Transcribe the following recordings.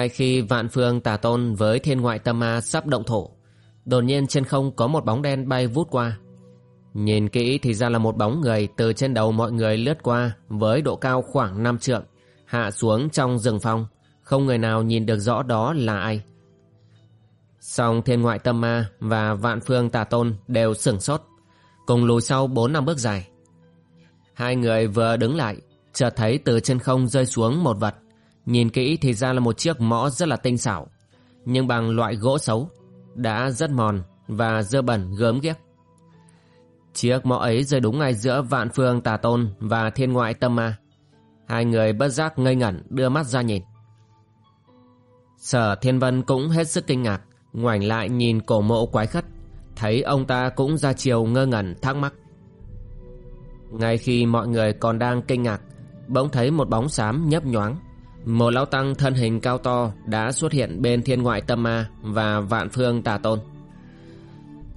Ngay khi vạn phương tà tôn với thiên ngoại tâm ma sắp động thổ, đột nhiên trên không có một bóng đen bay vút qua. Nhìn kỹ thì ra là một bóng người từ trên đầu mọi người lướt qua với độ cao khoảng 5 trượng, hạ xuống trong rừng phong, không người nào nhìn được rõ đó là ai. Song thiên ngoại tâm ma và vạn phương tà tôn đều sửng sốt, cùng lùi sau 4 năm bước dài. Hai người vừa đứng lại, chợt thấy từ trên không rơi xuống một vật. Nhìn kỹ thì ra là một chiếc mõ rất là tinh xảo, nhưng bằng loại gỗ xấu, đã rất mòn và dơ bẩn gớm ghiếc. Chiếc mõ ấy rơi đúng ngay giữa vạn phương tà tôn và thiên ngoại tâm ma. Hai người bất giác ngây ngẩn đưa mắt ra nhìn. Sở Thiên Vân cũng hết sức kinh ngạc, ngoảnh lại nhìn cổ mộ quái khất, thấy ông ta cũng ra chiều ngơ ngẩn thắc mắc. Ngay khi mọi người còn đang kinh ngạc, bỗng thấy một bóng xám nhấp nhoáng một lão tăng thân hình cao to đã xuất hiện bên thiên ngoại tâm ma và vạn phương tà tôn.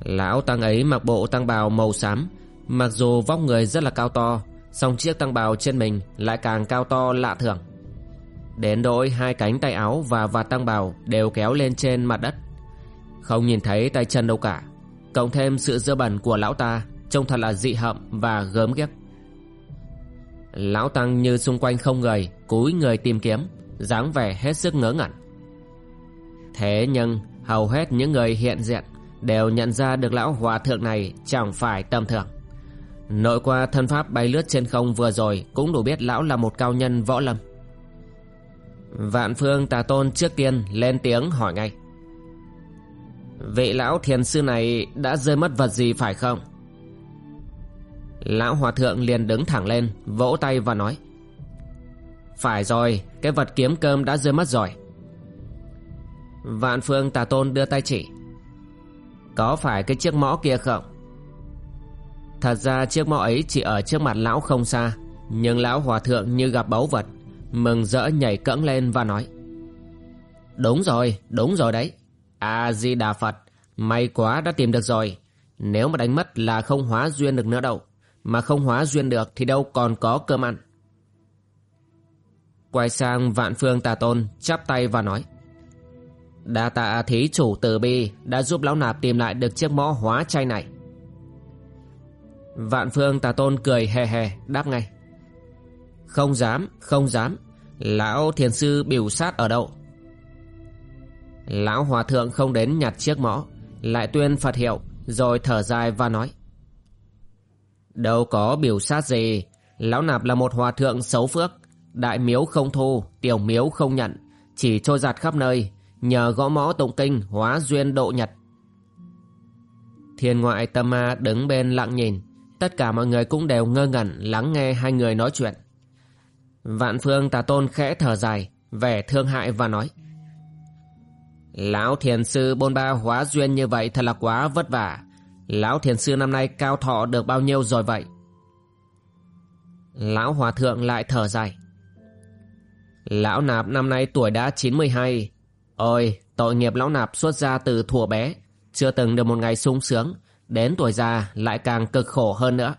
Lão tăng ấy mặc bộ tăng bào màu xám, mặc dù vóc người rất là cao to, song chiếc tăng bào trên mình lại càng cao to lạ thường. Đến đỗi hai cánh tay áo và vạt tăng bào đều kéo lên trên mặt đất. Không nhìn thấy tay chân đâu cả, cộng thêm sự dơ bẩn của lão ta trông thật là dị hậm và gớm ghiếc. Lão Tăng như xung quanh không người, Cúi người tìm kiếm, dáng vẻ hết sức ngớ ngẩn. Thế nhưng, hầu hết những người hiện diện Đều nhận ra được lão hòa thượng này Chẳng phải tầm thường. Nội qua thân pháp bay lướt trên không vừa rồi Cũng đủ biết lão là một cao nhân võ lâm. Vạn phương tà tôn trước tiên lên tiếng hỏi ngay. Vị lão thiền sư này đã rơi mất vật gì phải không? Lão hòa thượng liền đứng thẳng lên Vỗ tay và nói Phải rồi Cái vật kiếm cơm đã rơi mất rồi. Vạn phương tà tôn đưa tay chỉ Có phải cái chiếc mõ kia không? Thật ra chiếc mõ ấy chỉ ở trước mặt lão không xa Nhưng lão hòa thượng như gặp báu vật Mừng rỡ nhảy cẫng lên và nói Đúng rồi, đúng rồi đấy. A-di-đà Phật May quá đã tìm được rồi. Nếu mà đánh mất là không hóa duyên được nữa đâu mà không hóa duyên được thì đâu còn có cơm ăn. Quay sang vạn phương tà tôn, chắp tay và nói. Đa tạ thí chủ từ bi đã giúp lão nạp tìm lại được chiếc mõ hóa chay này. Vạn phương tà tôn cười hề hề, đáp ngay. Không dám, không dám, lão thiền sư biểu sát ở đâu? Lão hòa thượng không đến nhặt chiếc mõ, lại tuyên Phật hiệu, rồi thở dài và nói. Đâu có biểu sát gì. Lão nạp là một hòa thượng xấu phước. Đại miếu không thu, Tiểu miếu không nhận. Chỉ trôi giạt khắp nơi. Nhờ gõ mõ tụng kinh, hóa duyên độ nhật. Thiên ngoại tâm ma đứng bên lặng nhìn. Tất cả mọi người cũng đều ngơ ngẩn, Lắng nghe hai người nói chuyện. Vạn phương tà tôn khẽ thở dài, Vẻ thương hại và nói, Lão thiền sư bôn ba hóa duyên như vậy Thật là quá vất vả. Lão thiền sư năm nay cao thọ được bao nhiêu rồi vậy? Lão hòa thượng lại thở dài. Lão nạp năm nay tuổi đã 92. Ôi, tội nghiệp lão nạp xuất ra từ thuở bé, chưa từng được một ngày sung sướng, đến tuổi già lại càng cực khổ hơn nữa.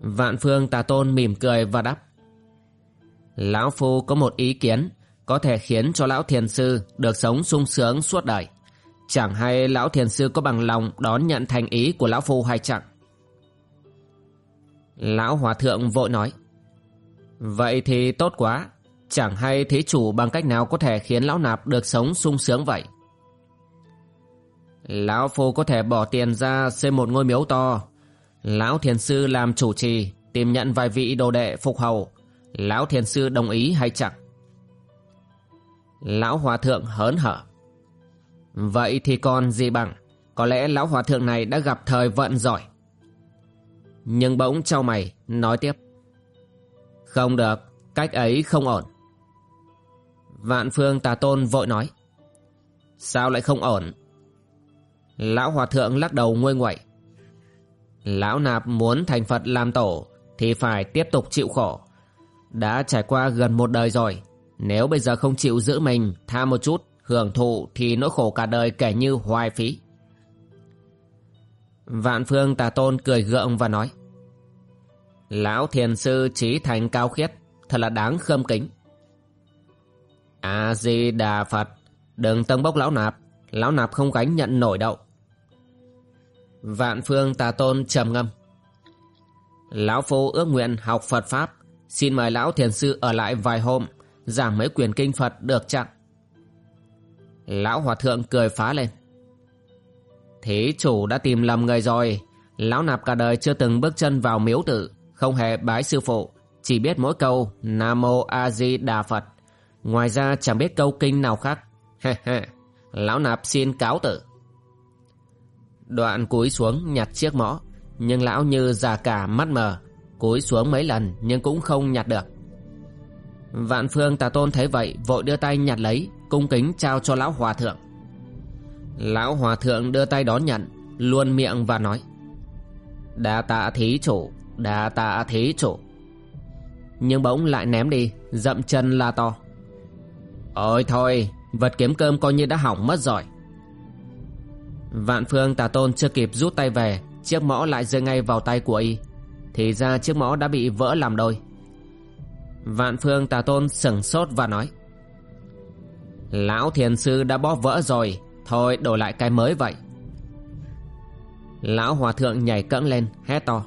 Vạn phương tà tôn mỉm cười và đáp. Lão Phu có một ý kiến, có thể khiến cho lão thiền sư được sống sung sướng suốt đời. Chẳng hay lão thiền sư có bằng lòng đón nhận thành ý của lão phu hay chẳng? Lão hòa thượng vội nói, Vậy thì tốt quá, Chẳng hay thế chủ bằng cách nào có thể khiến lão nạp được sống sung sướng vậy? Lão phu có thể bỏ tiền ra xây một ngôi miếu to. Lão thiền sư làm chủ trì, Tìm nhận vài vị đồ đệ phục hầu. Lão thiền sư đồng ý hay chẳng? Lão hòa thượng hớn hở. Vậy thì còn gì bằng? Có lẽ lão hòa thượng này đã gặp thời vận giỏi Nhưng bỗng trao mày, Nói tiếp. Không được, Cách ấy không ổn. Vạn phương tà tôn vội nói. Sao lại không ổn? Lão hòa thượng lắc đầu nguôi ngoậy. Lão nạp muốn thành Phật làm tổ Thì phải tiếp tục chịu khổ. Đã trải qua gần một đời rồi, Nếu bây giờ không chịu giữ mình, Tha một chút hưởng thụ Thì nỗi khổ cả đời kể như hoài phí. Vạn phương tà tôn cười gượng và nói, Lão thiền sư trí thành cao khiết, Thật là đáng khâm kính. A-di-đà Phật, Đừng tâng bốc lão nạp Lão nạp không gánh nhận nổi đậu. Vạn phương tà tôn trầm ngâm, Lão phu ước nguyện học Phật Pháp, Xin mời lão thiền sư ở lại vài hôm, Giảng mấy quyền kinh Phật được chăng? Lão hòa thượng cười phá lên. Thế chủ đã tìm lầm người rồi. Lão nạp cả đời chưa từng bước chân vào miếu tử Không hề bái sư phụ, Chỉ biết mỗi câu Nam Mô A Di Đà Phật. Ngoài ra chẳng biết câu kinh nào khác. Lão nạp xin cáo tử. Đoạn cúi xuống nhặt chiếc mõ, Nhưng lão như già cả mắt mờ, Cúi xuống mấy lần nhưng cũng không nhặt được. Vạn phương tà tôn thấy vậy, Vội đưa tay nhặt lấy Cung kính trao cho lão hòa thượng. Lão hòa thượng đưa tay đón nhận, Luôn miệng và nói, Đa tạ thí chủ, Đa tạ thí chủ. Nhưng bỗng lại ném đi, Dậm chân la to, Ôi thôi, Vật kiếm cơm coi như đã hỏng mất rồi. Vạn phương tà tôn chưa kịp rút tay về, Chiếc mõ lại rơi ngay vào tay của y, Thì ra chiếc mõ đã bị vỡ làm đôi. Vạn phương tà tôn sửng sốt và nói Lão thiền sư đã bóp vỡ rồi. Thôi, đổi lại cái mới vậy. Lão hòa thượng nhảy cẫng lên, hét to.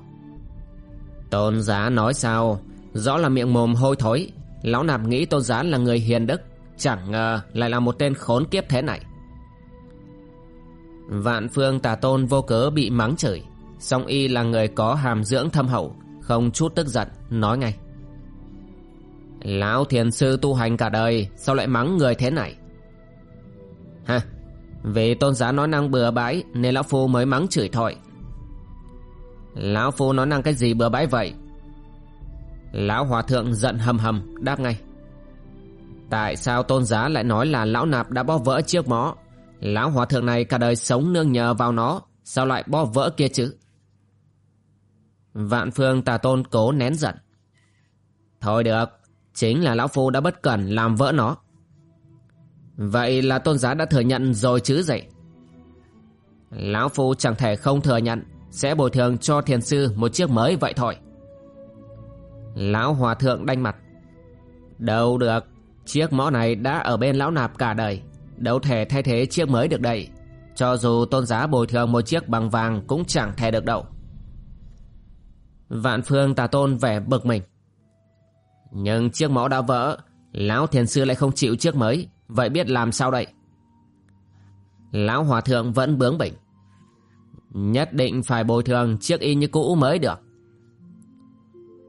Tôn giá nói sao? Rõ là miệng mồm hôi thối. Lão nạp nghĩ tôn giá là người hiền đức, Chẳng ngờ lại là một tên khốn kiếp thế này. Vạn phương tà tôn vô cớ bị mắng chửi. Song y là người có hàm dưỡng thâm hậu, Không chút tức giận, Nói ngay. Lão thiền sư tu hành cả đời, Sao lại mắng người thế này? Ha Vì tôn giá nói năng bừa bãi, Nên lão phu mới mắng chửi thôi. Lão phu nói năng cái gì bừa bãi vậy? Lão hòa thượng giận hầm hầm, Đáp ngay. Tại sao tôn giá lại nói là lão nạp đã bó vỡ chiếc mõ? Lão hòa thượng này cả đời sống nương nhờ vào nó, Sao lại bó vỡ kia chứ? Vạn phương tà tôn cố nén giận. Thôi được Chính là lão phu đã bất cẩn làm vỡ nó. Vậy là tôn giá đã thừa nhận rồi chứ gì Lão phu chẳng thể không thừa nhận, Sẽ bồi thường cho thiền sư một chiếc mới vậy thôi. Lão hòa thượng đanh mặt. Đâu được, Chiếc mõ này đã ở bên lão nạp cả đời, Đâu thể thay thế chiếc mới được đây. Cho dù tôn giá bồi thường một chiếc bằng vàng Cũng chẳng thể được đâu. Vạn phương tà tôn vẻ bực mình. Nhưng chiếc mõ đã vỡ Lão thiền sư lại không chịu chiếc mới Vậy biết làm sao đây Lão hòa thượng vẫn bướng bỉnh Nhất định phải bồi thường chiếc y như cũ mới được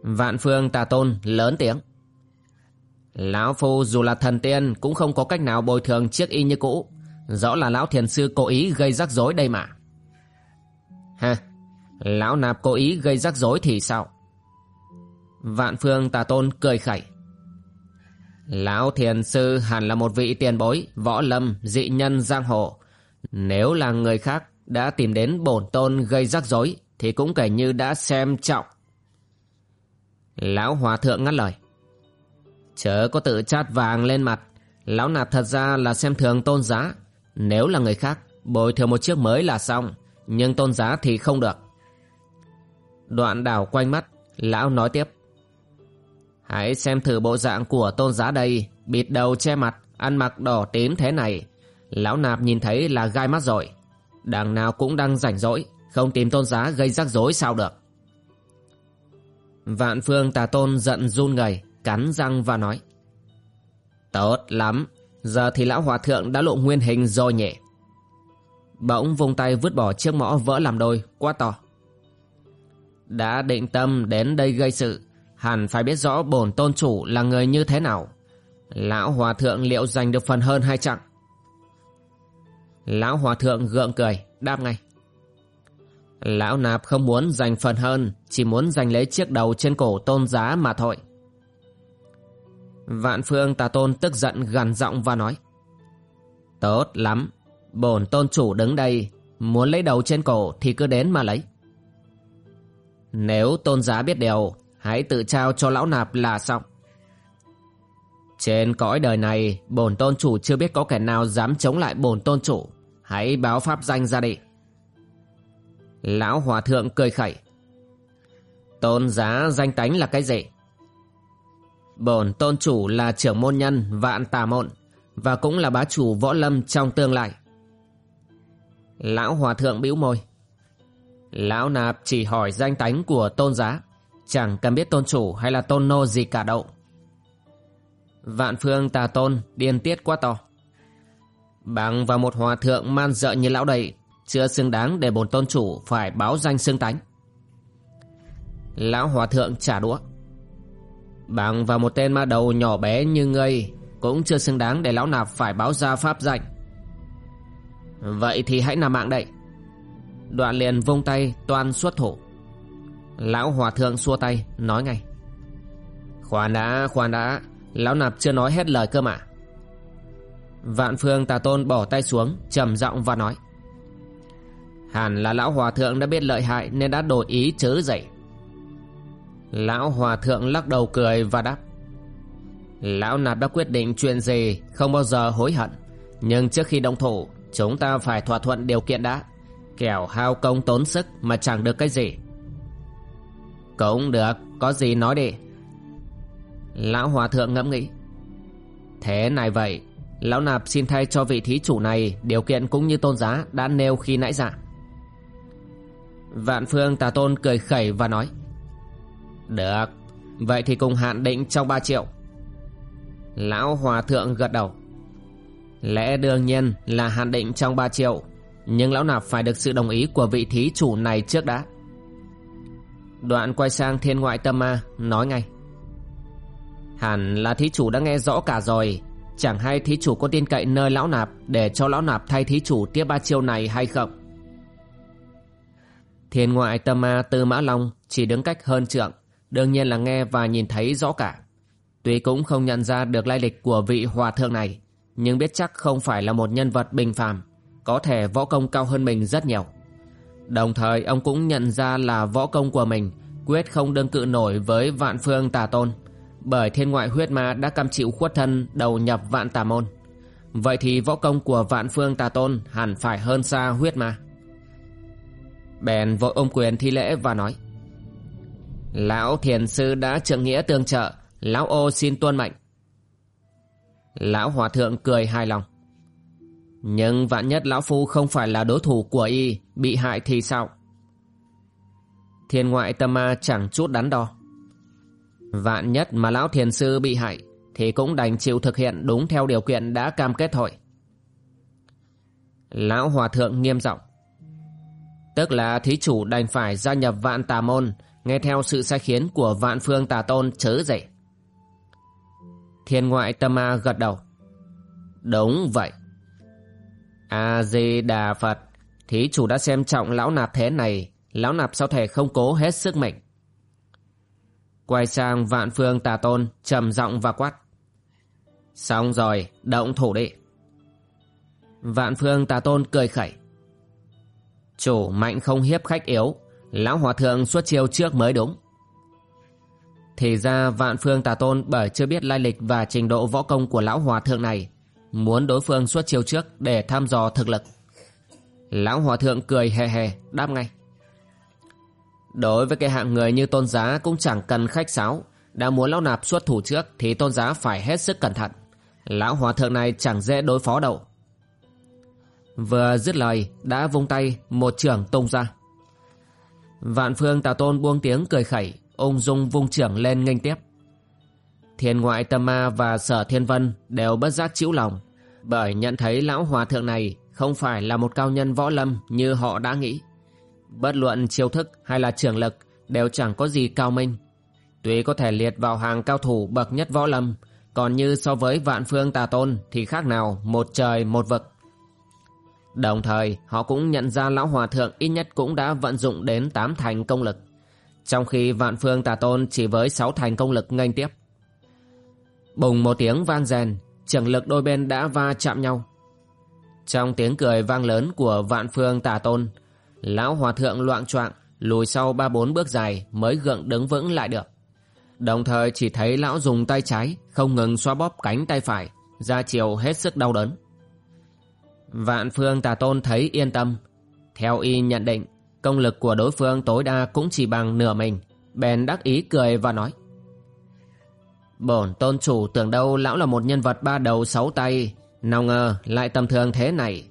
Vạn phương tà tôn lớn tiếng Lão Phu dù là thần tiên cũng không có cách nào bồi thường chiếc y như cũ. Rõ là lão thiền sư cố ý gây rắc rối đây mà. Ha, lão nạp cố ý gây rắc rối thì sao? Vạn phương tà tôn cười khẩy. Lão thiền sư hẳn là một vị tiền bối, võ lâm, dị nhân giang hồ. Nếu là người khác đã tìm đến bổn tôn gây rắc rối thì cũng kể như đã xem trọng. Lão hòa thượng ngắt lời. Chớ có tự chát vàng lên mặt Lão nạp thật ra là xem thường tôn giá Nếu là người khác Bồi thường một chiếc mới là xong Nhưng tôn giá thì không được Đoạn đảo quanh mắt Lão nói tiếp Hãy xem thử bộ dạng của tôn giá đây. Bịt đầu che mặt, Ăn mặc đỏ tím thế này. Lão nạp nhìn thấy là gai mắt rồi. Đằng nào cũng đang rảnh rỗi, Không tìm tôn giá gây rắc rối sao được. Vạn phương tà tôn giận run người, Cắn răng và nói. Tốt lắm, Giờ thì lão hòa thượng đã lộ nguyên hình rồi nhỉ? Bỗng vung tay vứt bỏ chiếc mõ vỡ làm đôi Quá to. Đã định tâm đến đây gây sự Hẳn phải biết rõ bổn tôn chủ là người như thế nào. Lão hòa thượng liệu giành được phần hơn hay chẳng Lão hòa thượng gượng cười, Đáp ngay. Lão nạp không muốn giành phần hơn, Chỉ muốn giành lấy chiếc đầu trên cổ tôn giá mà thôi. Vạn phương tà tôn tức giận gằn giọng và nói. Tốt lắm, Bổn tôn chủ đứng đây, Muốn lấy đầu trên cổ thì cứ đến mà lấy. Nếu tôn giá biết điều Hãy tự trao cho lão nạp là xong. Trên cõi đời này, Bổn tôn chủ chưa biết có kẻ nào dám chống lại bổn tôn chủ. Hãy báo pháp danh ra đi. Lão hòa thượng cười khẩy. Tôn giá danh tánh là cái gì? Bổn tôn chủ là trưởng môn nhân vạn tà môn Và cũng là bá chủ võ lâm trong tương lai. Lão hòa thượng bĩu môi. Lão nạp chỉ hỏi danh tánh của tôn giá. Chẳng cần biết tôn chủ hay là tôn nô gì cả đâu. Vạn phương tà tôn điên tiết quá to. Bằng vào một hòa thượng man dợ như lão đầy, Chưa xứng đáng để bổn tôn chủ phải báo danh xưng tánh. Lão hòa thượng trả đũa. Bằng vào một tên ma đầu nhỏ bé như ngươi, Cũng chưa xứng đáng để lão nạp phải báo ra pháp danh. Vậy thì hãy nằm mạng đậy Đoạn liền vung tay toan xuất thủ. Lão hòa thượng xua tay, nói ngay. Khoan đã khoan đã, Lão nạp chưa nói hết lời cơ mà. Vạn phương tà tôn bỏ tay xuống, trầm giọng và nói. Hẳn là lão hòa thượng đã biết lợi hại Nên đã đổi ý chớ dậy. Lão hòa thượng lắc đầu cười và đáp. Lão nạp đã quyết định chuyện gì Không bao giờ hối hận, Nhưng trước khi động thủ, Chúng ta phải thỏa thuận điều kiện đã. Kẻo hao công tốn sức Mà chẳng được cái gì. Cũng được, Có gì nói đi. Lão hòa thượng ngẫm nghĩ. Thế này vậy, Lão nạp xin thay cho vị thí chủ này Điều kiện cũng như tôn giá đã nêu khi nãy dạ Vạn phương tà tôn cười khẩy và nói. Được, Vậy thì cùng hạn định trong 3 triệu. Lão hòa thượng gật đầu. Lẽ đương nhiên là hạn định trong 3 triệu, Nhưng lão nạp phải được sự đồng ý của vị thí chủ này trước đã. Đoạn quay sang thiên ngoại tâm ma, Nói ngay. Hẳn là thí chủ đã nghe rõ cả rồi. Chẳng hay thí chủ có tin cậy nơi lão nạp Để cho lão nạp thay thí chủ tiếp ba chiêu này hay không? Thiên ngoại tâm ma tư mã long Chỉ đứng cách hơn trượng, Đương nhiên là nghe và nhìn thấy rõ cả. Tuy cũng không nhận ra được lai lịch của vị hòa thượng này, Nhưng biết chắc không phải là một nhân vật bình phàm, Có thể võ công cao hơn mình rất nhiều. Đồng thời, ông cũng nhận ra là võ công của mình, Quyết không đương cự nổi với vạn phương tà tôn, bởi thiên ngoại huyết ma đã cam chịu khuất thân đầu nhập vạn tà môn. Vậy thì võ công của vạn phương tà tôn hẳn phải hơn xa huyết ma. Bèn vội ôm quyền thi lễ và nói, lão thiền sư đã trượng nghĩa tương trợ, lão ô xin tuân mệnh. Lão hòa thượng cười hài lòng nhưng vạn nhất lão phu không phải là đối thủ của y, bị hại thì sao? Thiên ngoại tâm ma chẳng chút đắn đo. Vạn nhất mà lão thiền sư bị hại, Thì cũng đành chịu thực hiện đúng theo điều kiện đã cam kết thôi. Lão hòa thượng nghiêm giọng. Tức là thí chủ đành phải gia nhập vạn tà môn, Nghe theo sự sai khiến của vạn phương tà tôn chớ dậy. Thiên ngoại tâm ma gật đầu. Đúng vậy. A-di-đà Phật. Thí chủ đã xem trọng lão nạp thế này, Lão nạp sao thể không cố hết sức mình Quay sang vạn phương tà tôn, trầm giọng và quát. Xong rồi, động thủ đi. Vạn phương tà tôn cười khẩy. Chủ mạnh không hiếp khách yếu, Lão hòa thượng xuất chiêu trước mới đúng. Thì ra vạn phương tà tôn bởi chưa biết lai lịch và trình độ võ công của lão hòa thượng này Muốn đối phương xuất chiêu trước để thăm dò thực lực. Lão hòa thượng cười hề hề đáp ngay. Đối với cái hạng người như tôn giá cũng chẳng cần khách sáo. Đã muốn lão nạp xuất thủ trước Thì tôn giá phải hết sức cẩn thận. Lão hòa thượng này chẳng dễ đối phó đâu. Vừa dứt lời, đã vung tay một trưởng tung ra. Vạn phương tà tôn buông tiếng cười khẩy, Ung dung vung trưởng lên nghênh tiếp. Thiên ngoại tâm ma và sở thiên vân Đều bất giác chịu lòng. Bởi nhận thấy lão hòa thượng này Không phải là một cao nhân võ lâm Như họ đã nghĩ Bất luận chiêu thức hay là trưởng lực Đều chẳng có gì cao minh Tuy có thể liệt vào hàng cao thủ bậc nhất võ lâm Còn như so với vạn phương tà tôn Thì khác nào một trời một vực Đồng thời họ cũng nhận ra lão hòa thượng ít nhất cũng đã vận dụng đến 8 thành công lực. Trong khi vạn phương tà tôn chỉ với 6 thành công lực nghênh tiếp. Bùng một tiếng vang rèn, trường lực đôi bên đã va chạm nhau. Trong tiếng cười vang lớn của vạn phương tà tôn, lão hòa thượng loạn choạng lùi sau ba bốn bước dài mới gượng đứng vững lại được. Đồng thời chỉ thấy lão dùng tay trái không ngừng xoa bóp cánh tay phải, ra chiều hết sức đau đớn. Vạn phương tà tôn thấy yên tâm. Theo y nhận định, công lực của đối phương tối đa cũng chỉ bằng nửa mình. Bèn đắc ý cười và nói. Bổn tôn chủ tưởng đâu lão là một nhân vật ba đầu sáu tay, nào ngờ lại tầm thường thế này.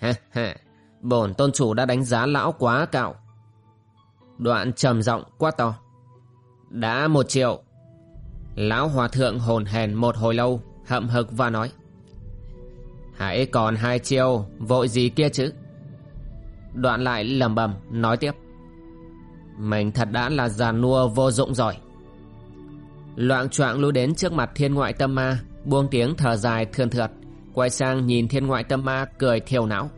Ha ha, bổn tôn chủ đã đánh giá lão quá cạo. Đoạn trầm giọng quá to. Đã một triệu. Lão hòa thượng hồn hèn một hồi lâu, hậm hực và nói. Hãy còn hai chiêu Vội gì kia chứ Đoạn lại lầm bầm nói tiếp Mình thật đã là già nua vô dụng rồi Loạn choạng lưu đến trước mặt thiên ngoại tâm ma, Buông tiếng thở dài thườn thượt, Quay sang nhìn thiên ngoại tâm ma cười thiểu não.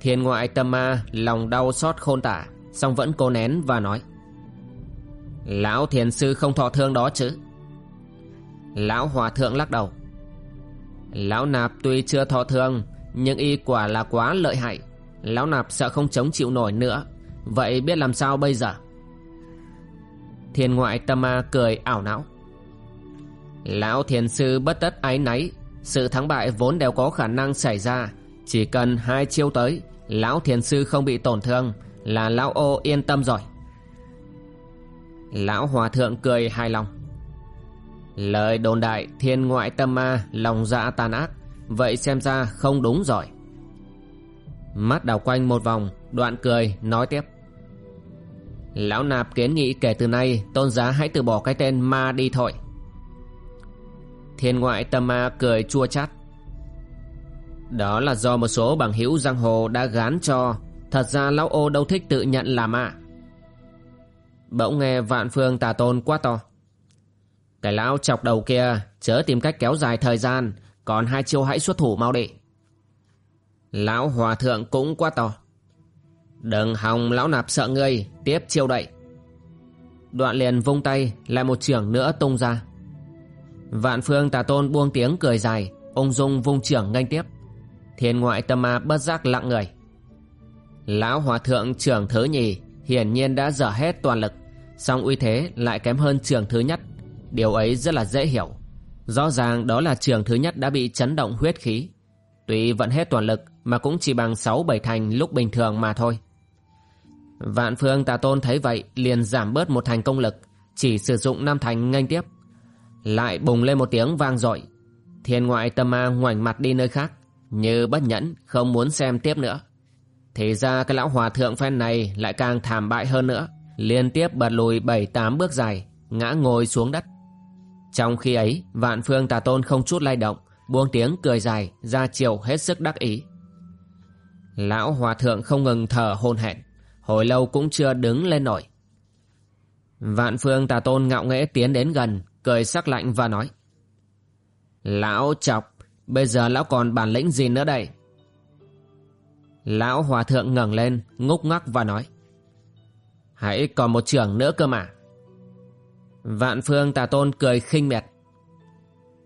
Thiên ngoại tâm ma lòng đau xót khôn tả, song vẫn cố nén và nói, Lão thiền sư không thọ thương đó chứ? Lão hòa thượng lắc đầu, Lão nạp tuy chưa thọ thương, Nhưng y quả là quá lợi hại. Lão nạp sợ không chống chịu nổi nữa. Vậy biết làm sao bây giờ? Thiên ngoại tâm ma cười ảo não. Lão thiền sư bất tất ái náy, Sự thắng bại vốn đều có khả năng xảy ra. Chỉ cần hai chiêu tới, Lão thiền sư không bị tổn thương Là lão ô yên tâm rồi. Lão hòa thượng cười hài lòng. Lời đồn đại thiên ngoại tâm ma lòng dạ tàn ác, Vậy xem ra không đúng rồi. Mắt đảo quanh một vòng, Đoạn cười nói tiếp. Lão nạp kiến nghị kể từ nay, Tôn giá hãy từ bỏ cái tên ma đi thôi. Thiên ngoại tâm ma cười chua chát. Đó là do một số bằng hữu giang hồ đã gán cho. Thật ra lão ô đâu thích tự nhận là ma. Bỗng nghe vạn phương tà tôn quá to. Cái lão chọc đầu kia chớ tìm cách kéo dài thời gian, Còn hai chiêu hãy xuất thủ mau đi. Lão hòa thượng cũng quá to. Đừng hòng lão nạp sợ ngươi Tiếp chiêu đậy Đoạn liền vung tay, Lại một trưởng nữa tung ra Vạn phương tà tôn buông tiếng cười dài Ông dung vung trưởng nghênh tiếp Thiên ngoại tâm ma bất giác lặng người Lão hòa thượng trưởng thứ nhì Hiển nhiên đã dở hết toàn lực, song uy thế lại kém hơn trưởng thứ nhất Điều ấy rất là dễ hiểu. Rõ ràng đó là trường thứ nhất đã bị chấn động huyết khí. Tuy vẫn hết toàn lực mà cũng chỉ bằng 6-7 thành lúc bình thường mà thôi. Vạn phương tà tôn thấy vậy liền giảm bớt một thành công lực, chỉ sử dụng năm thành nghênh tiếp. Lại bùng lên một tiếng vang dội Thiên ngoại tâm ma ngoảnh mặt đi nơi khác, như bất nhẫn không muốn xem tiếp nữa. Thì ra cái lão hòa thượng phen này lại càng thảm bại hơn nữa, liên tiếp bật lùi 7-8 bước dài, ngã ngồi xuống đất. Trong khi ấy, vạn phương tà tôn không chút lay động, buông tiếng cười dài, ra chiều hết sức đắc ý. Lão hòa thượng không ngừng thở hôn hẹn, hồi lâu cũng chưa đứng lên nổi. Vạn phương tà tôn ngạo nghễ tiến đến gần, cười sắc lạnh và nói. Lão chọc, bây giờ lão còn bản lĩnh gì nữa đây? Lão hòa thượng ngẩng lên, ngúc ngắc và nói. Hãy còn một trưởng nữa cơ mà. Vạn phương tà tôn cười khinh miệt.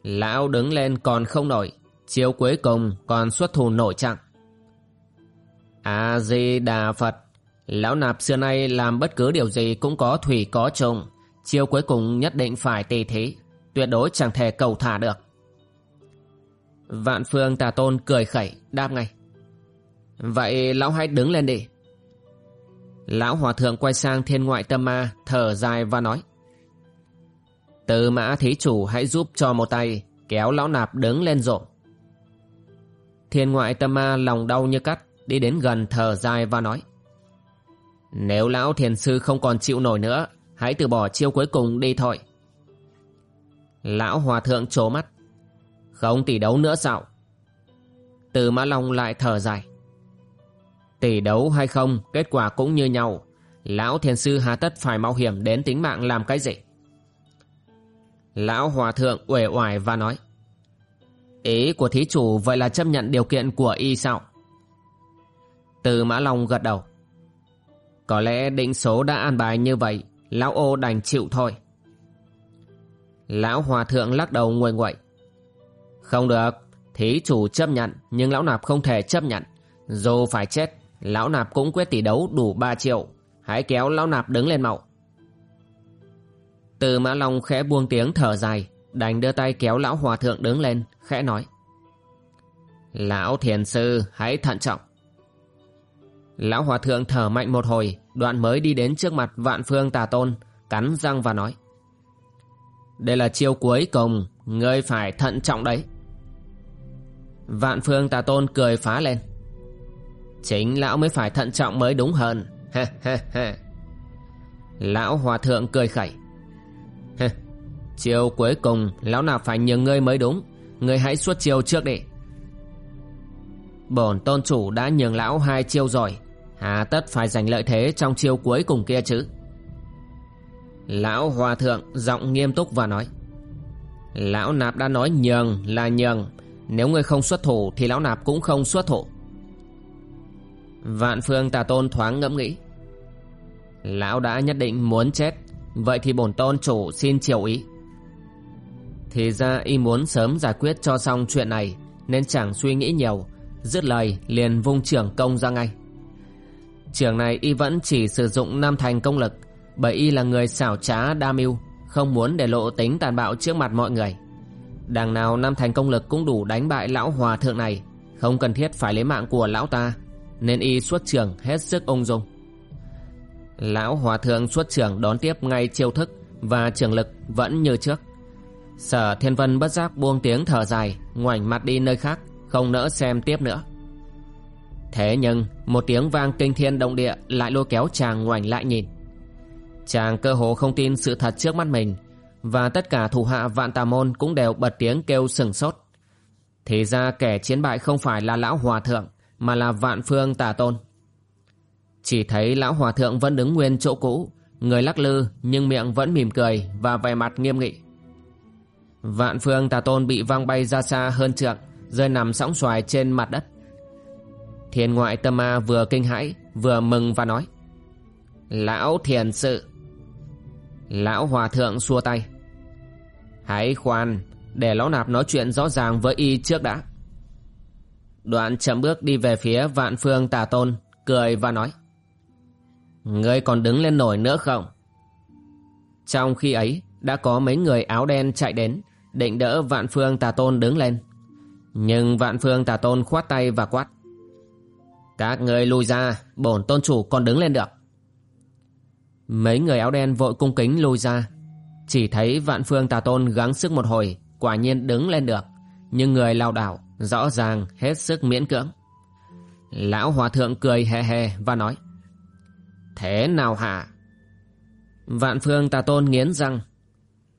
Lão đứng lên còn không nổi, chiếu cuối cùng còn xuất thủ nổi chặng. A-di-đà Phật, lão nạp xưa nay làm bất cứ điều gì cũng có thủy có trùng, chiêu cuối cùng nhất định phải tỉ thí, tuyệt đối chẳng thể cầu thả được. Vạn phương tà tôn cười khẩy, đáp ngay. Vậy lão hãy đứng lên đi. Lão hòa thượng quay sang thiên ngoại tâm ma, thở dài và nói. Từ mã thí chủ hãy giúp cho một tay Kéo lão nạp đứng lên rộ Thiên ngoại tâm ma lòng đau như cắt Đi đến gần thở dài và nói nếu lão thiền sư không còn chịu nổi nữa, Hãy từ bỏ chiêu cuối cùng đi thôi. Lão hòa thượng trố mắt. Không tỷ đấu nữa sao? Từ mã long lại thở dài. Tỷ đấu hay không, Kết quả cũng như nhau. Lão thiền sư hà tất phải mạo hiểm đến tính mạng làm cái gì? Lão hòa thượng uể oải và nói, Ý của thí chủ vậy là chấp nhận điều kiện của y sao? Từ mã long gật đầu. Có lẽ định số đã an bài như vậy, Lão ô đành chịu thôi. Lão hòa thượng lắc đầu nguội nguậy. Không được, Thí chủ chấp nhận, Nhưng lão nạp không thể chấp nhận. Dù phải chết, Lão nạp cũng quyết tỷ đấu đủ 3 triệu Hãy kéo lão nạp đứng lên mậu. Từ mã long khẽ buông tiếng thở dài, Đành đưa tay kéo lão hòa thượng đứng lên, Khẽ nói. Lão thiền sư, hãy thận trọng. Lão hòa thượng thở mạnh một hồi, Đoạn mới đi đến trước mặt vạn phương tà tôn, Cắn răng và nói, Đây là chiêu cuối cùng, Ngươi phải thận trọng đấy. Vạn phương tà tôn cười phá lên, Chính lão mới phải thận trọng mới đúng hơn. Ha ha ha Lão hòa thượng cười khẩy Ha Chiêu cuối cùng, Lão nào phải nhường ngươi mới đúng, Ngươi hãy xuất chiêu trước đi. Bổn tôn chủ đã nhường lão hai chiêu rồi Hà tất phải giành lợi thế trong chiêu cuối cùng kia chứ. Lão hòa thượng giọng nghiêm túc và nói, Lão nạp đã nói nhường là nhường, Nếu ngươi không xuất thủ Thì lão nạp cũng không xuất thủ. Vạn phương tà tôn thoáng ngẫm nghĩ, Lão đã nhất định muốn chết, Vậy thì bổn tôn chủ xin chiều ý. Thì ra y muốn sớm giải quyết cho xong chuyện này, Nên chẳng suy nghĩ nhiều, Dứt lời liền vung trưởng công ra ngay. Trưởng này y vẫn chỉ sử dụng nam thành công lực, Bởi y là người xảo trá đa mưu, Không muốn để lộ tính tàn bạo trước mặt mọi người. Đằng nào nam thành công lực cũng đủ đánh bại lão hòa thượng này, Không cần thiết phải lấy mạng của lão ta, Nên y xuất trưởng hết sức ung dung. Lão hòa thượng xuất trưởng đón tiếp ngay chiêu thức Và trường lực vẫn như trước. Sở thiên vân bất giác buông tiếng thở dài, Ngoảnh mặt đi nơi khác, Không nỡ xem tiếp nữa. Thế nhưng một tiếng vang kinh thiên động địa Lại lôi kéo chàng ngoảnh lại nhìn. Chàng cơ hồ không tin sự thật trước mắt mình, Và tất cả thủ hạ vạn tà môn Cũng đều bật tiếng kêu sừng sốt. Thì ra kẻ chiến bại không phải là lão hòa thượng, Mà là vạn phương tà tôn. Chỉ thấy lão hòa thượng vẫn đứng nguyên chỗ cũ, Người lắc lư nhưng miệng vẫn mỉm cười Và vẻ mặt nghiêm nghị. Vạn phương tà tôn bị văng bay ra xa hơn trượng, Rơi nằm sóng xoài trên mặt đất. Thiên ngoại tâm ma vừa kinh hãi Vừa mừng và nói Lão thiền sự Lão hòa thượng xua tay Hãy khoan Để lão nạp nói chuyện rõ ràng với y trước đã Đoạn chậm bước đi về phía vạn phương tà tôn Cười và nói Ngươi còn đứng lên nổi nữa không? Trong khi ấy, đã có mấy người áo đen chạy đến, định đỡ Vạn Phương Tà Tôn đứng lên. Nhưng Vạn Phương Tà Tôn khoát tay và quát. Các người lùi ra, bổn tôn chủ còn đứng lên được. Mấy người áo đen vội cung kính lùi ra. Chỉ thấy Vạn Phương Tà Tôn gắng sức một hồi, quả nhiên đứng lên được. Nhưng người lao đảo, rõ ràng hết sức miễn cưỡng. Lão Hòa Thượng cười hề hề và nói. Thế nào hả? Vạn phương tà tôn nghiến răng.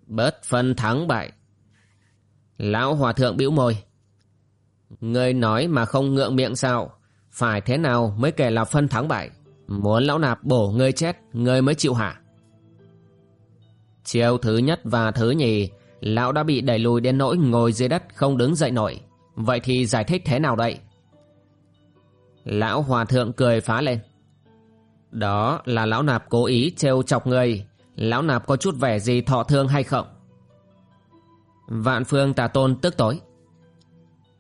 Bớt phân thắng bại. Lão hòa thượng bĩu môi. Ngươi nói mà không ngượng miệng sao? Phải thế nào mới kể là phân thắng bại? Muốn lão nạp bổ ngươi chết, ngươi mới chịu hả? Chiều thứ nhất và thứ nhì, lão đã bị đẩy lùi đến nỗi ngồi dưới đất không đứng dậy nổi. Vậy thì giải thích thế nào đây? Lão hòa thượng cười phá lên. Đó là lão nạp cố ý trêu chọc người Lão nạp có chút vẻ gì thọ thương hay không Vạn phương tà tôn tức tối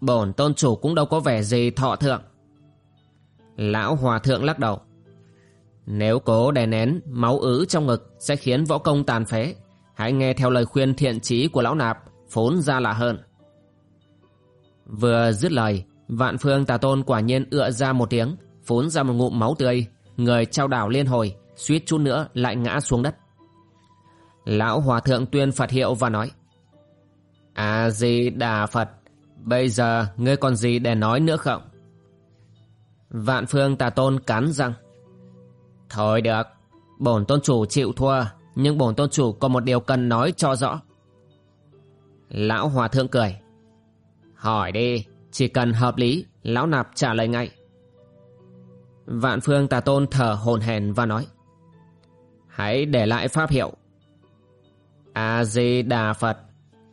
Bổn tôn chủ cũng đâu có vẻ gì thọ thượng Lão hòa thượng lắc đầu Nếu cố đè nén máu ứ trong ngực Sẽ khiến võ công tàn phế Hãy nghe theo lời khuyên thiện trí của lão nạp Phốn ra là hơn Vừa dứt lời Vạn phương tà tôn quả nhiên ựa ra một tiếng Phốn ra một ngụm máu tươi người trao đảo liên hồi, suýt chút nữa lại ngã xuống đất. Lão Hòa Thượng tuyên Phật hiệu và nói À di đà Phật, Bây giờ ngươi còn gì để nói nữa không? Vạn phương tà tôn cắn răng. Thôi được, bổn tôn chủ chịu thua, nhưng bổn tôn chủ có một điều cần nói cho rõ. Lão hòa thượng cười. Hỏi đi, chỉ cần hợp lý, lão nạp trả lời ngay. Vạn phương tà tôn thở hồn hển và nói. Hãy để lại pháp hiệu. A-di-đà Phật.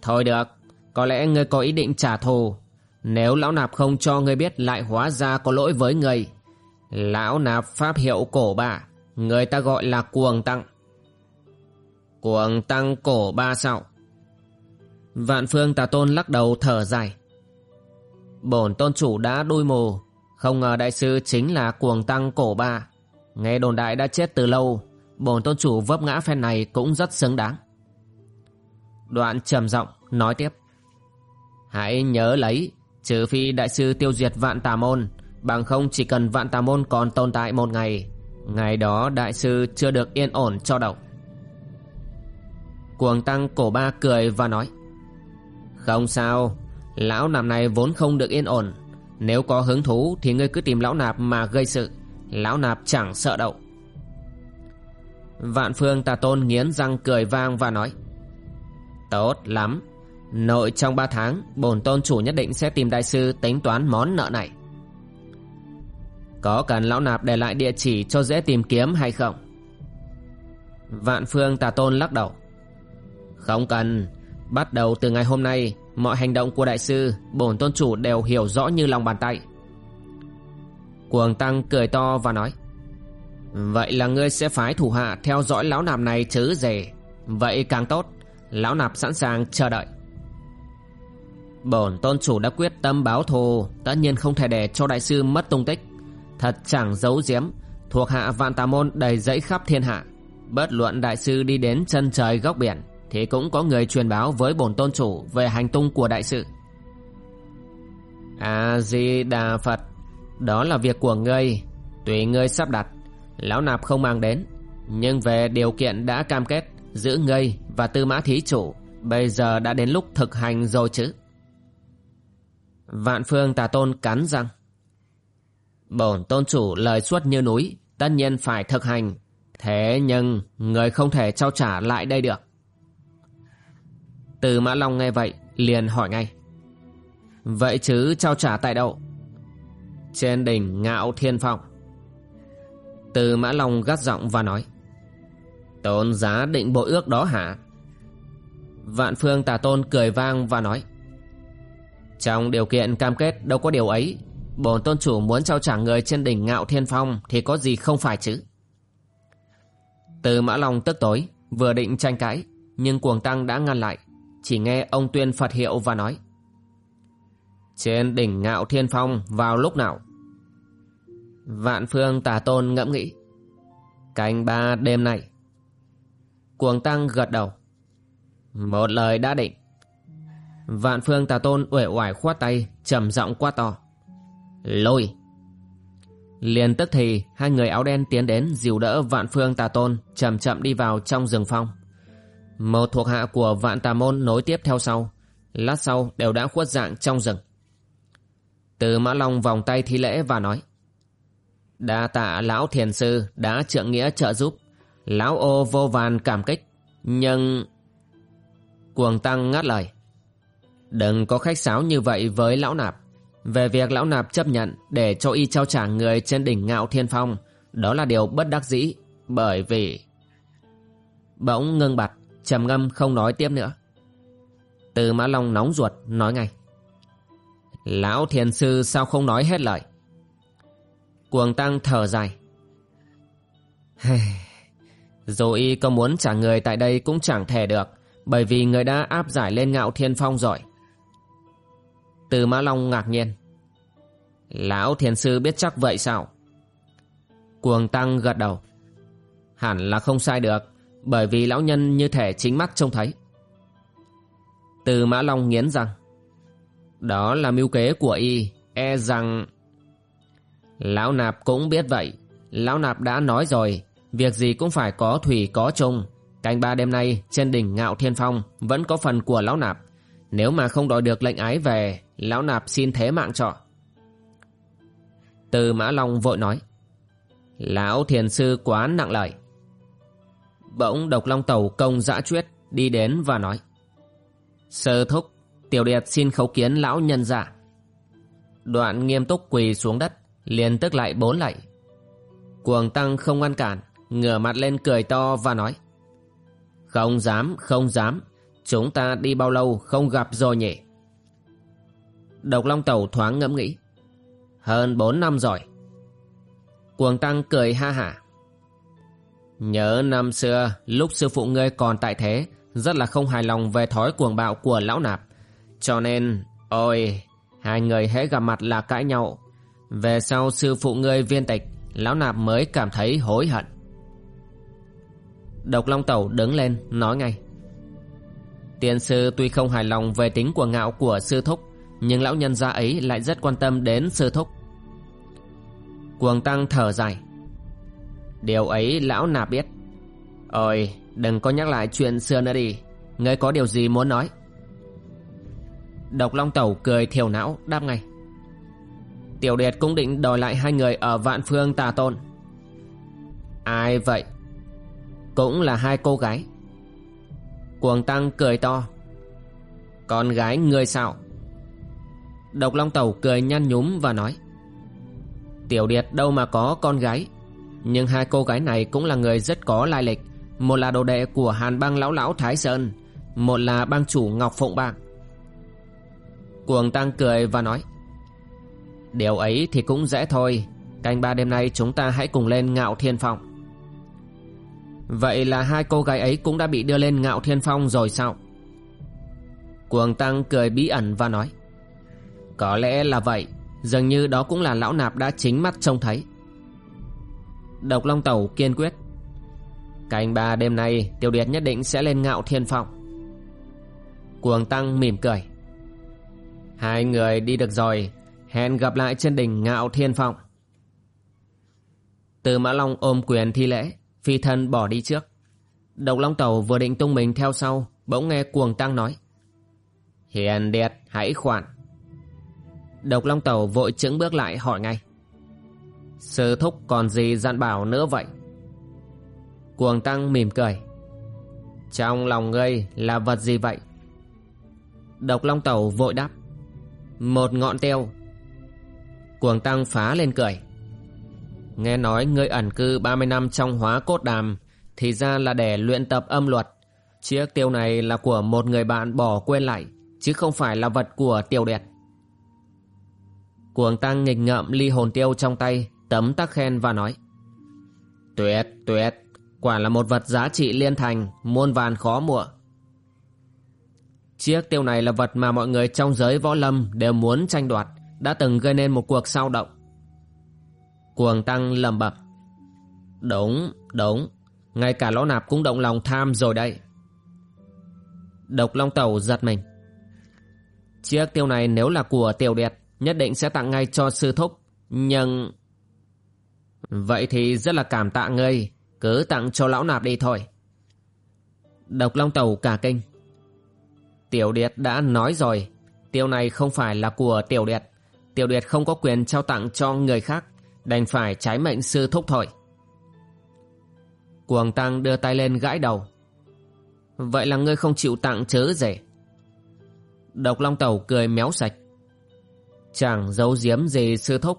Thôi được, có lẽ ngươi có ý định trả thù. Nếu lão nạp không cho ngươi biết lại hóa ra có lỗi với ngươi. Lão nạp pháp hiệu cổ bà, người ta gọi là cuồng tăng. Cuồng tăng cổ ba sao? Vạn phương tà tôn lắc đầu thở dài. Bổn tôn chủ đã đuôi mù, không ngờ đại sư chính là cuồng tăng cổ ba. Nghe đồn đại đã chết từ lâu, bổn tôn chủ vấp ngã phen này cũng rất xứng đáng. Đoạn trầm giọng nói tiếp. Hãy nhớ lấy, trừ phi đại sư tiêu diệt vạn tà môn, bằng không chỉ cần vạn tà môn còn tồn tại một ngày, ngày đó đại sư chưa được yên ổn cho đâu. Cuồng tăng cổ ba cười và nói Không sao, lão nạp này vốn không được yên ổn. Nếu có hứng thú thì ngươi cứ tìm lão nạp mà gây sự. Lão nạp chẳng sợ đâu. Vạn phương tà tôn nghiến răng cười vang và nói Tốt lắm Nội trong ba tháng, bổn tôn chủ nhất định sẽ tìm đại sư tính toán món nợ này. Có cần lão nạp để lại địa chỉ cho dễ tìm kiếm hay không? Vạn phương tà tôn lắc đầu. Không cần. Bắt đầu từ ngày hôm nay, Mọi hành động của đại sư, Bổn tôn chủ đều hiểu rõ như lòng bàn tay. Cuồng tăng cười to và nói, Vậy là ngươi sẽ phái thủ hạ theo dõi lão nạp này chứ gì? Vậy càng tốt. Lão nạp sẵn sàng chờ đợi. Bổn tôn chủ đã quyết tâm báo thù, Tất nhiên không thể để cho đại sư mất tung tích. Thật chẳng giấu giếm, Thuộc hạ vạn tà môn đầy dẫy khắp thiên hạ. Bất luận đại sư đi đến chân trời góc biển, Thì cũng có người truyền báo với bổn tôn chủ Về hành tung của đại sư A-di-đà Phật, Đó là việc của ngươi. Tùy ngươi sắp đặt, Lão nạp không mang đến. Nhưng về điều kiện đã cam kết Giữ ngươi và tư mã thí chủ, Bây giờ đã đến lúc thực hành rồi chứ. Vạn phương tà tôn cắn răng. Bổn tôn chủ lời suốt như núi, Tất nhiên phải thực hành. Thế nhưng, người không thể trao trả lại đây được. Từ Mã Long nghe vậy, liền hỏi ngay. Vậy chứ trao trả tại đâu? Trên đỉnh ngạo thiên phong. Từ Mã Long gắt giọng và nói. Tôn giá định bộ ước đó hả? Vạn phương tà tôn cười vang và nói. Trong điều kiện cam kết đâu có điều ấy Bổn tôn chủ muốn trao trả người trên đỉnh ngạo thiên phong Thì có gì không phải chứ? Từ mã long tức tối, Vừa định tranh cãi, Nhưng cuồng tăng đã ngăn lại, Chỉ nghe ông tuyên Phật hiệu và nói, Trên đỉnh ngạo thiên phong vào lúc nào? Vạn phương tà tôn ngẫm nghĩ, Canh ba đêm nay. Cuồng tăng gật đầu, Một lời đã định Vạn phương tà tôn uể oải khoát tay, trầm giọng quá to. Lôi! Liền tức thì, Hai người áo đen tiến đến dìu đỡ vạn phương tà tôn, chậm chậm đi vào trong rừng phong. Một thuộc hạ của vạn tà môn nối tiếp theo sau. Lát sau, đều đã khuất dạng trong rừng. Từ mã long vòng tay thi lễ và nói, Đa tạ lão thiền sư đã trượng nghĩa trợ giúp. Lão ô vô vàn cảm kích, Nhưng Cuồng tăng ngắt lời. Đừng có khách sáo như vậy với lão nạp. Về việc lão nạp chấp nhận Để cho y trao trả người trên đỉnh ngạo thiên phong, Đó là điều bất đắc dĩ, Bởi vì Bỗng ngưng bặt, trầm ngâm không nói tiếp nữa. Từ Mã Long nóng ruột nói ngay, Lão thiền sư sao không nói hết lời? Cuồng tăng thở dài Dù y có muốn trả người tại đây cũng chẳng thể được, Bởi vì người đã áp giải lên ngạo thiên phong rồi. Từ Mã Long ngạc nhiên. Lão thiền sư biết chắc vậy sao? Cuồng tăng gật đầu. Hẳn là không sai được, Bởi vì lão nhân như thể chính mắt trông thấy. Từ Mã Long nghiến rằng Đó là mưu kế của y E rằng Lão nạp cũng biết vậy. Lão nạp đã nói rồi, Việc gì cũng phải có thủy có chung. Canh ba đêm nay, trên đỉnh ngạo thiên phong Vẫn có phần của lão nạp. Nếu mà không đòi được lệnh ái về, Lão nạp xin thế mạng trọ Từ Mã Long vội nói, Lão thiền sư quá nặng lời. Bỗng độc long tàu công dã chuyết Đi đến và nói, Sơ thúc, Tiểu điệt xin khấu kiến lão nhân giả. Đoạn nghiêm túc quỳ xuống đất, liền tức lại bốn lạy. Cuồng tăng không ngăn cản, Ngửa mặt lên cười to và nói, Không dám không dám. Chúng ta đi bao lâu không gặp rồi nhỉ? Độc Long Tẩu thoáng ngẫm nghĩ. Hơn bốn năm rồi. Cuồng Tăng cười ha hả. Nhớ năm xưa, Lúc sư phụ ngươi còn tại thế, Rất là không hài lòng về thói cuồng bạo của lão nạp. Cho nên, Ôi, Hai người hễ gặp mặt là cãi nhau. Về sau sư phụ ngươi viên tịch, Lão nạp mới cảm thấy hối hận. Độc Long Tẩu đứng lên, nói ngay. Tiên sư tuy không hài lòng về tính của ngạo của sư thúc, Nhưng lão nhân gia ấy lại rất quan tâm đến sư thúc. Cuồng tăng thở dài. Điều ấy lão nạp biết. Ôi, đừng có nhắc lại chuyện xưa nữa đi. Ngươi có điều gì muốn nói? Độc Long Tẩu cười thiểu não, đáp ngay. Tiểu Điệt cũng định đòi lại hai người ở Vạn Phương Tà Tôn. Ai vậy? Cũng là hai cô gái. Cuồng Tăng cười to. Con gái ngươi sao? Độc Long Tẩu cười nhăn nhúm và nói. Tiểu Điệt đâu mà có con gái, Nhưng hai cô gái này cũng là người rất có lai lịch. Một là đồ đệ của Hàn bang lão lão Thái Sơn, Một là bang chủ Ngọc Phụng Bang. Cuồng Tăng cười và nói. Điều ấy thì cũng dễ thôi, Canh ba đêm nay chúng ta hãy cùng lên ngạo thiên phong Vậy là hai cô gái ấy cũng đã bị đưa lên ngạo thiên phong rồi sao? Cuồng Tăng cười bí ẩn và nói, Có lẽ là vậy, Dường như đó cũng là lão nạp đã chính mắt trông thấy. Độc Long Tẩu kiên quyết Canh ba đêm nay Tiểu Điệt nhất định sẽ lên ngạo thiên phong. Cuồng Tăng mỉm cười, Hai người đi được rồi, Hẹn gặp lại trên đỉnh ngạo thiên phong. Từ Mã Long ôm quyền thi lễ Phi thân bỏ đi trước. Độc Long Tẩu vừa định tung mình theo sau, Bỗng nghe cuồng tăng nói. Hiền điệt, hãy khoản Độc Long Tẩu vội chững bước lại hỏi ngay. Sư thúc còn gì dặn bảo nữa vậy? Cuồng tăng mỉm cười. Trong lòng ngươi là vật gì vậy? Độc Long Tẩu vội đáp. Một ngọn tiêu Cuồng tăng phá lên cười. Nghe nói ngươi ẩn cư 30 năm trong hóa cốt đàm, Thì ra là để luyện tập âm luật. Chiếc tiêu này là của một người bạn bỏ quên lại, Chứ không phải là vật của tiêu đẹp Cuồng tăng nghịch ngợm ly hồn tiêu trong tay, Tấm tắc khen và nói, Tuyệt tuyệt, Quả là một vật giá trị liên thành, Muôn vàn khó mua. Chiếc tiêu này là vật mà mọi người trong giới võ lâm Đều muốn tranh đoạt, Đã từng gây nên một cuộc sao động. Cuồng tăng lầm bập Đúng, đúng. Ngay cả lỗ nạp cũng động lòng tham rồi đây Độc Long tàu giật mình. Chiếc tiêu này nếu là của tiểu đẹp Nhất định sẽ tặng ngay cho sư thúc. Nhưng Vậy thì rất là cảm tạ ngươi Cứ tặng cho lão nạp đi thôi. Độc Long tàu cả kinh. Tiểu Điệt đã nói rồi Tiêu này không phải là của Tiểu Điệt. Tiểu Điệt không có quyền trao tặng cho người khác. Đành phải trái mệnh sư thúc thôi. Cuồng tăng đưa tay lên gãi đầu. Vậy là ngươi không chịu tặng chớ rể. Độc Long Tẩu cười méo sạch. Chẳng giấu giếm gì sư thúc?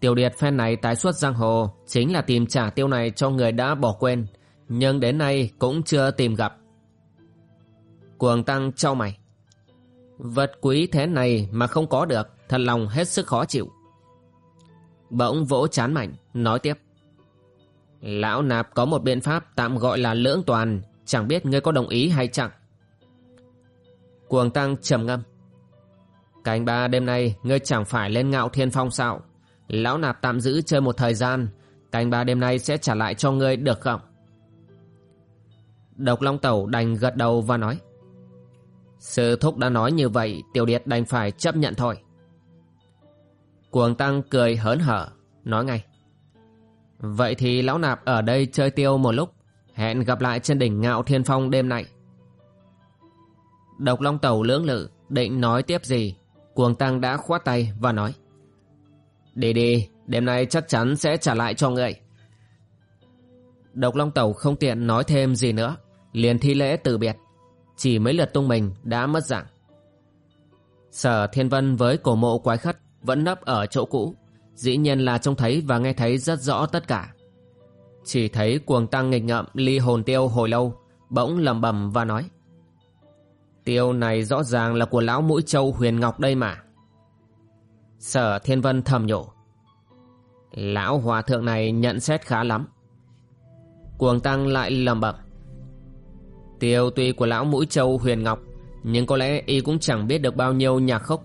Tiểu điệt phen này tái xuất giang hồ, Chính là tìm trả tiêu này cho người đã bỏ quên, Nhưng đến nay cũng chưa tìm gặp. Cuồng tăng trao mày. Vật quý thế này mà không có được, Thật lòng hết sức khó chịu. Bỗng vỗ chán mảnh, Nói tiếp. Lão nạp có một biện pháp tạm gọi là lưỡng toàn, Chẳng biết ngươi có đồng ý hay chẳng? Cuồng tăng trầm ngâm. Canh ba đêm nay, Ngươi chẳng phải lên ngạo thiên phong sao? Lão nạp tạm giữ chơi một thời gian Canh ba đêm nay sẽ trả lại cho ngươi được không? Độc Long Tẩu đành gật đầu và nói. Sư thúc đã nói như vậy, Tiểu Điệt đành phải chấp nhận thôi. Cuồng Tăng cười hớn hở, nói ngay. Vậy thì lão nạp ở đây chơi tiêu một lúc, hẹn gặp lại trên đỉnh ngạo thiên phong đêm nay. Độc Long Tẩu lưỡng lự, định nói tiếp gì Cuồng tăng đã khoát tay và nói Đi đi Đêm nay chắc chắn sẽ trả lại cho ngươi Độc Long Tẩu không tiện nói thêm gì nữa Liền thi lễ từ biệt Chỉ mấy lượt tung mình đã mất dạng Sở Thiên Vân với cổ mộ quái khất vẫn nấp ở chỗ cũ. Dĩ nhiên là trông thấy và nghe thấy rất rõ tất cả. Chỉ thấy cuồng tăng nghịch ngợm, ly hồn tiêu hồi lâu, Bỗng lầm bầm và nói, Tiêu này rõ ràng là của lão mũi châu huyền ngọc đây mà. Sở Thiên Vân thầm nhổ Lão hòa thượng này nhận xét khá lắm. Cuồng tăng lại lầm bẩm, Tiêu tuy của lão mũi châu huyền ngọc, Nhưng có lẽ y cũng chẳng biết được bao nhiêu nhạc khúc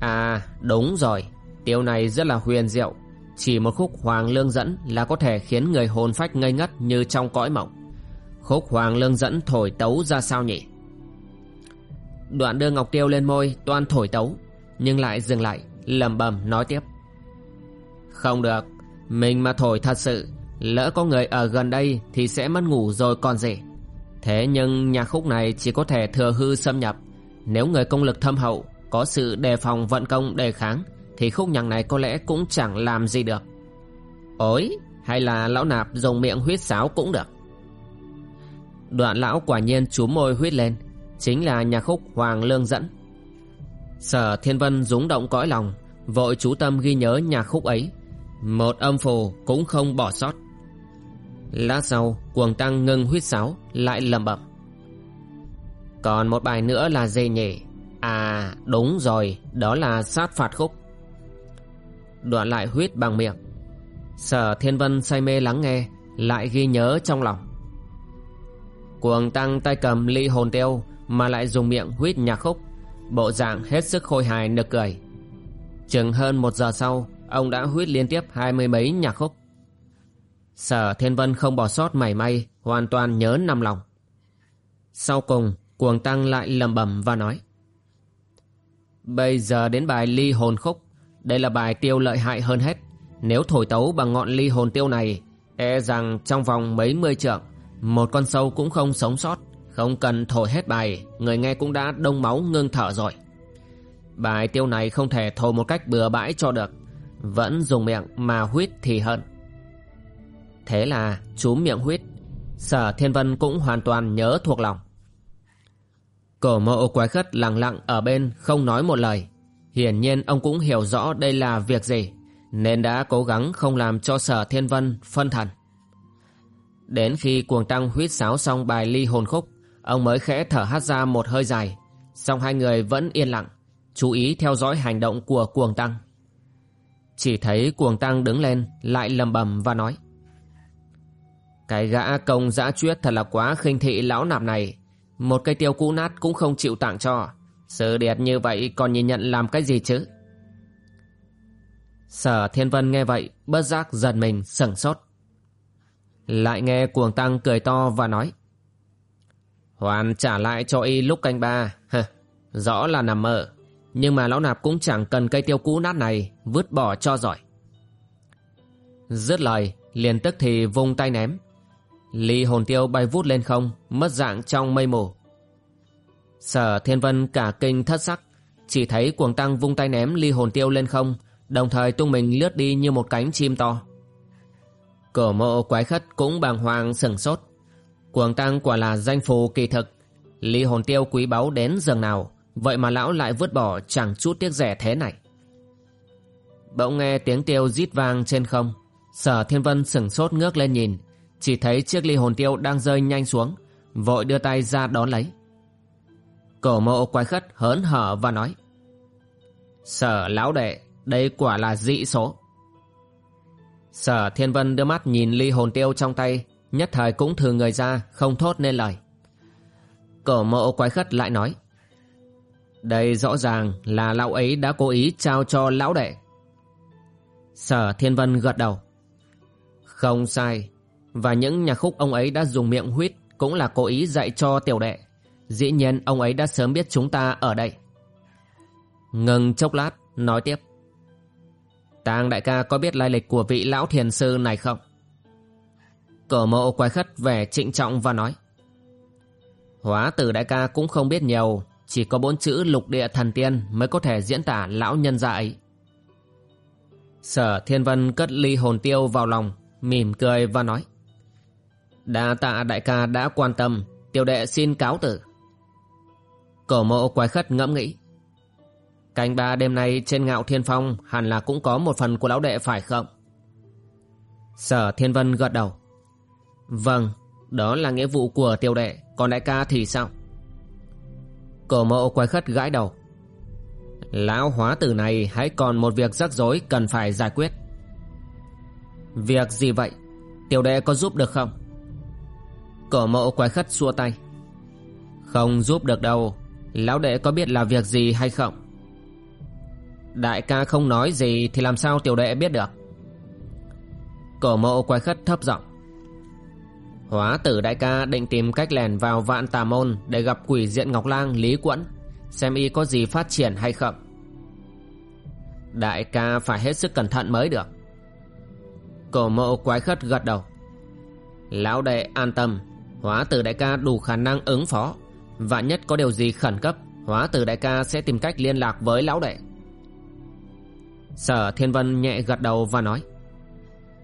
À đúng rồi. Tiêu này rất là huyền diệu. Chỉ một khúc hoàng lương dẫn là có thể khiến người hồn phách ngây ngất như trong cõi mộng. Khúc hoàng lương dẫn thổi tấu ra sao nhỉ? Đoạn đưa Ngọc Tiêu lên môi, toan thổi tấu, Nhưng lại dừng lại lầm bầm nói tiếp. Không được, Mình mà thổi thật sự, Lỡ có người ở gần đây Thì sẽ mất ngủ rồi còn gì. Thế nhưng nhạc khúc này chỉ có thể thừa hư xâm nhập. Nếu người công lực thâm hậu có sự đề phòng vận công đề kháng, Thì khúc nhạc này có lẽ cũng chẳng làm gì được. Ối Hay là lão nạp dùng miệng huyết sáo cũng được. Đoạn lão quả nhiên chú môi huyết lên, Chính là nhạc khúc Hoàng Lương Dẫn. Sở Thiên Vân rúng động cõi lòng, Vội chú tâm ghi nhớ nhạc khúc ấy. Một âm phù cũng không bỏ sót. Lát sau, Cuồng Tăng ngưng huyết sáo Lại lầm bẩm. Còn một bài nữa là gì nhỉ À đúng rồi, Đó là sát phạt khúc. Đoạn lại huyết bằng miệng. Sở Thiên Vân say mê lắng nghe, Lại ghi nhớ trong lòng. Cuồng Tăng tay cầm ly hồn tiêu Mà lại dùng miệng huyết nhạc khúc, Bộ dạng hết sức khôi hài nực cười. Chừng hơn một giờ sau, Ông đã huyết liên tiếp hai mươi mấy nhạc khúc. Sở Thiên Vân không bỏ sót mảy may, Hoàn toàn nhớ nằm lòng. Sau cùng, Cuồng Tăng lại lầm bầm và nói Bây giờ đến bài ly hồn khúc. Đây là bài tiêu lợi hại hơn hết. Nếu thổi tấu bằng ngọn ly hồn tiêu này E rằng trong vòng mấy mươi trượng, Một con sâu cũng không sống sót, Không cần thổi hết bài, Người nghe cũng đã đông máu ngưng thở rồi. Bài tiêu này không thể thổi một cách bừa bãi cho được, Vẫn dùng miệng mà huyết thì hơn. Thế là chú miệng huyết Sở Thiên Vân cũng hoàn toàn nhớ thuộc lòng. Cổ mộ quái khất lặng lặng ở bên, không nói một lời. Hiển nhiên ông cũng hiểu rõ đây là việc gì, Nên đã cố gắng không làm cho sở thiên vân phân thần. Đến khi cuồng tăng huyết sáo xong bài ly hồn khúc, Ông mới khẽ thở hắt ra một hơi dài. Song hai người vẫn yên lặng, Chú ý theo dõi hành động của cuồng tăng. Chỉ thấy cuồng tăng đứng lên, Lại lầm bầm và nói, Cái gã công dã chuyết thật là quá khinh thị lão nạp này. Một cây tiêu cũ nát cũng không chịu tặng cho. Sự đẹp như vậy còn nhìn nhận làm cái gì chứ? Sở Thiên Vân nghe vậy Bất giác giật mình sửng sốt. Lại nghe cuồng tăng cười to và nói Hoàn trả lại cho y lúc canh ba. Hờ, Rõ là nằm mơ. Nhưng mà lão nạp cũng chẳng cần cây tiêu cũ nát này Vứt bỏ cho giỏi. Dứt lời liền tức thì vung tay ném. Ly hồn tiêu bay vút lên không, Mất dạng trong mây mù. Sở thiên vân cả kinh thất sắc, Chỉ thấy cuồng tăng vung tay ném ly hồn tiêu lên không, Đồng thời tung mình lướt đi như một cánh chim to. Cổ mộ quái khất cũng bàng hoàng sửng sốt. Cuồng tăng quả là danh phù kỳ thực Ly hồn tiêu quý báu đến giường nào, Vậy mà lão lại vứt bỏ chẳng chút tiếc rẻ thế này. Bỗng nghe tiếng tiêu rít vang trên không, Sở thiên vân sửng sốt ngước lên nhìn chỉ thấy chiếc ly hồn tiêu đang rơi nhanh xuống, Vội đưa tay ra đón lấy. Cổ mộ quái khất hớn hở và nói, Sở lão đệ, Đây quả là dị số. Sở thiên vân đưa mắt nhìn ly hồn tiêu trong tay, Nhất thời cũng thừa người ra, Không thốt nên lời. Cổ mộ quái khất lại nói, Đây rõ ràng là lão ấy đã cố ý trao cho lão đệ. Sở Thiên Vân gật đầu, Không sai và những nhạc khúc ông ấy đã dùng miệng huýt Cũng là cố ý dạy cho tiểu đệ Dĩ nhiên ông ấy đã sớm biết chúng ta ở đây Ngừng chốc lát Nói tiếp Tàng đại ca có biết lai lịch của vị lão thiền sư này không? cở mộ quái khất vẻ trịnh trọng và nói Hóa tử đại ca cũng không biết nhiều chỉ có bốn chữ lục địa thần tiên mới có thể diễn tả lão nhân gia ấy. Sở Thiên Vân cất ly hồn tiêu vào lòng, mỉm cười và nói. Đa tạ đại ca đã quan tâm, tiểu đệ xin cáo tử. Cổ mộ quái khất ngẫm nghĩ. Canh ba đêm nay trên ngạo thiên phong hẳn là cũng có một phần của lão đệ phải không? Sở Thiên Vân gật đầu. Vâng, đó là nghĩa vụ của tiểu đệ, còn đại ca thì sao? Cổ mộ quái khất gãi đầu. Lão hóa tử này hãy còn một việc rắc rối cần phải giải quyết. Việc gì vậy? Tiểu đệ có giúp được không? Cổ mộ quái khất xua tay. Không giúp được đâu, lão đệ có biết là việc gì hay không? Đại ca không nói gì thì làm sao tiểu đệ biết được? Cổ mộ quái khất thấp giọng. Hóa tử đại ca định tìm cách lèn vào vạn tà môn để gặp quỷ diện Ngọc Lang Lý Quẫn, xem y có gì phát triển hay không. Đại ca phải hết sức cẩn thận mới được. Cổ mộ quái khất gật đầu. Lão đệ an tâm, hóa tử đại ca đủ khả năng ứng phó. Vạn nhất có điều gì khẩn cấp, hóa tử đại ca sẽ tìm cách liên lạc với lão đệ. Sở Thiên Vân nhẹ gật đầu và nói.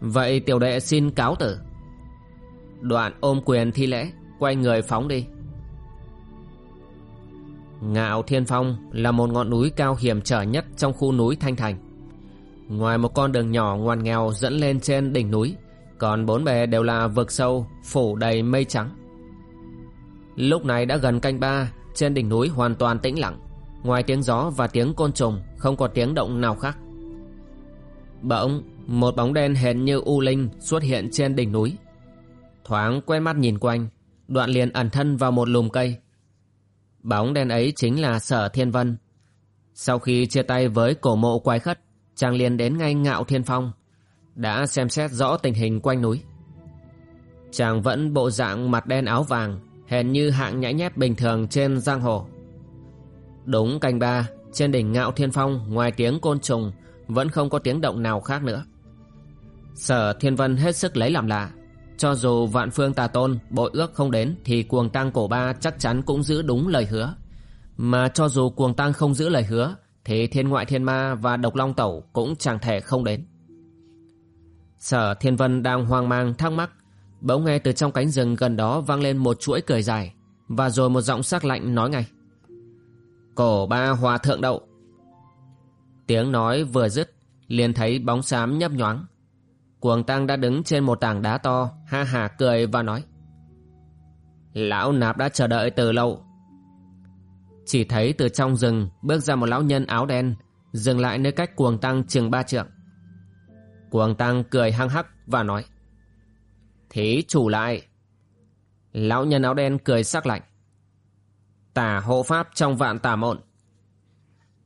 Vậy tiểu đệ xin cáo tử. Đoạn ôm quyền thi lễ Quay người phóng đi Ngạo Thiên Phong là một ngọn núi cao hiểm trở nhất trong khu núi Thanh Thành. Ngoài một con đường nhỏ ngoằn nghèo dẫn lên trên đỉnh núi, còn bốn bề đều là vực sâu, phủ đầy mây trắng. Lúc này đã gần canh ba, trên đỉnh núi hoàn toàn tĩnh lặng. Ngoài tiếng gió và tiếng côn trùng, không có tiếng động nào khác. Bỗng, một bóng đen hệt như u linh xuất hiện trên đỉnh núi, Thoáng quen mắt nhìn quanh Đoạn liền ẩn thân vào một lùm cây Bóng đen ấy chính là Sở Thiên Vân Sau khi chia tay với cổ mộ quái khất Chàng liền đến ngay ngạo thiên phong đã xem xét rõ tình hình quanh núi Chàng vẫn bộ dạng mặt đen áo vàng, Hèn như hạng nhãi nhép bình thường trên giang hồ Đúng canh ba, Trên đỉnh ngạo thiên phong, Ngoài tiếng côn trùng, Vẫn không có tiếng động nào khác nữa Sở Thiên Vân hết sức lấy làm lạ, cho dù vạn phương tà tôn, bội ước không đến, thì cuồng tăng cổ ba chắc chắn cũng giữ đúng lời hứa. Mà cho dù cuồng tăng không giữ lời hứa, thì thiên ngoại thiên ma và độc long tẩu cũng chẳng thể không đến. Sở thiên vân đang hoang mang thắc mắc bỗng nghe từ trong cánh rừng gần đó vang lên một chuỗi cười dài và rồi một giọng sắc lạnh nói ngay. Cổ ba hòa thượng đậu. Tiếng nói vừa dứt liền thấy bóng xám nhấp nhoáng Cuồng tăng đã đứng trên một tảng đá to, ha hà cười và nói. Lão nạp đã chờ đợi từ lâu. Chỉ thấy từ trong rừng bước ra một lão nhân áo đen, dừng lại nơi cách cuồng tăng chừng ba trượng. Cuồng tăng cười hăng hắc và nói. Thí chủ lại. Lão nhân áo đen cười sắc lạnh. Tả hộ pháp trong vạn tà mộn.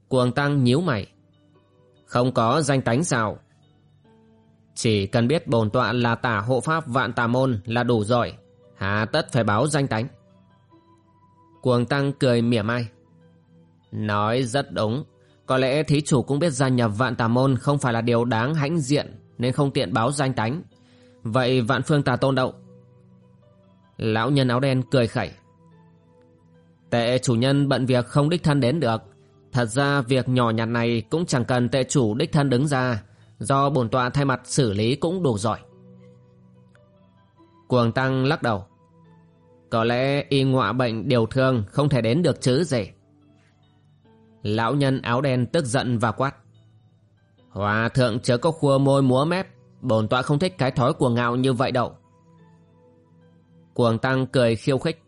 Cuồng tăng nhíu mày. Không có danh tánh sao chỉ cần biết bổn tọa là tả hộ pháp vạn tà môn là đủ rồi, Hà tất phải báo danh tánh Cuồng tăng cười mỉa mai, Nói rất đúng có lẽ thí chủ cũng biết gia nhập vạn tà môn Không phải là điều đáng hãnh diện, Nên không tiện báo danh tánh Vậy vạn phương tà tôn đậu Lão nhân áo đen cười khẩy Tệ chủ nhân bận việc không đích thân đến được Thật ra việc nhỏ nhặt này Cũng chẳng cần tệ chủ đích thân đứng ra do bổn tọa thay mặt xử lý cũng đủ giỏi. Cuồng Tăng lắc đầu. Có lẽ y ngọa bệnh điều thương không thể đến được chứ gì. Lão nhân áo đen tức giận và quát. Hòa thượng chớ có khua môi múa mép, bổn tọa không thích cái thói của ngạo như vậy đâu. Cuồng Tăng cười khiêu khích.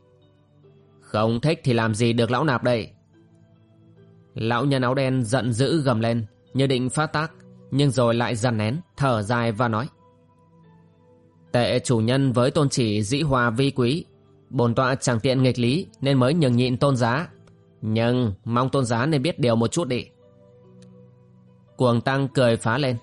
Không thích thì làm gì được lão nạp đây. Lão nhân áo đen giận dữ gầm lên, như định phát tác, nhưng rồi lại dằn nén, thở dài và nói. Tệ chủ nhân với tôn chỉ dĩ hòa vi quý, bồn tọa chẳng tiện nghịch lý nên mới nhường nhịn tôn giá. Nhưng mong tôn giá nên biết điều một chút đi. Cuồng tăng cười phá lên.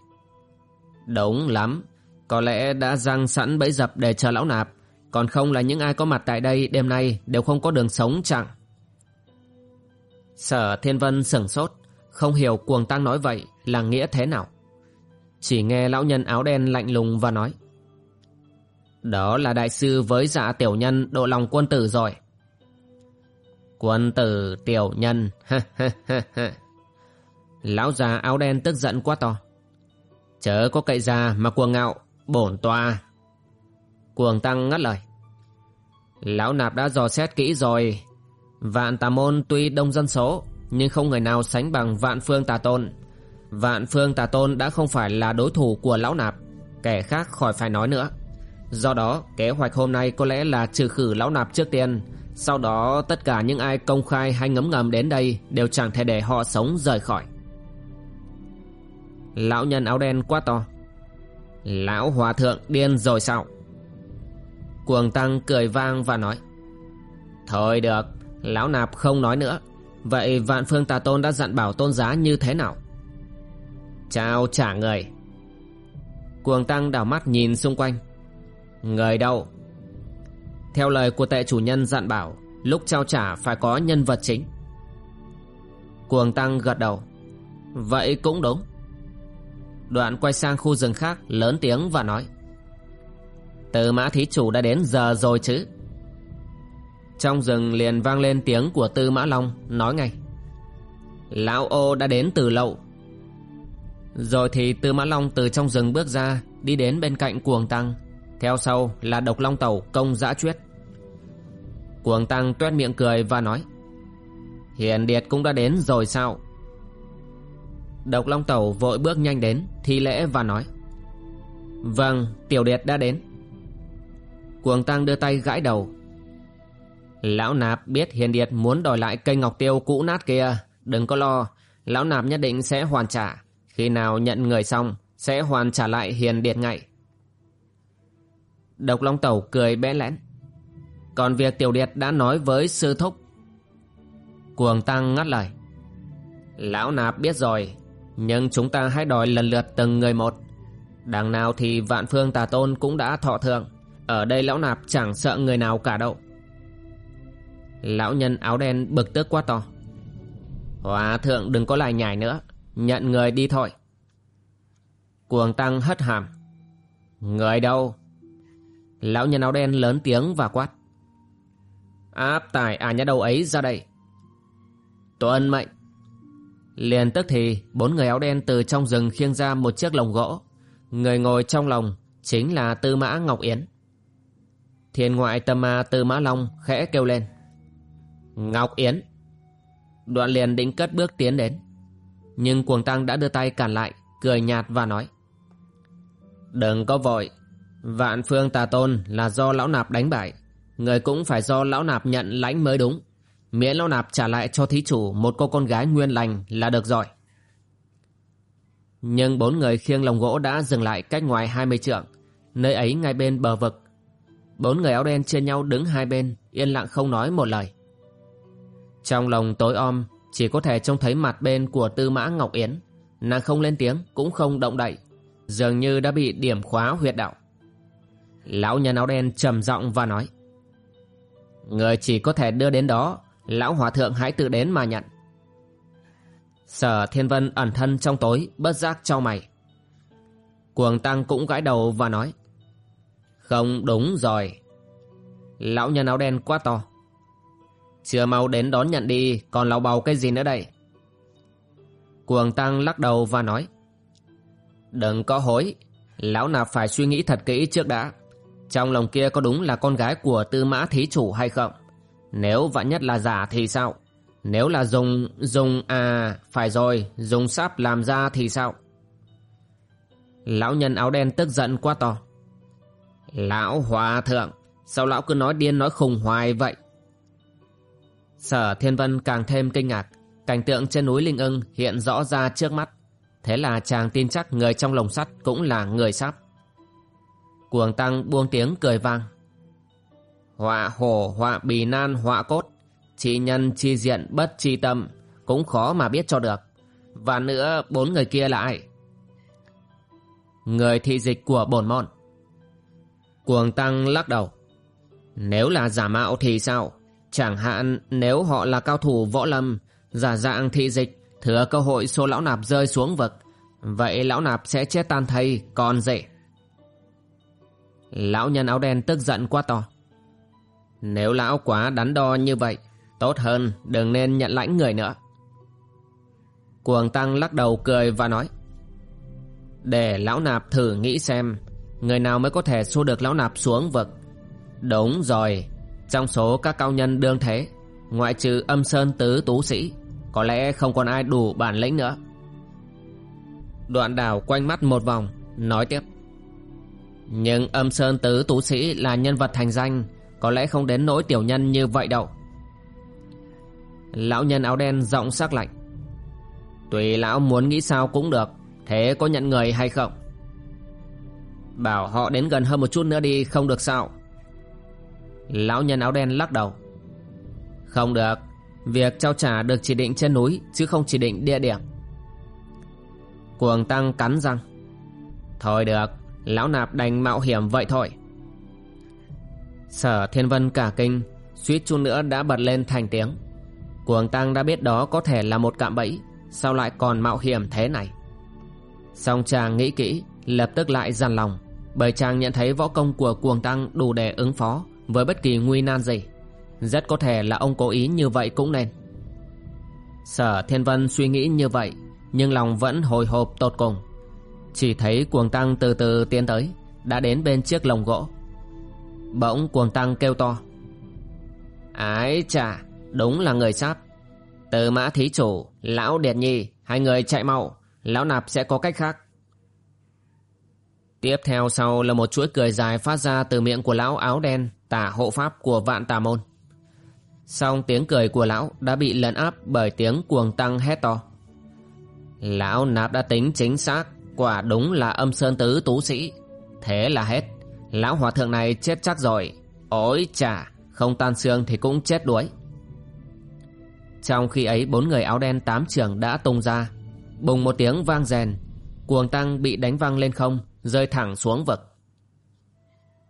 Đúng lắm, có lẽ đã răng sẵn bẫy dập để chờ lão nạp, còn không là những ai có mặt tại đây đêm nay đều không có đường sống chẳng. Sở Thiên Vân sửng sốt, không hiểu cuồng tăng nói vậy là nghĩa thế nào. Chỉ nghe lão nhân áo đen lạnh lùng và nói Đó là đại sư với dạ tiểu nhân độ lòng quân tử rồi Quân tử tiểu nhân. Ha ha ha ha. Lão già áo đen tức giận quá to. Chớ có cậy ra mà cuồng ngạo, Bổn toa Cuồng tăng ngắt lời. Lão nạp đã dò xét kỹ rồi. Vạn tà môn tuy đông dân số, Nhưng không người nào sánh bằng vạn phương tà tôn. Vạn phương tà tôn đã không phải là đối thủ của lão nạp, Kẻ khác khỏi phải nói nữa. Do đó, kế hoạch hôm nay có lẽ là trừ khử lão nạp trước tiên sau đó, tất cả những ai công khai hay ngấm ngầm đến đây Đều chẳng thể để họ sống rời khỏi. Lão nhân áo đen quá to. Lão hòa thượng điên rồi sao? Cuồng tăng cười vang và nói. Thôi được, Lão nạp không nói nữa. Vậy vạn phương tà tôn đã dặn bảo tôn giá như thế nào? Chào trả người. Cuồng tăng đảo mắt nhìn xung quanh. Người đâu? Theo lời của tệ chủ nhân dặn bảo, Lúc trao trả phải có nhân vật chính. Cuồng tăng gật đầu. Vậy cũng đúng. Đoạn quay sang khu rừng khác, lớn tiếng và nói. Từ mã thí chủ đã đến giờ rồi chứ? Trong rừng liền vang lên tiếng của Tư Mã Long, nói ngay. Lão ô đã đến từ lâu. Rồi thì Tư Mã Long từ trong rừng bước ra, Đi đến bên cạnh cuồng tăng. Theo sau là độc long tàu, công dã chuyết. Cuồng tăng tuét miệng cười và nói, Hiền Điệt cũng đã đến rồi sao? Độc Long Tẩu vội bước nhanh đến Thi lễ và nói Vâng Tiểu Điệt đã đến. Cuồng Tăng đưa tay gãi đầu, Lão Nạp biết Hiền Điệt muốn đòi lại cây ngọc tiêu cũ nát kia, Đừng có lo, Lão Nạp nhất định sẽ hoàn trả. Khi nào nhận người xong, Sẽ hoàn trả lại Hiền Điệt ngay. Độc Long Tẩu cười bẽ lẽn còn việc Tiểu Điệt đã nói với sư thúc. Cuồng Tăng ngắt lời. Lão Nạp biết rồi, nhưng chúng ta hãy đòi lần lượt từng người một. Đằng nào thì vạn phương tà tôn cũng đã thọ thượng. Ở đây lão nạp chẳng sợ người nào cả đâu. Lão nhân áo đen bực tức quá to. Hòa thượng đừng có lại nhảy nữa, Nhận người đi thôi. Cuồng tăng hất hàm. Người đâu? Lão nhân áo đen lớn tiếng và quát. Áp tải à nhà đầu ấy ra đây. Tuân mệnh. Liền tức thì, bốn người áo đen từ trong rừng khiêng ra một chiếc lồng gỗ. Người ngồi trong lồng chính là Tư Mã Ngọc Yến. Thiên ngoại tâm ma Tư Mã Long khẽ kêu lên. Ngọc Yến. Đoạn liền định cất bước tiến đến. Nhưng cuồng tăng đã đưa tay cản lại, Cười nhạt và nói. Đừng có vội. Vạn phương tà tôn là do lão nạp đánh bại. Người cũng phải do lão nạp nhận lãnh mới đúng Miễn lão nạp trả lại cho thí chủ một cô con gái nguyên lành là được rồi. Nhưng bốn người khiêng lồng gỗ đã dừng lại cách ngoài hai mươi trượng, nơi ấy ngay bên bờ vực. Bốn người áo đen chia nhau đứng hai bên, yên lặng không nói một lời. Trong lòng tối om, chỉ có thể trông thấy mặt bên của Tư Mã Ngọc Yến. Nàng không lên tiếng, cũng không động đậy, dường như đã bị điểm khóa huyệt đạo. Lão nhân áo đen trầm giọng và nói Người chỉ có thể đưa đến đó. Lão hòa thượng hãy tự đến mà nhận. Sở thiên vân ẩn thân trong tối, Bất giác cho mày. Cuồng tăng cũng gãi đầu và nói, Không đúng rồi. Lão nhân áo đen quá to, Chưa mau đến đón nhận đi, Còn lão bầu cái gì nữa đây? Cuồng tăng lắc đầu và nói, Đừng có hối, Lão nạp phải suy nghĩ thật kỹ trước đã. Trong lòng kia có đúng là con gái của tư mã thí chủ hay không nếu vạn nhất là giả thì sao? Nếu là dùng, dùng, à, phải rồi, dùng sáp làm ra thì sao? Lão nhân áo đen tức giận quá to. Lão hòa thượng, sao lão cứ nói điên nói khùng hoài vậy? Sở Thiên Vân càng thêm kinh ngạc, cảnh tượng trên núi Linh ưng hiện rõ ra trước mắt. Thế là chàng tin chắc người trong lồng sắt cũng là người sáp. Cuồng tăng buông tiếng cười vang. Họa hổ, họa bì nan, họa cốt, chi nhân, chi diện, bất, chi tâm cũng khó mà biết cho được. Và nữa, bốn người kia là ai? Người thị dịch của bổn môn. Cuồng tăng lắc đầu. Nếu là giả mạo thì sao? Chẳng hạn nếu họ là cao thủ võ lâm, giả dạng thị dịch, thừa cơ hội số lão nạp rơi xuống vực, vậy lão nạp sẽ chết tan thây, còn dễ lão nhân áo đen tức giận quá to. Nếu lão quá đắn đo như vậy, Tốt hơn đừng nên nhận lãnh người nữa. Cuồng tăng lắc đầu cười và nói, Để lão nạp thử nghĩ xem, Người nào mới có thể xua được lão nạp xuống vực. Đúng rồi, Trong số các cao nhân đương thế, Ngoại trừ âm sơn tứ tú sĩ, Có lẽ không còn ai đủ bản lĩnh nữa. Đoạn đảo quanh mắt một vòng, Nói tiếp. Nhưng âm sơn tứ tú sĩ là nhân vật thành danh, Có lẽ không đến nỗi tiểu nhân như vậy đâu. Lão nhân áo đen giọng sắc lạnh. Tùy lão muốn nghĩ sao cũng được, Thế có nhận người hay không? Bảo họ đến gần hơn một chút nữa đi, Không được sao? Lão nhân áo đen lắc đầu. Không được, Việc trao trả được chỉ định trên núi, Chứ không chỉ định địa điểm. Cuồng tăng cắn răng. Thôi được Lão nạp đành mạo hiểm vậy thôi. Sở thiên vân cả kinh, Suýt chút nữa đã bật lên thành tiếng. Cuồng tăng đã biết đó có thể là một cạm bẫy, Sao lại còn mạo hiểm thế này? Song chàng nghĩ kỹ, Lập tức lại dằn lòng, Bởi chàng nhận thấy võ công của cuồng tăng đủ để ứng phó Với bất kỳ nguy nan gì. Rất có thể là ông cố ý như vậy cũng nên. Sở Thiên Vân suy nghĩ như vậy, Nhưng lòng vẫn hồi hộp tột cùng. Chỉ thấy cuồng tăng từ từ tiến tới Đã đến bên chiếc lồng gỗ. Bỗng cuồng tăng kêu to. Ái chà Đúng là người sáp Từ mã thí chủ Lão Điệt Nhi Hai người chạy mau Lão nạp sẽ có cách khác. Tiếp theo sau là một chuỗi cười dài phát ra từ miệng của lão áo đen tả hộ pháp của vạn tà môn. song tiếng cười của lão đã bị lấn áp bởi tiếng cuồng tăng hét to. Lão nạp đã tính chính xác, quả đúng là âm sơn tứ tú sĩ. Thế là hết, lão hòa thượng này chết chắc rồi. Ôi chà, không tan xương thì cũng chết đuối. Trong khi ấy bốn người áo đen tám trưởng đã tung ra, bùng một tiếng vang rèn, cuồng tăng bị đánh văng lên không, rơi thẳng xuống vực.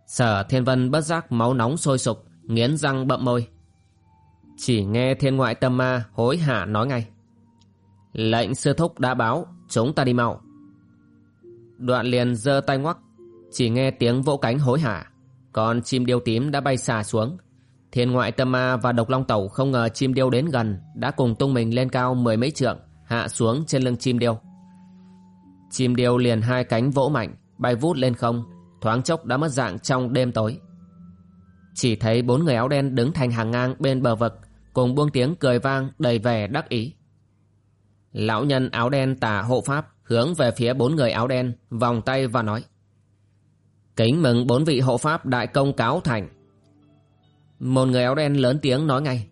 Sở Thiên Vân bất giác máu nóng sôi sục, nghiến răng bậm môi. Chỉ nghe thiên ngoại tâm ma hối hả nói ngay. Lệnh sư thúc đã báo, chúng ta đi mau. Đoạn liền giơ tay ngoắc, chỉ nghe tiếng vỗ cánh hối hả. Còn chim điêu tím đã bay xà xuống. Thiên ngoại tâm ma và độc long tẩu không ngờ chim điêu đến gần, đã cùng tung mình lên cao mười mấy trượng, hạ xuống trên lưng chim điêu. Chim điêu liền hai cánh vỗ mạnh, bay vút lên không, thoáng chốc đã mất dạng trong đêm tối. Chỉ thấy bốn người áo đen đứng thành hàng ngang bên bờ vực, cùng buông tiếng cười vang đầy vẻ đắc ý. Lão nhân áo đen tả hộ pháp hướng về phía bốn người áo đen, vòng tay và nói. Kính mừng bốn vị hộ pháp đại công cáo thành. Một người áo đen lớn tiếng nói ngay.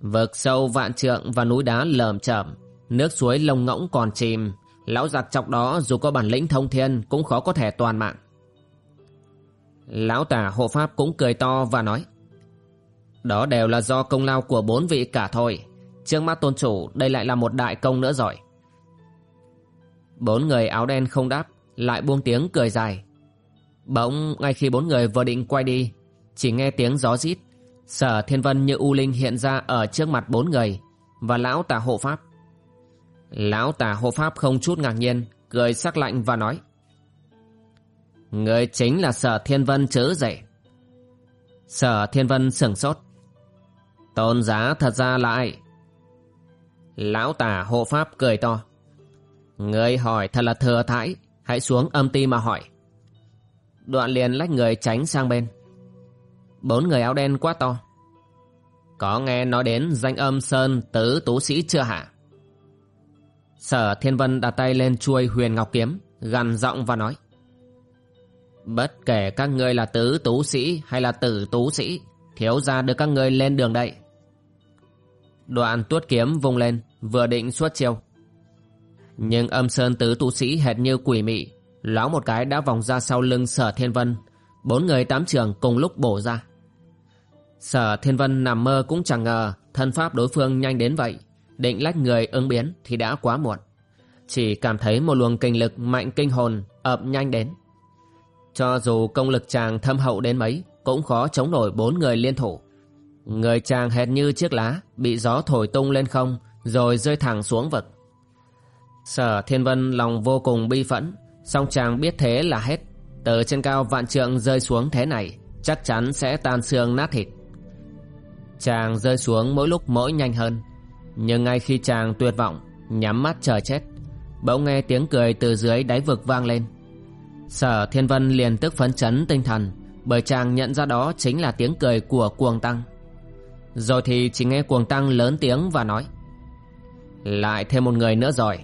Vực sâu vạn trượng và núi đá lởm chởm, nước suối lông ngỗng còn chìm, Lão giặc chọc đó dù có bản lĩnh thông thiên Cũng khó có thể toàn mạng Lão tả hộ pháp cũng cười to và nói Đó đều là do công lao của bốn vị cả thôi Trước mắt tôn chủ đây lại là một đại công nữa rồi Bốn người áo đen không đáp Lại buông tiếng cười dài Bỗng ngay khi bốn người vừa định quay đi Chỉ nghe tiếng gió rít Sở thiên vân như u linh hiện ra ở trước mặt bốn người Và lão tả hộ pháp Lão tả hộ pháp không chút ngạc nhiên, cười sắc lạnh và nói. Người chính là sở thiên vân chớ dậy. Sở thiên vân sửng sốt. Tôn giá thật ra là ai? Lão tả hộ pháp cười to. Người hỏi thật là thừa thãi, hãy xuống âm ti mà hỏi. Đoạn liền lách người tránh sang bên. Bốn người áo đen quá to. Có nghe nói đến danh âm Sơn Tứ Tú Sĩ chưa hả? Sở Thiên Vân đặt tay lên chuôi huyền ngọc kiếm, gằn giọng và nói. Bất kể các ngươi là tứ tú sĩ hay là tử tú sĩ, thiếu ra được các ngươi lên đường đây Đoạn tuốt kiếm vung lên, vừa định xuất chiêu. Nhưng âm sơn tứ tu sĩ hệt như quỷ mị, láo một cái đã vòng ra sau lưng sở thiên vân, bốn người tám trường cùng lúc bổ ra. Sở thiên vân nằm mơ cũng chẳng ngờ thân pháp đối phương nhanh đến vậy, định lách người ứng biến thì đã quá muộn. Chỉ cảm thấy một luồng kinh lực mạnh kinh hồn ập nhanh đến. Cho dù công lực chàng thâm hậu đến mấy, cũng khó chống nổi bốn người liên thủ. Người chàng hệt như chiếc lá, bị gió thổi tung lên không, rồi rơi thẳng xuống vực. Sở Thiên Vân lòng vô cùng bi phẫn, song chàng biết thế là hết. Từ trên cao vạn trượng rơi xuống thế này, chắc chắn sẽ tan xương nát thịt. Chàng rơi xuống mỗi lúc mỗi nhanh hơn Nhưng ngay khi chàng tuyệt vọng Nhắm mắt chờ chết Bỗng nghe tiếng cười từ dưới đáy vực vang lên Sở Thiên Vân liền tức phấn chấn tinh thần Bởi chàng nhận ra đó chính là tiếng cười của cuồng tăng Rồi thì chỉ nghe cuồng tăng lớn tiếng và nói Lại thêm một người nữa rồi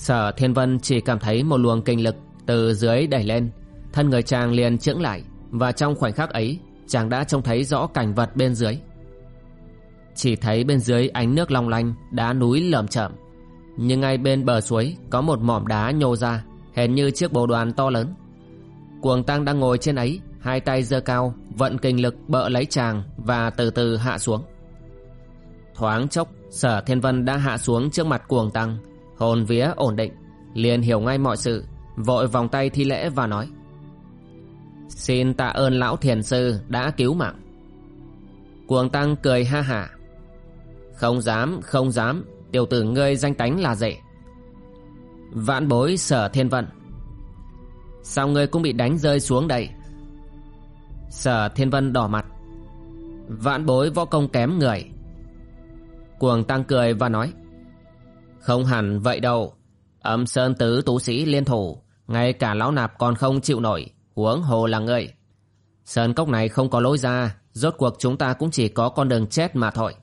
Sở Thiên Vân chỉ cảm thấy một luồng kinh lực từ dưới đẩy lên. Thân người chàng liền chững lại, Và trong khoảnh khắc ấy, chàng đã trông thấy rõ cảnh vật bên dưới. Chỉ thấy bên dưới ánh nước long lanh, Đá núi lởm chởm. Nhưng ngay bên bờ suối Có một mỏm đá nhô ra, Hệt như chiếc bồ đoàn to lớn. Cuồng tăng đang ngồi trên ấy, Hai tay giơ cao, Vận kinh lực bợ lấy chàng Và từ từ hạ xuống. Thoáng chốc, Sở Thiên Vân đã hạ xuống trước mặt cuồng tăng Hồn vía ổn định, liền hiểu ngay mọi sự, Vội vòng tay thi lễ và nói. Xin tạ ơn lão thiền sư đã cứu mạng. Cuồng tăng cười ha hả Không dám không dám, Tiểu tử ngươi danh tánh là dễ Vạn bối sở thiên vận. Sao ngươi cũng bị đánh rơi xuống đây? Sở thiên vân đỏ mặt. Vạn bối võ công kém người. Cuồng tăng cười và nói. Không hẳn vậy đâu. Âm sơn tứ tú sĩ liên thủ, Ngay cả lão nạp còn không chịu nổi, Huống hồ là ngươi. Sơn cốc này không có lối ra, Rốt cuộc chúng ta cũng chỉ có con đường chết mà thôi.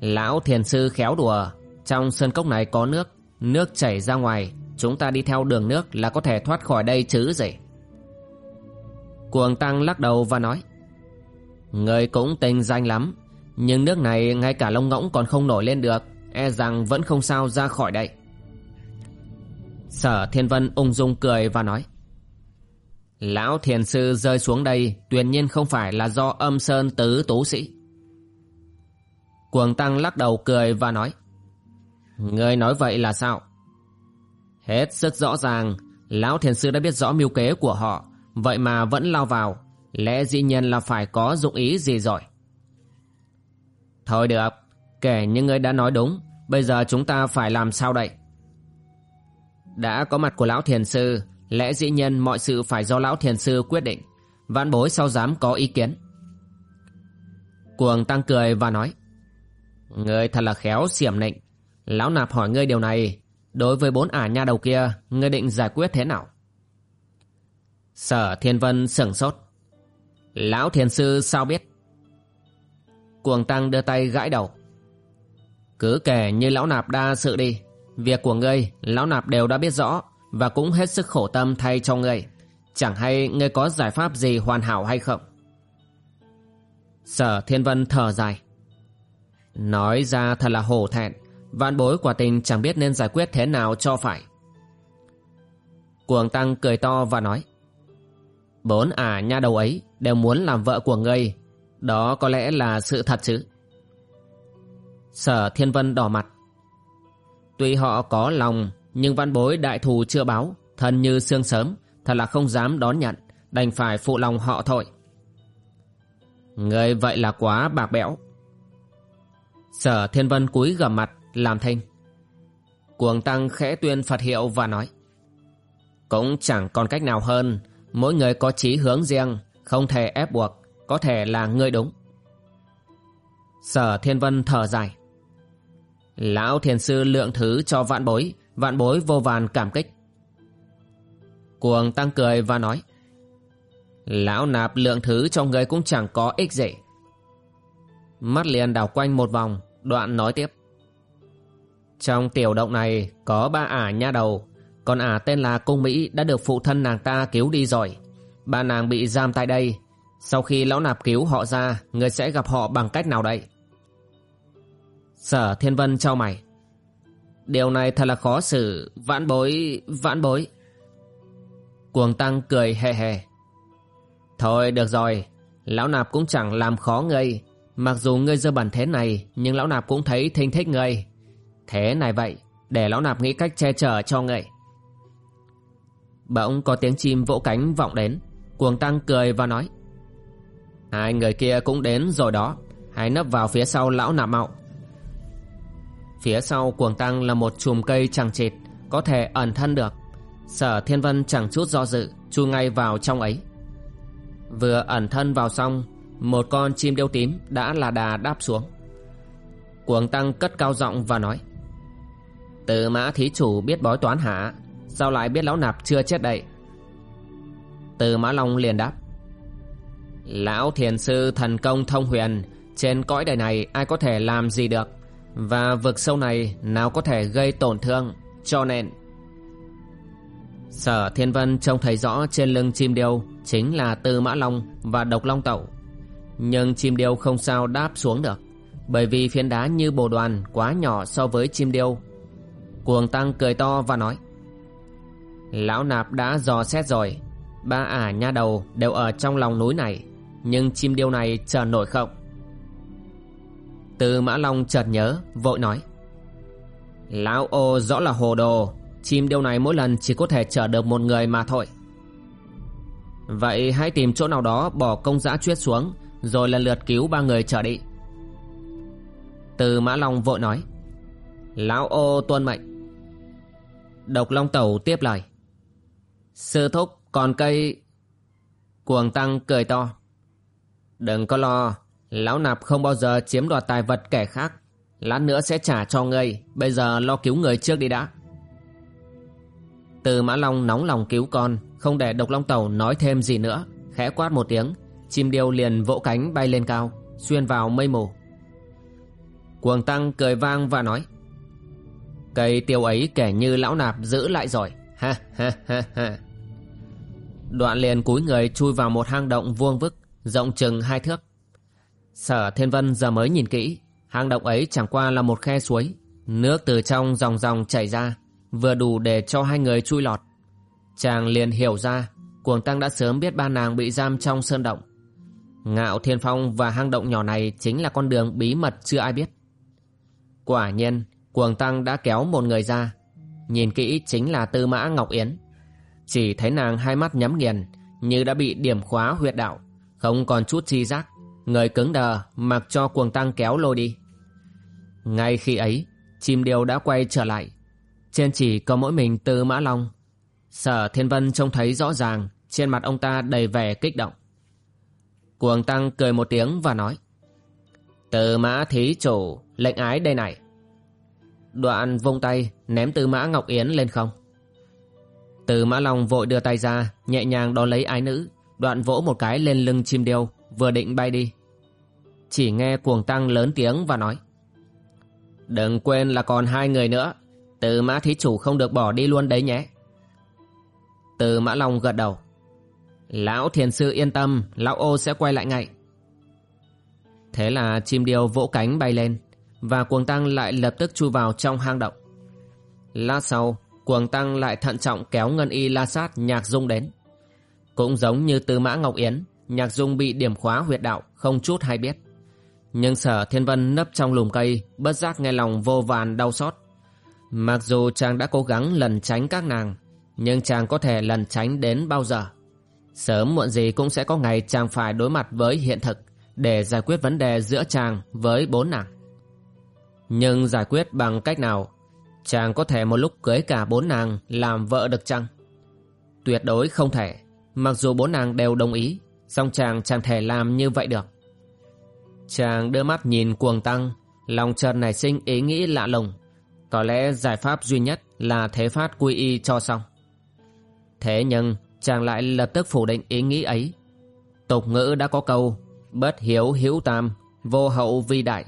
Lão thiền sư khéo đùa, Trong sơn cốc này có nước Nước chảy ra ngoài, Chúng ta đi theo đường nước là có thể thoát khỏi đây chứ gì. Cuồng tăng lắc đầu và nói, Người cũng tình danh lắm, Nhưng nước này ngay cả lông ngỗng còn không nổi lên được. E rằng vẫn không sao ra khỏi đây. Sở Thiên Vân ung dung cười và nói, Lão thiền sư rơi xuống đây Tuyệt nhiên không phải là do âm sơn tứ tú sĩ. Cuồng tăng lắc đầu cười và nói, Ngươi nói vậy là sao? Hết sức rõ ràng, Lão thiền sư đã biết rõ mưu kế của họ, Vậy mà vẫn lao vào, Lẽ dĩ nhiên là phải có dụng ý gì rồi? Thôi được, Kể như ngươi đã nói đúng Bây giờ chúng ta phải làm sao đây? Đã có mặt của lão thiền sư, Lẽ dĩ nhiên mọi sự phải do lão thiền sư quyết định. Vãn bối sao dám có ý kiến. Cuồng tăng cười và nói, Ngươi thật là khéo xiểm nịnh. Lão nạp hỏi ngươi điều này, Đối với bốn ả nha đầu kia, Ngươi định giải quyết thế nào? Sở thiên vân sửng sốt, Lão thiền sư sao biết? Cuồng tăng đưa tay gãi đầu cứ kể như lão nạp đa sự đi. Việc của ngươi, Lão nạp đều đã biết rõ Và cũng hết sức khổ tâm thay cho ngươi. Chẳng hay ngươi có giải pháp gì hoàn hảo hay không? Sở thiên vân thở dài. Nói ra thật là hổ thẹn. Vạn bối quả tình chẳng biết nên giải quyết thế nào cho phải. Cuồng tăng cười to và nói, Bốn ả nha đầu ấy đều muốn làm vợ của ngươi. Đó có lẽ là sự thật chứ. Sở Thiên Vân đỏ mặt. Tuy họ có lòng, Nhưng văn bối đại thù chưa báo, Thân như xương sớm, Thật là không dám đón nhận, Đành phải phụ lòng họ thôi. Người vậy là quá bạc bẽo. Sở Thiên Vân cúi gầm mặt, làm thinh. Cuồng Tăng khẽ tuyên Phật hiệu và nói, Cũng chẳng còn cách nào hơn, Mỗi người có chí hướng riêng, Không thể ép buộc, Có thể là người đúng. Sở Thiên Vân thở dài Lão thiền sư lượng thứ cho vạn bối Vạn bối vô vàn cảm kích. Cuồng tăng cười và nói, Lão nạp lượng thứ cho người cũng chẳng có ích gì. Mắt liền đảo quanh một vòng, Đoạn nói tiếp, Trong tiểu động này Có ba ả nha đầu, Còn ả tên là Cung Mỹ Đã được phụ thân nàng ta cứu đi rồi. Ba nàng bị giam tại đây. Sau khi lão nạp cứu họ ra, Người sẽ gặp họ bằng cách nào đây? Sở Thiên Vân trao mày. Điều này thật là khó xử, Vãn bối Vãn bối. Cuồng Tăng cười hề hề Thôi được rồi, Lão nạp cũng chẳng làm khó ngươi. Mặc dù ngươi dơ bẩn thế này, Nhưng lão nạp cũng thấy thinh thích ngươi. Thế này vậy, Để lão nạp nghĩ cách che chở cho ngươi. Bỗng có tiếng chim vỗ cánh vọng đến. Cuồng tăng cười và nói, Hai người kia cũng đến rồi đó. Hãy nấp vào phía sau lão nạp mạo. Phía sau cuồng tăng là một chùm cây chẳng chịt, Có thể ẩn thân được. Sở thiên vân chẳng chút do dự Chui ngay vào trong ấy. Vừa ẩn thân vào xong, Một con chim điêu tím đã là đà đáp xuống. Cuồng tăng cất cao giọng và nói, Từ mã thí chủ biết bói toán hả? Sao lại biết lão nạp chưa chết đậy Từ mã long liền đáp, Lão thiền sư thần công thông huyền, Trên cõi đời này ai có thể làm gì được? Và vực sâu này nào có thể gây tổn thương, Cho nên. Sở Thiên Vân trông thấy rõ trên lưng chim điêu Chính là Tư Mã Long và Độc Long Tẩu. Nhưng chim điêu không sao đáp xuống được, Bởi vì phiến đá như bồ đoàn quá nhỏ so với chim điêu. Cuồng Tăng cười to và nói, Lão nạp đã dò xét rồi, Ba ả nha đầu đều ở trong lòng núi này, Nhưng chim điêu này chờ nổi không? Từ Mã Long chợt nhớ, Vội nói. Lão ô rõ là hồ đồ, Chim điêu này mỗi lần chỉ có thể chở được một người mà thôi. Vậy hãy tìm chỗ nào đó bỏ công giã chuyết xuống, Rồi lần lượt cứu ba người trở đi. Từ Mã Long vội nói. Lão ô tuân mệnh. Độc Long Tẩu tiếp lời. Sư thúc, còn cây, Cuồng Tăng cười to. Đừng có lo Lão nạp không bao giờ chiếm đoạt tài vật kẻ khác. Lát nữa sẽ trả cho ngươi. Bây giờ lo cứu người trước đi đã. Từ Mã Long nóng lòng cứu con, Không để độc long tàu nói thêm gì nữa. Khẽ quát một tiếng, Chim điêu liền vỗ cánh bay lên cao, Xuyên vào mây mù. Cuồng Tăng cười vang và nói, Cây tiêu ấy kẻ như lão nạp giữ lại rồi. Ha ha ha ha. Đoạn liền cúi người chui vào một hang động vuông vức, Rộng chừng hai thước. Sở Thiên Vân giờ mới nhìn kỹ. Hang động ấy chẳng qua là một khe suối. Nước từ trong dòng dòng chảy ra, Vừa đủ để cho hai người chui lọt. Chàng liền hiểu ra, Cuồng Tăng đã sớm biết ba nàng bị giam trong sơn động. Ngạo Thiên Phong và hang động nhỏ này Chính là con đường bí mật chưa ai biết. Quả nhiên, Cuồng Tăng đã kéo một người ra. Nhìn kỹ chính là Tư Mã Ngọc Yến. Chỉ thấy nàng hai mắt nhắm nghiền, Như đã bị điểm khóa huyệt đạo, Không còn chút chi giác. Người cứng đờ, mặc cho cuồng tăng kéo lôi đi. Ngay khi ấy, Chim điêu đã quay trở lại. Trên chỉ có mỗi mình Tư Mã Long. Sở Thiên Vân trông thấy rõ ràng, Trên mặt ông ta đầy vẻ kích động. Cuồng tăng cười một tiếng và nói, Tư Mã Thí Chủ, Lệnh ái đây này. Đoạn vung tay, ném Tư Mã Ngọc Yến lên không. Tư Mã Long vội đưa tay ra, Nhẹ nhàng đón lấy ái nữ. Đoạn vỗ một cái lên lưng chim điêu, Vừa định bay đi chỉ nghe cuồng tăng lớn tiếng và nói, Đừng quên là còn hai người nữa, Từ mã thí chủ không được bỏ đi luôn đấy nhé. Từ mã long gật đầu, Lão thiền sư yên tâm, Lão ô sẽ quay lại ngay. Thế là chim điêu vỗ cánh bay lên Và cuồng tăng lại lập tức chui vào trong hang động. Lát sau, Cuồng tăng lại thận trọng kéo ngân y la sát, nhạc dung đến. Cũng giống như tư mã ngọc yến, Nhạc dung bị điểm khóa huyệt đạo, Không chút hay biết nhưng sở thiên vân nấp trong lùm cây, Bất giác nghe lòng vô vàn đau xót. Mặc dù chàng đã cố gắng lần tránh các nàng, Nhưng chàng có thể lần tránh đến bao giờ. Sớm muộn gì cũng sẽ có ngày chàng phải đối mặt với hiện thực Để giải quyết vấn đề giữa chàng với bốn nàng. Nhưng giải quyết bằng cách nào? Chàng có thể một lúc cưới cả bốn nàng làm vợ được chăng? Tuyệt đối không thể. Mặc dù bốn nàng đều đồng ý, song chàng chẳng thể làm như vậy được. Chàng đưa mắt nhìn cuồng tăng, Lòng chợt nảy sinh ý nghĩ lạ lùng. Có lẽ giải pháp duy nhất là thế phát quy y cho xong. Thế nhưng, chàng lại lập tức phủ định ý nghĩ ấy. Tục ngữ đã có câu, Bất hiếu hữu tam, Vô hậu vi đại.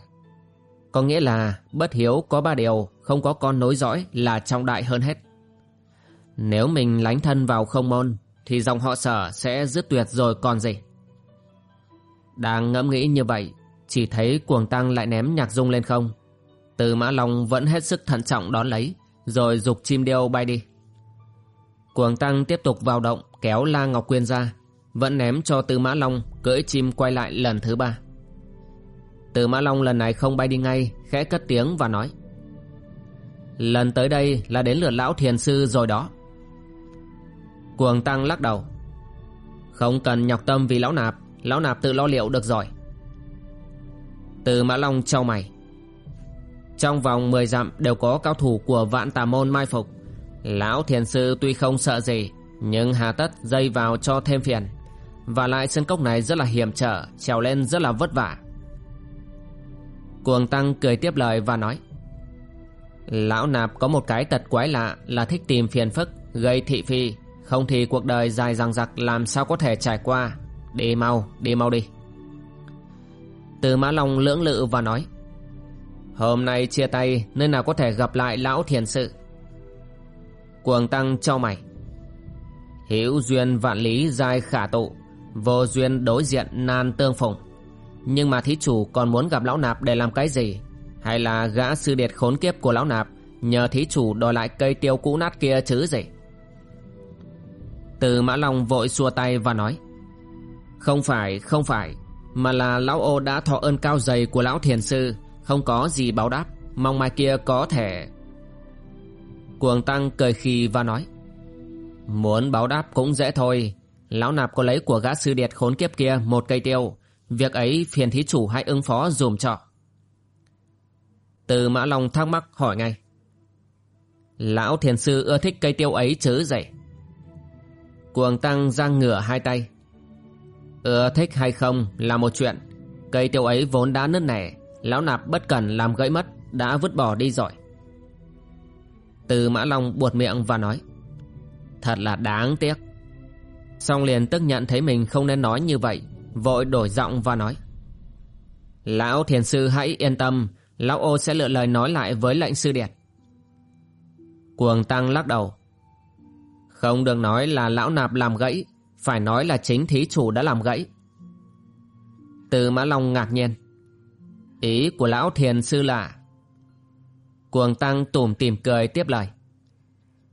Có nghĩa là bất hiếu có ba điều, Không có con nối dõi là trọng đại hơn hết. Nếu mình lánh thân vào không môn, Thì dòng họ sở sẽ dứt tuyệt rồi còn gì. Đang ngẫm nghĩ như vậy chỉ thấy cuồng tăng lại ném nhạc dung lên không. Từ mã long vẫn hết sức thận trọng đón lấy, Rồi dục chim điêu bay đi. Cuồng tăng tiếp tục vào động, Kéo La Ngọc Quyên ra, Vẫn ném cho Từ Mã Long, Cưỡi chim quay lại lần thứ ba. Từ Mã Long lần này không bay đi ngay, Khẽ cất tiếng và nói, Lần tới đây là đến lượt lão thiền sư rồi đó. Cuồng tăng lắc đầu, Không cần nhọc tâm vì lão nạp Lão nạp tự lo liệu được rồi từ Mã Long trao mày. Trong vòng 10 dặm đều có cao thủ của vạn tà môn mai phục. Lão thiền sư tuy không sợ gì Nhưng hà tất dây vào cho thêm phiền. Và lại sân cốc này rất là hiểm trở Trèo lên rất là vất vả. Cuồng Tăng cười tiếp lời và nói Lão nạp có một cái tật quái lạ Là thích tìm phiền phức Gây thị phi. Không thì cuộc đời dài dằng dặc Làm sao có thể trải qua. Đi mau, đi mau đi. Từ Mã Long lưỡng lự và nói Hôm nay chia tay Nơi nào có thể gặp lại lão thiền sự? Cuồng Tăng cho mày Hữu duyên vạn lý giai khả tụ Vô duyên đối diện nan tương phùng. Nhưng mà thí chủ còn muốn gặp lão nạp để làm cái gì? Hay là gã sư điệt khốn kiếp của lão nạp Nhờ thí chủ đòi lại cây tiêu cũ nát kia chứ gì? Từ Mã Long vội xua tay và nói Không phải, không phải. Mà là lão ô đã thọ ơn cao dày của lão thiền sư, Không có gì báo đáp, Mong mai kia có thể. Cuồng Tăng cười khì và nói, Muốn báo đáp cũng dễ thôi. Lão nạp có lấy của gã sư điệt khốn kiếp kia một cây tiêu, Việc ấy phiền thí chủ hãy ứng phó dùm cho. Từ Mã Long thắc mắc hỏi ngay, Lão thiền sư ưa thích cây tiêu ấy chứ gì Cuồng tăng giang ngửa hai tay Ưa thích hay không là một chuyện. Cây tiêu ấy vốn đã nứt nẻ, Lão nạp bất cần làm gãy mất, Đã vứt bỏ đi rồi. Từ Mã Long buột miệng và nói, Thật là đáng tiếc. Xong liền tức nhận thấy mình không nên nói như vậy, Vội đổi giọng và nói, Lão thiền sư hãy yên tâm, Lão ô sẽ lựa lời nói lại với lệnh sư điệt. Cuồng tăng lắc đầu, Không được nói là lão nạp làm gãy phải nói là chính thí chủ đã làm gãy. Từ Mã Long ngạc nhiên. Ý của lão thiền sư là Cuồng tăng tủm tìm cười tiếp lời.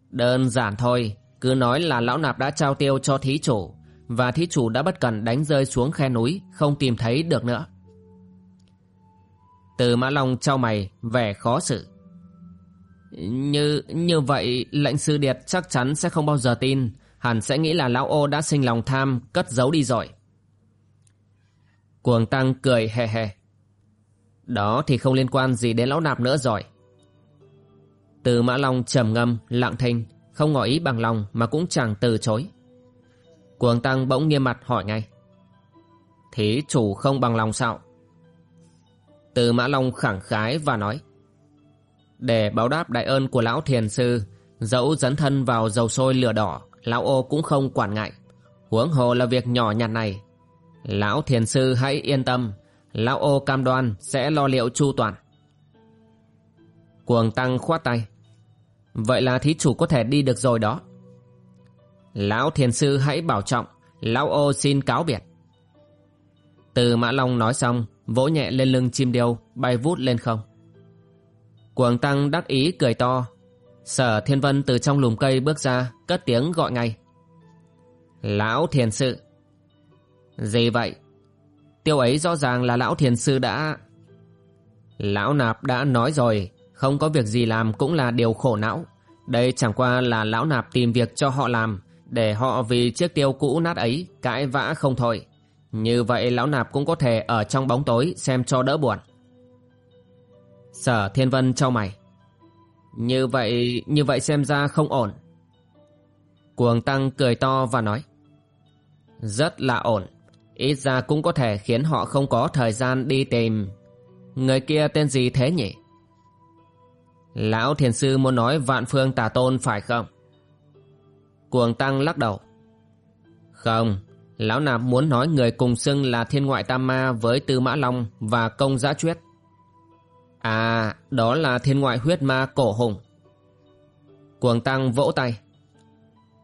Đơn giản thôi, cứ nói là lão nạp đã trao tiêu cho thí chủ Và thí chủ đã bất cần đánh rơi xuống khe núi, Không tìm thấy được nữa. Từ Mã Long trao mày, vẻ khó xử. Như như vậy lệnh sư điệt chắc chắn sẽ không bao giờ tin Hẳn sẽ nghĩ là lão ô đã sinh lòng tham, Cất giấu đi rồi. Cuồng Tăng cười hề hề Đó thì không liên quan gì đến lão nạp nữa rồi. Từ Mã Long trầm ngâm, lặng thinh, không ngỏ ý bằng lòng mà cũng chẳng từ chối. Cuồng tăng bỗng nghiêm mặt hỏi ngay. Thí chủ không bằng lòng sao? Từ Mã Long khẳng khái và nói. Để báo đáp đại ơn của lão thiền sư, Dẫu dấn thân vào dầu sôi lửa đỏ Lão ô cũng không quản ngại. Huống hồ là việc nhỏ nhặt này. Lão thiền sư hãy yên tâm. Lão ô cam đoan sẽ lo liệu chu toàn. Cuồng tăng khoát tay. Vậy là thí chủ có thể đi được rồi đó. Lão thiền sư hãy bảo trọng. Lão ô xin cáo biệt. Từ Mã Long nói xong, Vỗ nhẹ lên lưng chim điêu, Bay vút lên không. Cuồng tăng đắc ý cười to. Sở thiên vân từ trong lùm cây bước ra, Cất tiếng gọi ngay. Lão thiền sư. Gì vậy? Tiêu ấy rõ ràng là lão thiền sư đã Lão nạp đã nói rồi, không có việc gì làm cũng là điều khổ não. Đây chẳng qua là lão nạp tìm việc cho họ làm, Để họ vì chiếc tiêu cũ nát ấy cãi vã không thôi. Như vậy lão nạp cũng có thể ở trong bóng tối xem cho đỡ buồn. Sở Thiên Vân trao mày. Như vậy, như vậy xem ra không ổn Cuồng Tăng cười to và nói Rất là ổn Ít ra cũng có thể khiến họ không có thời gian đi tìm Người kia tên gì thế nhỉ? Lão thiền sư muốn nói vạn phương tà tôn phải không? Cuồng tăng lắc đầu. Không, lão nạp muốn nói người cùng xưng là thiên ngoại tam ma với tư mã long và công giã truyết. À, đó là thiên ngoại huyết ma cổ hùng. Cuồng tăng vỗ tay.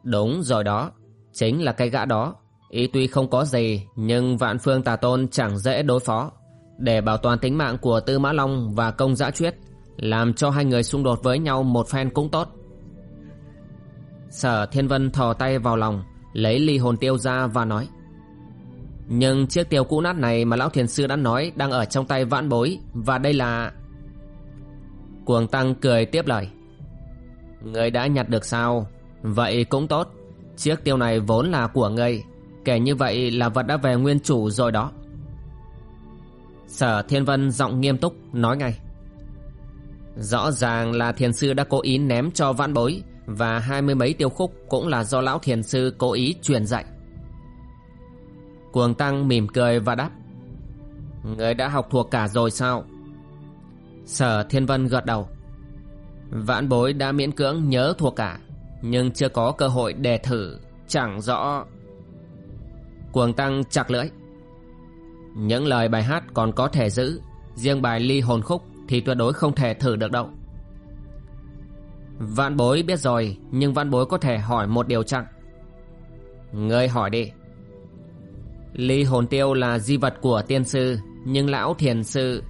Đúng rồi đó, chính là cái gã đó. Ý tuy không có gì, nhưng vạn phương tà tôn chẳng dễ đối phó. Để bảo toàn tính mạng của tư mã long và công giã truyết làm cho hai người xung đột với nhau một phen cũng tốt Sở Thiên Vân thò tay vào lòng Lấy ly hồn tiêu ra và nói Nhưng chiếc tiêu cũ nát này mà Lão Thiền Sư đã nói Đang ở trong tay vãn bối Và đây là Cuồng Tăng cười tiếp lời. Người đã nhặt được sao? Vậy cũng tốt. Chiếc tiêu này vốn là của ngươi. Kể như vậy là vật đã về nguyên chủ rồi đó. Sở Thiên Vân giọng nghiêm túc nói ngay. Rõ ràng là thiền sư đã cố ý ném cho vãn bối, Và hai mươi mấy tiêu khúc cũng là do lão thiền sư cố ý truyền dạy. Cuồng Tăng mỉm cười và đáp. Người đã học thuộc cả rồi sao? Sở Thiên Vân gật đầu. Vãn bối đã miễn cưỡng nhớ thuộc cả, Nhưng chưa có cơ hội đề thử, Chẳng rõ. Cuồng Tăng chặt lưỡi. Những lời bài hát còn có thể giữ, Riêng bài ly hồn khúc Thì tuyệt đối không thể thử được đâu. Vạn bối biết rồi, Nhưng vạn bối có thể hỏi một điều chăng? Ngươi hỏi đi. Ly hồn tiêu là di vật của tiên sư, Nhưng lão thiền sư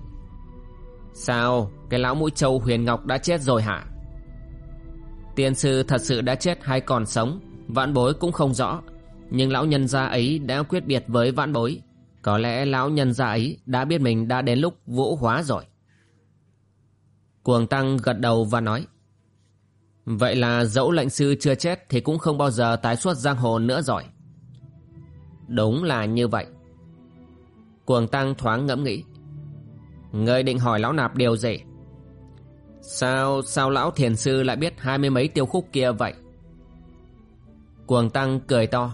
Sao? Cái lão mũi trâu huyền ngọc đã chết rồi hả? Tiên sư thật sự đã chết hay còn sống? Vạn bối cũng không rõ. Nhưng lão nhân gia ấy đã quyết biệt với vạn bối. Có lẽ lão nhân gia ấy đã biết mình đã đến lúc vũ hóa rồi. Cuồng tăng gật đầu và nói, Vậy là dẫu lệnh sư chưa chết Thì cũng không bao giờ tái xuất giang hồ nữa rồi. Đúng là như vậy. Cuồng tăng thoáng ngẫm nghĩ Ngươi định hỏi lão nạp điều gì? Sao Sao lão thiền sư lại biết hai mươi mấy tiêu khúc kia vậy? Cuồng tăng cười to.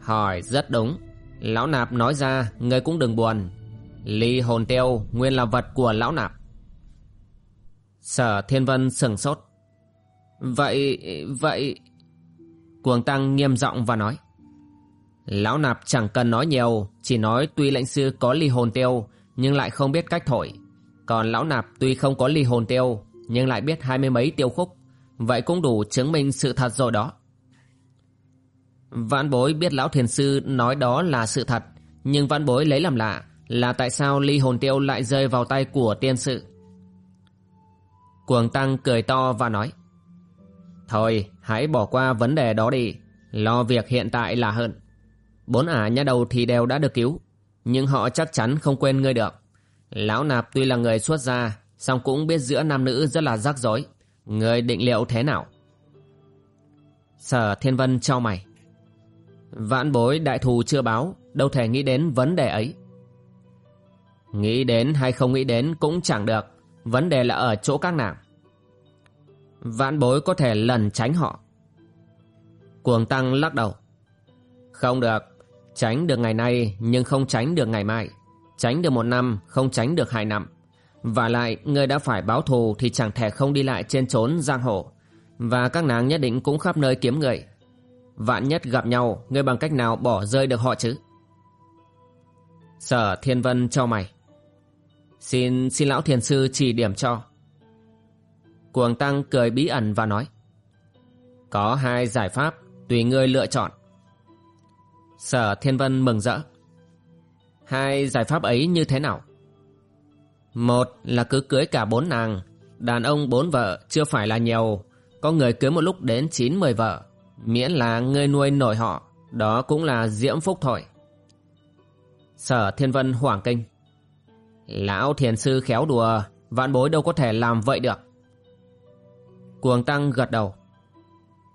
Hỏi, rất đúng. Lão nạp nói ra, Ngươi cũng đừng buồn. Ly hồn tiêu nguyên là vật của lão nạp. Sở thiên vân sừng sốt. Vậy Vậy Cuồng tăng nghiêm giọng và nói. Lão nạp chẳng cần nói nhiều, Chỉ nói tuy lệnh sư có ly hồn tiêu nhưng lại không biết cách thổi. Còn lão nạp tuy không có ly hồn tiêu, Nhưng lại biết hai mươi mấy tiêu khúc. Vậy cũng đủ chứng minh sự thật rồi đó. Vãn bối biết lão thiền sư nói đó là sự thật, Nhưng vãn bối lấy làm lạ Là tại sao ly hồn tiêu lại rơi vào tay của tiên sự Cuồng tăng cười to và nói, Thôi, hãy bỏ qua vấn đề đó đi. Lo việc hiện tại là hơn. Bốn ả nhà đầu thì đều đã được cứu. Nhưng họ chắc chắn không quên ngươi được. Lão nạp tuy là người xuất gia, song cũng biết giữa nam nữ rất là rắc rối. Ngươi định liệu thế nào? Sở Thiên Vân cho mày. Vãn bối, đại thù chưa báo, Đâu thể nghĩ đến vấn đề ấy. Nghĩ đến hay không nghĩ đến cũng chẳng được, Vấn đề là ở chỗ các nàng. Vãn bối có thể lần tránh họ. Cuồng tăng lắc đầu. Không được Tránh được ngày nay, nhưng không tránh được ngày mai. Tránh được một năm, không tránh được hai năm. Và lại, người đã phải báo thù Thì chẳng thể không đi lại trên trốn giang hồ. Và các nàng nhất định cũng khắp nơi kiếm người. Vạn nhất gặp nhau, Ngươi bằng cách nào bỏ rơi được họ chứ? Sở Thiên Vân cho mày. Xin xin lão thiền sư chỉ điểm cho. Cuồng Tăng cười bí ẩn và nói. Có hai giải pháp, Tùy ngươi lựa chọn. Sở Thiên Vân mừng rỡ. Hai giải pháp ấy như thế nào? Một là cứ cưới cả bốn nàng, Đàn ông bốn vợ chưa phải là nhiều, Có người cưới một lúc đến chín mười vợ, Miễn là ngươi nuôi nổi họ, Đó cũng là diễm phúc thôi. Sở Thiên Vân hoảng kinh. Lão thiền sư khéo đùa, Vạn bối đâu có thể làm vậy được. Cuồng Tăng gật đầu.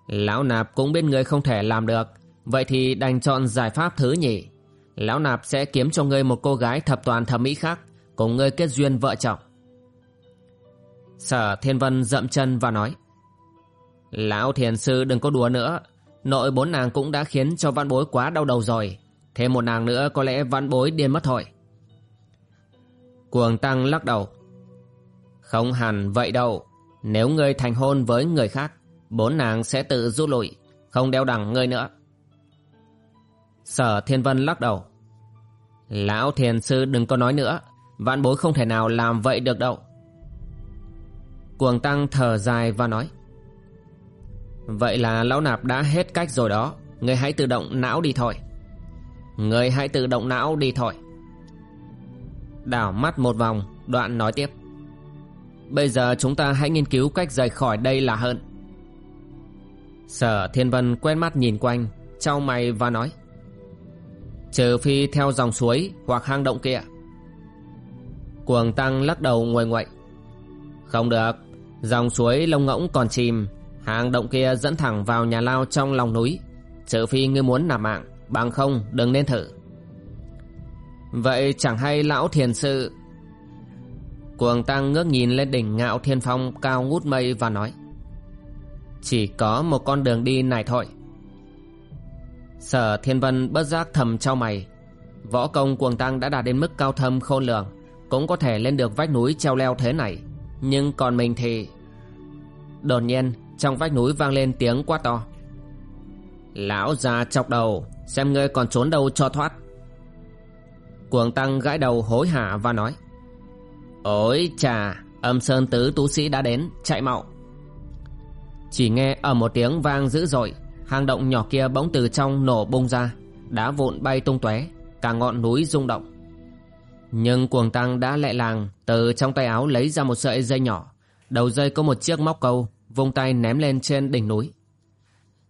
Lão Nạp cũng biết ngươi không thể làm được Vậy thì đành chọn giải pháp thứ nhỉ Lão Nạp sẽ kiếm cho ngươi một cô gái thập toàn thẩm mỹ khác, Cùng ngươi kết duyên vợ chồng. Sở Thiên Vân dậm chân và nói, Lão thiền sư đừng có đùa nữa. Nội bốn nàng cũng đã khiến cho văn bối quá đau đầu rồi. Thêm một nàng nữa có lẽ văn bối điên mất thôi. Cuồng Tăng lắc đầu, Không hẳn vậy đâu. Nếu ngươi thành hôn với người khác, Bốn nàng sẽ tự rút lụi Không đeo đẳng ngươi nữa. Sở Thiên Vân lắc đầu. Lão thiền sư đừng có nói nữa. Vạn bối không thể nào làm vậy được đâu. Cuồng Tăng thở dài và nói. Vậy là lão nạp đã hết cách rồi đó. Người hãy tự động não đi thôi. Người hãy tự động não đi thôi. Đảo mắt một vòng, Đoạn nói tiếp. Bây giờ chúng ta hãy nghiên cứu cách rời khỏi đây là hơn. Sở Thiên Vân quen mắt nhìn quanh, trao mày và nói. Trừ phi theo dòng suối Hoặc hang động kia. Cuồng Tăng lắc đầu nguội nguậy Không được, Dòng suối lông ngỗng còn chìm, Hang động kia dẫn thẳng vào nhà lao trong lòng núi. Trừ phi ngươi muốn nạp mạng, Bằng không đừng nên thử. Vậy chẳng hay lão thiền sư. Cuồng tăng ngước nhìn lên đỉnh ngạo thiên phong cao ngút mây và nói, Chỉ có một con đường đi này thôi. Sở Thiên Vân bất giác thầm trao mày. Võ công cuồng tăng đã đạt đến mức cao thâm khôn lường, Cũng có thể lên được vách núi treo leo thế này. Nhưng còn mình thì Đột nhiên, trong vách núi vang lên tiếng quát to. Lão già chọc đầu, Xem ngươi còn trốn đâu cho thoát. Cuồng tăng gãi đầu hối hả và nói. Ôi chà, Âm sơn tứ tú sĩ đã đến, Chạy mau. Chỉ nghe ở một tiếng vang dữ dội hang động nhỏ kia bỗng từ trong nổ bung ra, Đá vụn bay tung tóe, Cả ngọn núi rung động. Nhưng cuồng tăng đã lẹ làng, Từ trong tay áo lấy ra một sợi dây nhỏ, Đầu dây có một chiếc móc câu, Vung tay ném lên trên đỉnh núi.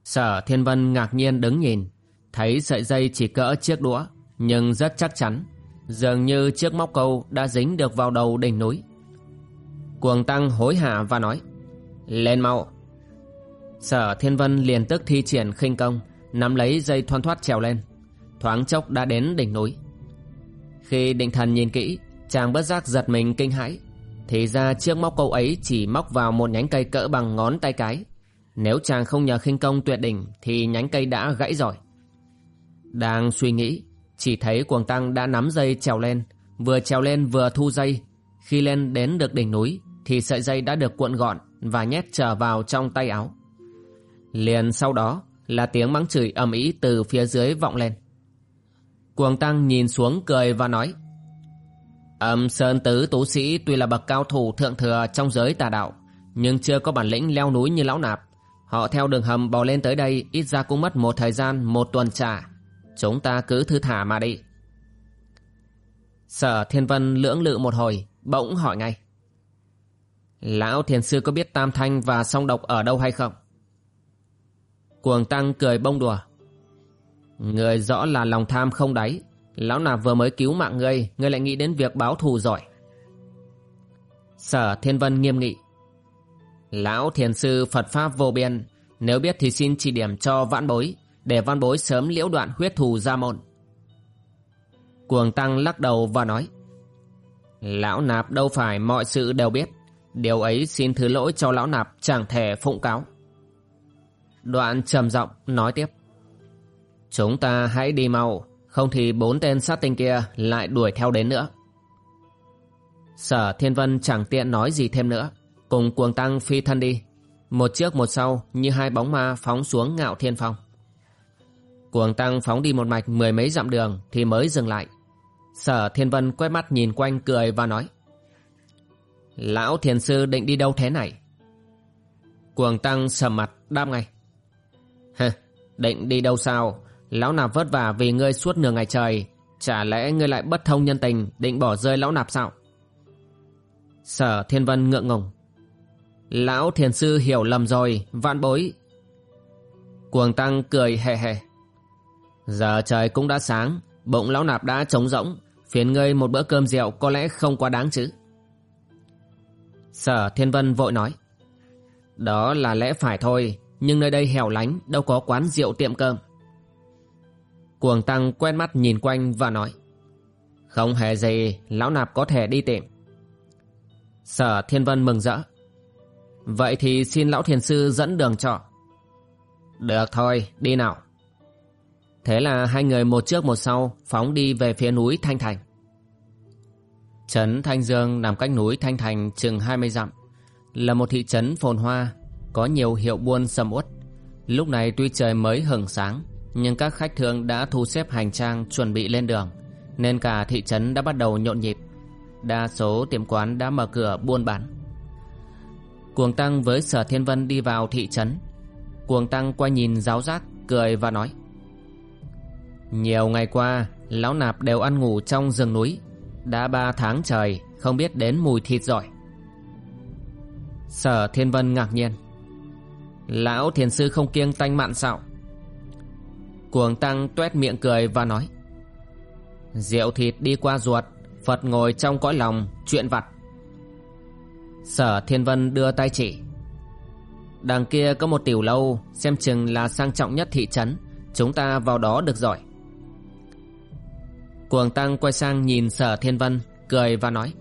Sở Thiên Vân ngạc nhiên đứng nhìn, Thấy sợi dây chỉ cỡ chiếc đũa, Nhưng rất chắc chắn, Dường như chiếc móc câu đã dính được vào đầu đỉnh núi. Cuồng Tăng hối hả và nói, Lên mau Sở Thiên Vân liền tức thi triển khinh công, Nắm lấy dây thoăn thoát trèo lên. Thoáng chốc đã đến đỉnh núi. Khi định thần nhìn kỹ, Chàng bất giác giật mình kinh hãi. Thì ra chiếc móc câu ấy chỉ móc vào một nhánh cây cỡ bằng ngón tay cái. Nếu chàng không nhờ khinh công tuyệt đỉnh, Thì nhánh cây đã gãy rồi. Đang suy nghĩ, Chỉ thấy cuồng tăng đã nắm dây trèo lên, Vừa trèo lên vừa thu dây. Khi lên đến được đỉnh núi, Thì sợi dây đã được cuộn gọn Và nhét trở vào trong tay áo. Liền sau đó là tiếng mắng chửi ầm ĩ từ phía dưới vọng lên. Cuồng Tăng nhìn xuống cười và nói Âm Sơn Tứ Tú Sĩ tuy là bậc cao thủ thượng thừa trong giới tà đạo nhưng chưa có bản lĩnh leo núi như lão nạp. Họ theo đường hầm bò lên tới đây ít ra cũng mất một thời gian một tuần trả. Chúng ta cứ thư thả mà đi. Sở Thiên Vân lưỡng lự một hồi, bỗng hỏi ngay. Lão thiền sư có biết Tam Thanh và song độc ở đâu hay không? Cuồng Tăng cười bông đùa. Người rõ là lòng tham không đáy. Lão nạp vừa mới cứu mạng ngươi, ngươi lại nghĩ đến việc báo thù giỏi. Sở Thiên Vân nghiêm nghị. Lão thiền sư Phật Pháp vô biên, nếu biết thì xin chỉ điểm cho vãn bối, để văn bối sớm liễu đoạn huyết thù ra môn. Cuồng Tăng lắc đầu và nói. Lão nạp đâu phải mọi sự đều biết, điều ấy xin thứ lỗi cho lão nạp chẳng thể phụng cáo. Đoạn trầm giọng nói tiếp. Chúng ta hãy đi mau, không thì bốn tên sát tinh kia lại đuổi theo đến nữa. Sở Thiên Vân chẳng tiện nói gì thêm nữa, cùng cuồng tăng phi thân đi. Một trước một sau như hai bóng ma phóng xuống ngạo thiên phong. Cuồng tăng phóng đi một mạch mười mấy dặm đường thì mới dừng lại. Sở Thiên Vân quét mắt nhìn quanh cười và nói. Lão thiền sư định đi đâu thế này? Cuồng tăng sầm mặt đáp ngay. Hừ, định đi đâu sao? Lão nạp vất vả vì ngươi suốt nửa ngày trời. Chả lẽ ngươi lại bất thông nhân tình định bỏ rơi lão nạp sao? Sở Thiên Vân ngượng ngùng. Lão thiền sư hiểu lầm rồi, vạn bối. Cuồng tăng cười hề hề. Giờ trời cũng đã sáng, bụng lão nạp đã trống rỗng, phiền ngươi một bữa cơm rượu có lẽ không quá đáng chứ. Sở Thiên Vân vội nói. Đó là lẽ phải thôi, nhưng nơi đây hẻo lánh đâu có quán rượu tiệm cơm. Cuồng Tăng quen mắt nhìn quanh và nói Không hề gì, lão nạp có thể đi tìm. Sở Thiên Vân mừng rỡ. Vậy thì xin lão thiền sư dẫn đường cho. Được thôi, đi nào. Thế là hai người một trước một sau phóng đi về phía núi Thanh Thành. Trấn Thanh Dương nằm cách núi Thanh Thành chừng 20 dặm. Là một thị trấn phồn hoa có nhiều hiệu buôn sầm uất. Lúc này tuy trời mới hừng sáng, nhưng các khách thương đã thu xếp hành trang chuẩn bị lên đường, nên cả thị trấn đã bắt đầu nhộn nhịp. Đa số tiệm quán đã mở cửa buôn bán. Cuồng Tăng với Sở Thiên Vân đi vào thị trấn. Cuồng Tăng quay nhìn giáo giác, cười và nói. Nhiều ngày qua, lão nạp đều ăn ngủ trong rừng núi. Đã ba tháng trời, không biết đến mùi thịt giỏi. Sở Thiên Vân ngạc nhiên. Lão thiền sư không kiêng tanh mạn sao Cuồng tăng tuét miệng cười và nói Rượu thịt đi qua ruột, Phật ngồi trong cõi lòng, Chuyện vặt. Sở Thiên Vân đưa tay chỉ, Đằng kia có một tiểu lâu, Xem chừng là sang trọng nhất thị trấn, Chúng ta vào đó được giỏi. Cuồng Tăng quay sang nhìn Sở Thiên Vân, Cười và nói,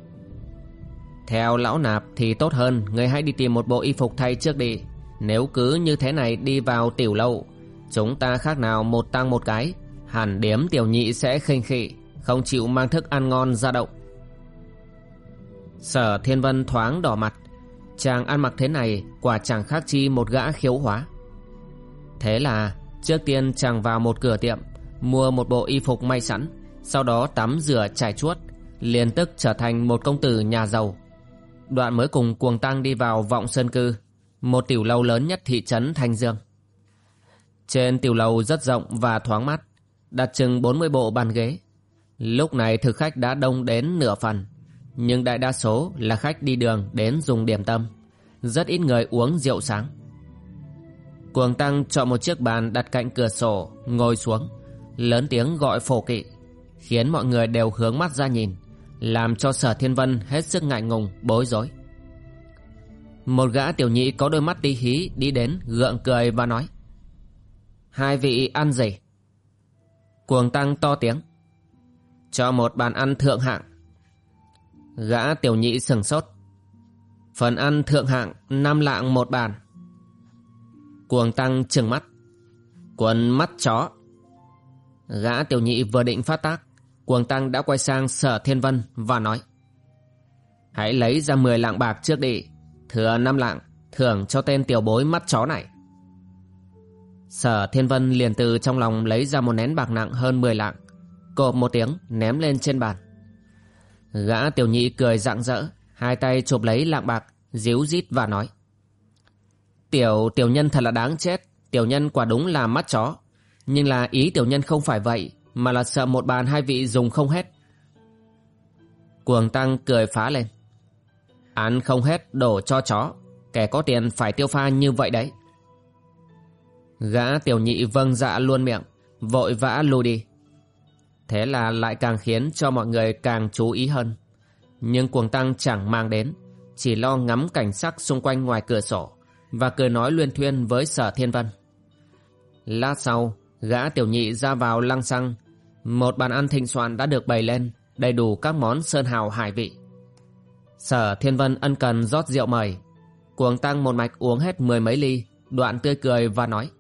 Theo lão nạp thì tốt hơn, Người hãy đi tìm một bộ y phục thay trước đi nếu cứ như thế này đi vào tiểu lâu, Chúng ta khác nào một tăng một cái. Hẳn điếm tiểu nhị sẽ khinh khị, Không chịu mang thức ăn ngon ra động Sở Thiên Vân thoáng đỏ mặt. Chàng ăn mặc thế này, Quả chẳng khác chi một gã khiếu hóa. Thế là, Trước tiên chàng vào một cửa tiệm, Mua một bộ y phục may sẵn, Sau đó tắm rửa trải chuốt, liền tức trở thành một công tử nhà giàu. Đoạn mới cùng cuồng tăng đi vào vọng sơn cư. Một tiểu lâu lớn nhất thị trấn Thanh Dương. Trên tiểu lâu rất rộng và thoáng mát, Đặt chừng 40 bộ bàn ghế. Lúc này thực khách đã đông đến nửa phần, Nhưng đại đa số là khách đi đường đến dùng điểm tâm. Rất ít người uống rượu sáng. Cuồng Tăng chọn một chiếc bàn đặt cạnh cửa sổ, Ngồi xuống, Lớn tiếng gọi phổ kỵ, Khiến mọi người đều hướng mắt ra nhìn, làm cho sở thiên vân hết sức ngại ngùng, bối rối một gã tiểu nhị có đôi mắt tí hí đi đến, gượng cười và nói, hai vị ăn gì? Cuồng tăng to tiếng, cho một bàn ăn thượng hạng. Gã tiểu nhị sừng sốt, phần ăn thượng hạng, năm lạng một bàn. Cuồng tăng trừng mắt, quần mắt chó. Gã tiểu nhị vừa định phát tác, Cuồng Tăng đã quay sang Sở Thiên Vân và nói, Hãy lấy ra 10 lạng bạc trước đi. Thừa năm lạng, Thưởng cho tên tiểu bối mắt chó này. Sở Thiên Vân liền từ trong lòng lấy ra một nén bạc nặng hơn 10 lạng, Cộp một tiếng, ném lên trên bàn. Gã tiểu nhị cười rạng rỡ, Hai tay chụp lấy lạng bạc, Díu rít và nói, Tiểu tiểu nhân thật là đáng chết, Tiểu nhân quả đúng là mắt chó. Nhưng là ý tiểu nhân không phải vậy, mà là sợ một bàn hai vị dùng không hết. Cuồng tăng cười phá lên Ăn không hết đổ cho chó Kẻ có tiền phải tiêu pha như vậy đấy. Gã tiểu nhị vâng dạ luôn miệng Vội vã lui đi. Thế là lại càng khiến cho mọi người càng chú ý hơn. Nhưng cuồng tăng chẳng mang đến Chỉ lo ngắm cảnh sắc xung quanh ngoài cửa sổ Và cười nói luyên thuyên với sở thiên vân. Lát sau Gã tiểu nhị ra vào lăng xăng. Một bàn ăn thịnh soạn đã được bày lên, đầy đủ các món sơn hào hải vị. Sở Thiên Vân ân cần rót rượu mời. Cuồng tăng một mạch uống hết mười mấy ly, đoạn tươi cười và nói.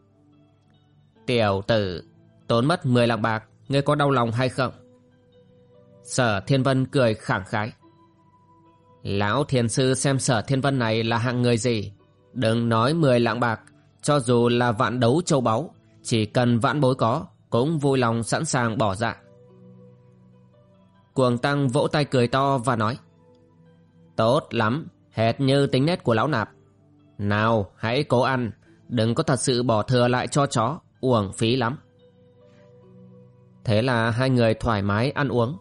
Tiểu tử, tốn mất mười lạng bạc, ngươi có đau lòng hay không? Sở Thiên Vân cười khẳng khái. Lão thiền sư xem sở thiên vân này là hạng người gì Đừng nói mười lạng bạc Cho dù là vạn đấu châu báu Chỉ cần vạn bối có cũng vui lòng sẵn sàng bỏ dạ. Cuồng Tăng vỗ tay cười to và nói Tốt lắm, hệt như tính nét của lão nạp. Nào, hãy cố ăn, đừng có thật sự bỏ thừa lại cho chó, uổng phí lắm. Thế là hai người thoải mái ăn uống.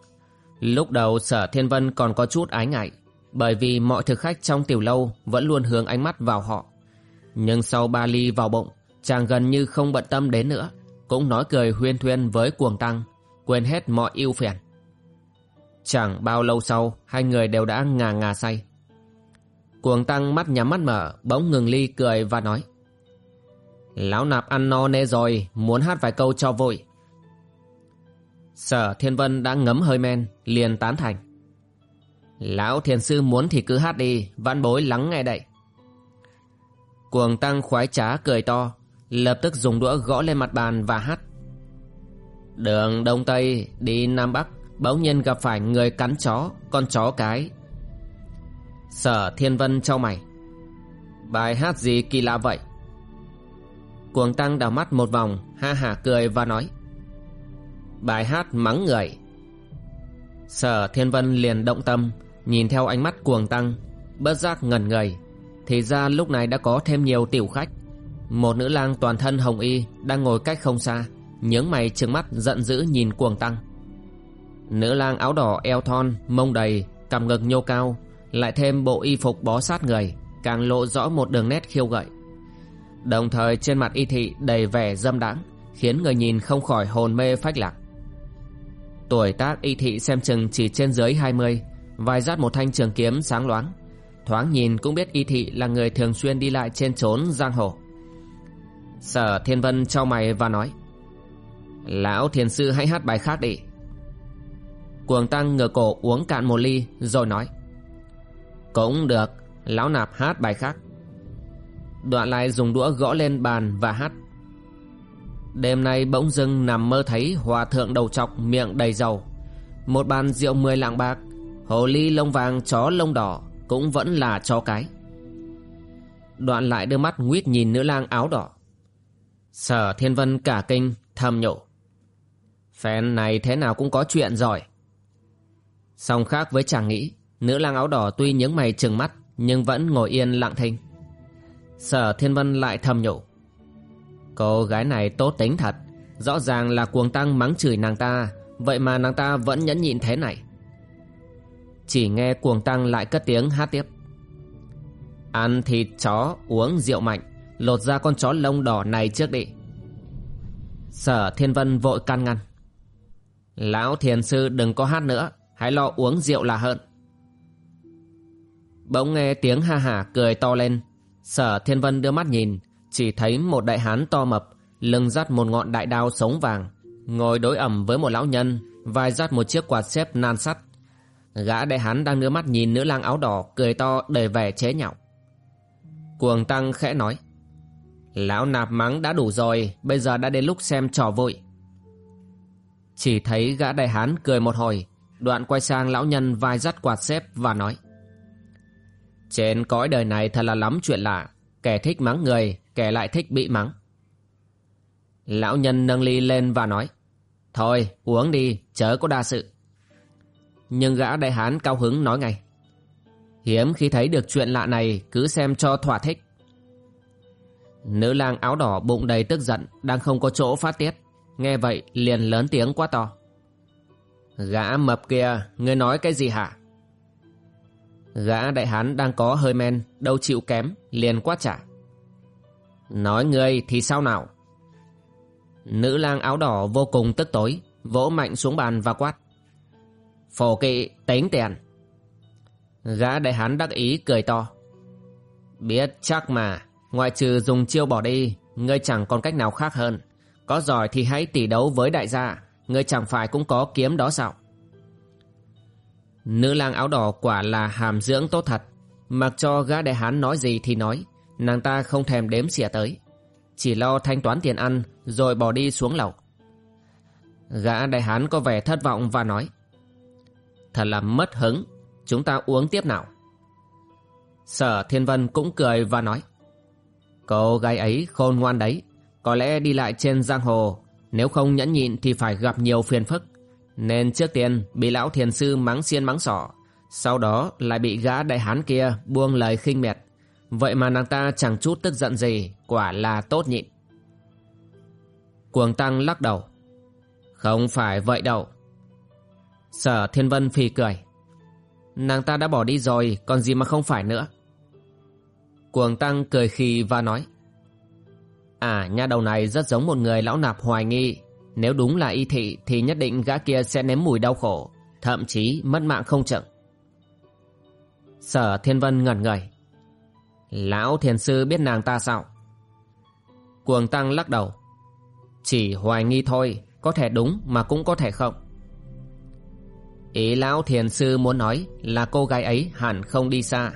Lúc đầu sở thiên vân còn có chút ái ngại, bởi vì mọi thực khách trong tiểu lâu vẫn luôn hướng ánh mắt vào họ. Nhưng sau ba ly vào bụng, chàng gần như không bận tâm đến nữa cũng nói cười huyên thuyên với cuồng tăng quên hết mọi ưu phiền chẳng bao lâu sau, hai người đều đã ngà ngà say. Cuồng tăng mắt nhắm mắt mở, bỗng ngừng ly cười và nói, lão nạp ăn no nê rồi, muốn hát vài câu cho vui sở thiên vân đã ngấm hơi men, liền tán thành, lão thiền sư muốn thì cứ hát đi, văn bối lắng nghe đậy cuồng tăng khoái trá cười to, lập tức dùng đũa gõ lên mặt bàn và hát, đường đông tây đi nam bắc bỗng nhiên gặp phải người cắn chó, con chó cái. Sở thiên vân trao mày. Bài hát gì kỳ lạ vậy? Cuồng tăng đào mắt một vòng, ha hả cười và nói. Bài hát mắng người. Sở thiên vân liền động tâm, nhìn theo ánh mắt cuồng tăng, bất giác ngẩn người. Thì ra lúc này đã có thêm nhiều tiểu khách. Một nữ lang toàn thân hồng y, đang ngồi cách không xa, nhướng mày trừng mắt, giận dữ nhìn cuồng tăng nữ lang áo đỏ eo thon, mông đầy, cằm ngực nhô cao, lại thêm bộ y phục bó sát người, càng lộ rõ một đường nét khiêu gợi. Đồng thời trên mặt y thị đầy vẻ dâm đãng, khiến người nhìn không khỏi hồn mê phách lạc. Tuổi tác y thị xem chừng chỉ trên dưới hai mươi vai dắt một thanh trường kiếm sáng loáng. Thoáng nhìn cũng biết y thị là người thường xuyên đi lại trên trốn giang hồ. Sở Thiên Vân trao mày và nói, Lão thiền sư hãy hát bài khác đi. Cuồng Tăng ngửa cổ uống cạn một ly, Rồi nói. Cũng được, Lão nạp hát bài khác. Đoạn lại dùng đũa gõ lên bàn và hát. Đêm nay bỗng dưng nằm mơ thấy hòa thượng đầu trọc miệng đầy dầu. Một bàn rượu mười lạng bạc, Hồ ly lông vàng chó lông đỏ Cũng vẫn là chó cái. Đoạn lại đưa mắt nguyết nhìn nữ lang áo đỏ. Sở thiên vân cả kinh, thầm nhổ Phen này thế nào cũng có chuyện rồi. Song khác với chàng nghĩ, Nữ lang áo đỏ tuy nhướng mày trừng mắt, Nhưng vẫn ngồi yên lặng thinh. Sở thiên vân lại thầm nhủ, Cô gái này tốt tính thật, Rõ ràng là cuồng tăng mắng chửi nàng ta, Vậy mà nàng ta vẫn nhẫn nhịn thế này. Chỉ nghe cuồng tăng lại cất tiếng hát tiếp, Ăn thịt chó, uống rượu mạnh, Lột ra con chó lông đỏ này trước đi. Sở thiên vân vội can ngăn, Lão thiền sư đừng có hát nữa Hãy lo uống rượu là hơn. Bỗng nghe tiếng ha hả cười to lên. Sở thiên vân đưa mắt nhìn, chỉ thấy một đại hán to mập, lưng dắt một ngọn đại đao sống vàng, ngồi đối ẩm với một lão nhân, vai dắt một chiếc quạt xếp nan sắt. Gã đại hán đang đưa mắt nhìn nữ lang áo đỏ cười to đầy vẻ chế nhạo. Cuồng tăng khẽ nói, lão nạp mắng đã đủ rồi, bây giờ đã đến lúc xem trò vội. chỉ thấy gã đại hán cười một hồi đoạn quay sang lão nhân vai dắt quạt xếp và nói trên cõi đời này thật là lắm chuyện lạ kẻ thích mắng người kẻ lại thích bị mắng. Lão nhân nâng ly lên và nói, Thôi uống đi, chớ có đa sự. Nhưng gã đại hán cao hứng nói ngay, Hiếm khi thấy được chuyện lạ này cứ xem cho thỏa thích. Nữ lang áo đỏ bụng đầy tức giận đang không có chỗ phát tiết. Nghe vậy liền lớn tiếng quá to. Gã mập kia, ngươi nói cái gì hả? Gã đại hán đang có hơi men, đâu chịu kém, liền quát trả. Nói ngươi thì sao nào? Nữ lang áo đỏ vô cùng tức tối, vỗ mạnh xuống bàn và quát. Phổ kỵ tính tiền. Gã đại hán đắc ý cười to. Biết chắc mà, ngoại trừ dùng chiêu bỏ đi, ngươi chẳng còn cách nào khác hơn. Có giỏi thì hãy tỷ đấu với đại gia, ngươi chẳng phải cũng có kiếm đó sao? Nữ lang áo đỏ quả là hàm dưỡng tốt thật, mặc cho gã đại hán nói gì thì nói, Nàng ta không thèm đếm xỉa tới. Chỉ lo thanh toán tiền ăn Rồi bỏ đi xuống lầu. Gã đại hán có vẻ thất vọng và nói Thật là mất hứng Chúng ta uống tiếp nào. Sở Thiên Vân cũng cười và nói Cô gái ấy khôn ngoan đấy Có lẽ đi lại trên giang hồ nếu không nhẫn nhịn thì phải gặp nhiều phiền phức. Nên trước tiên, bị lão thiền sư mắng xiên mắng sỏ Sau đó lại bị gã đại hán kia buông lời khinh miệt. Vậy mà nàng ta chẳng chút tức giận gì, Quả là tốt nhịn. Cuồng Tăng lắc đầu. Không phải vậy đâu. Sở Thiên Vân phì cười. Nàng ta đã bỏ đi rồi, Còn gì mà không phải nữa. Cuồng Tăng cười khì và nói. À nha đầu này rất giống một người lão nạp hoài nghi Nếu đúng là y thị Thì nhất định gã kia sẽ nếm mùi đau khổ Thậm chí mất mạng không chậm Sở Thiên Vân ngẩn người Lão thiền sư biết nàng ta sao? Cuồng tăng lắc đầu. Chỉ hoài nghi thôi, có thể đúng mà cũng có thể không. Ý lão thiền sư muốn nói là cô gái ấy hẳn không đi xa.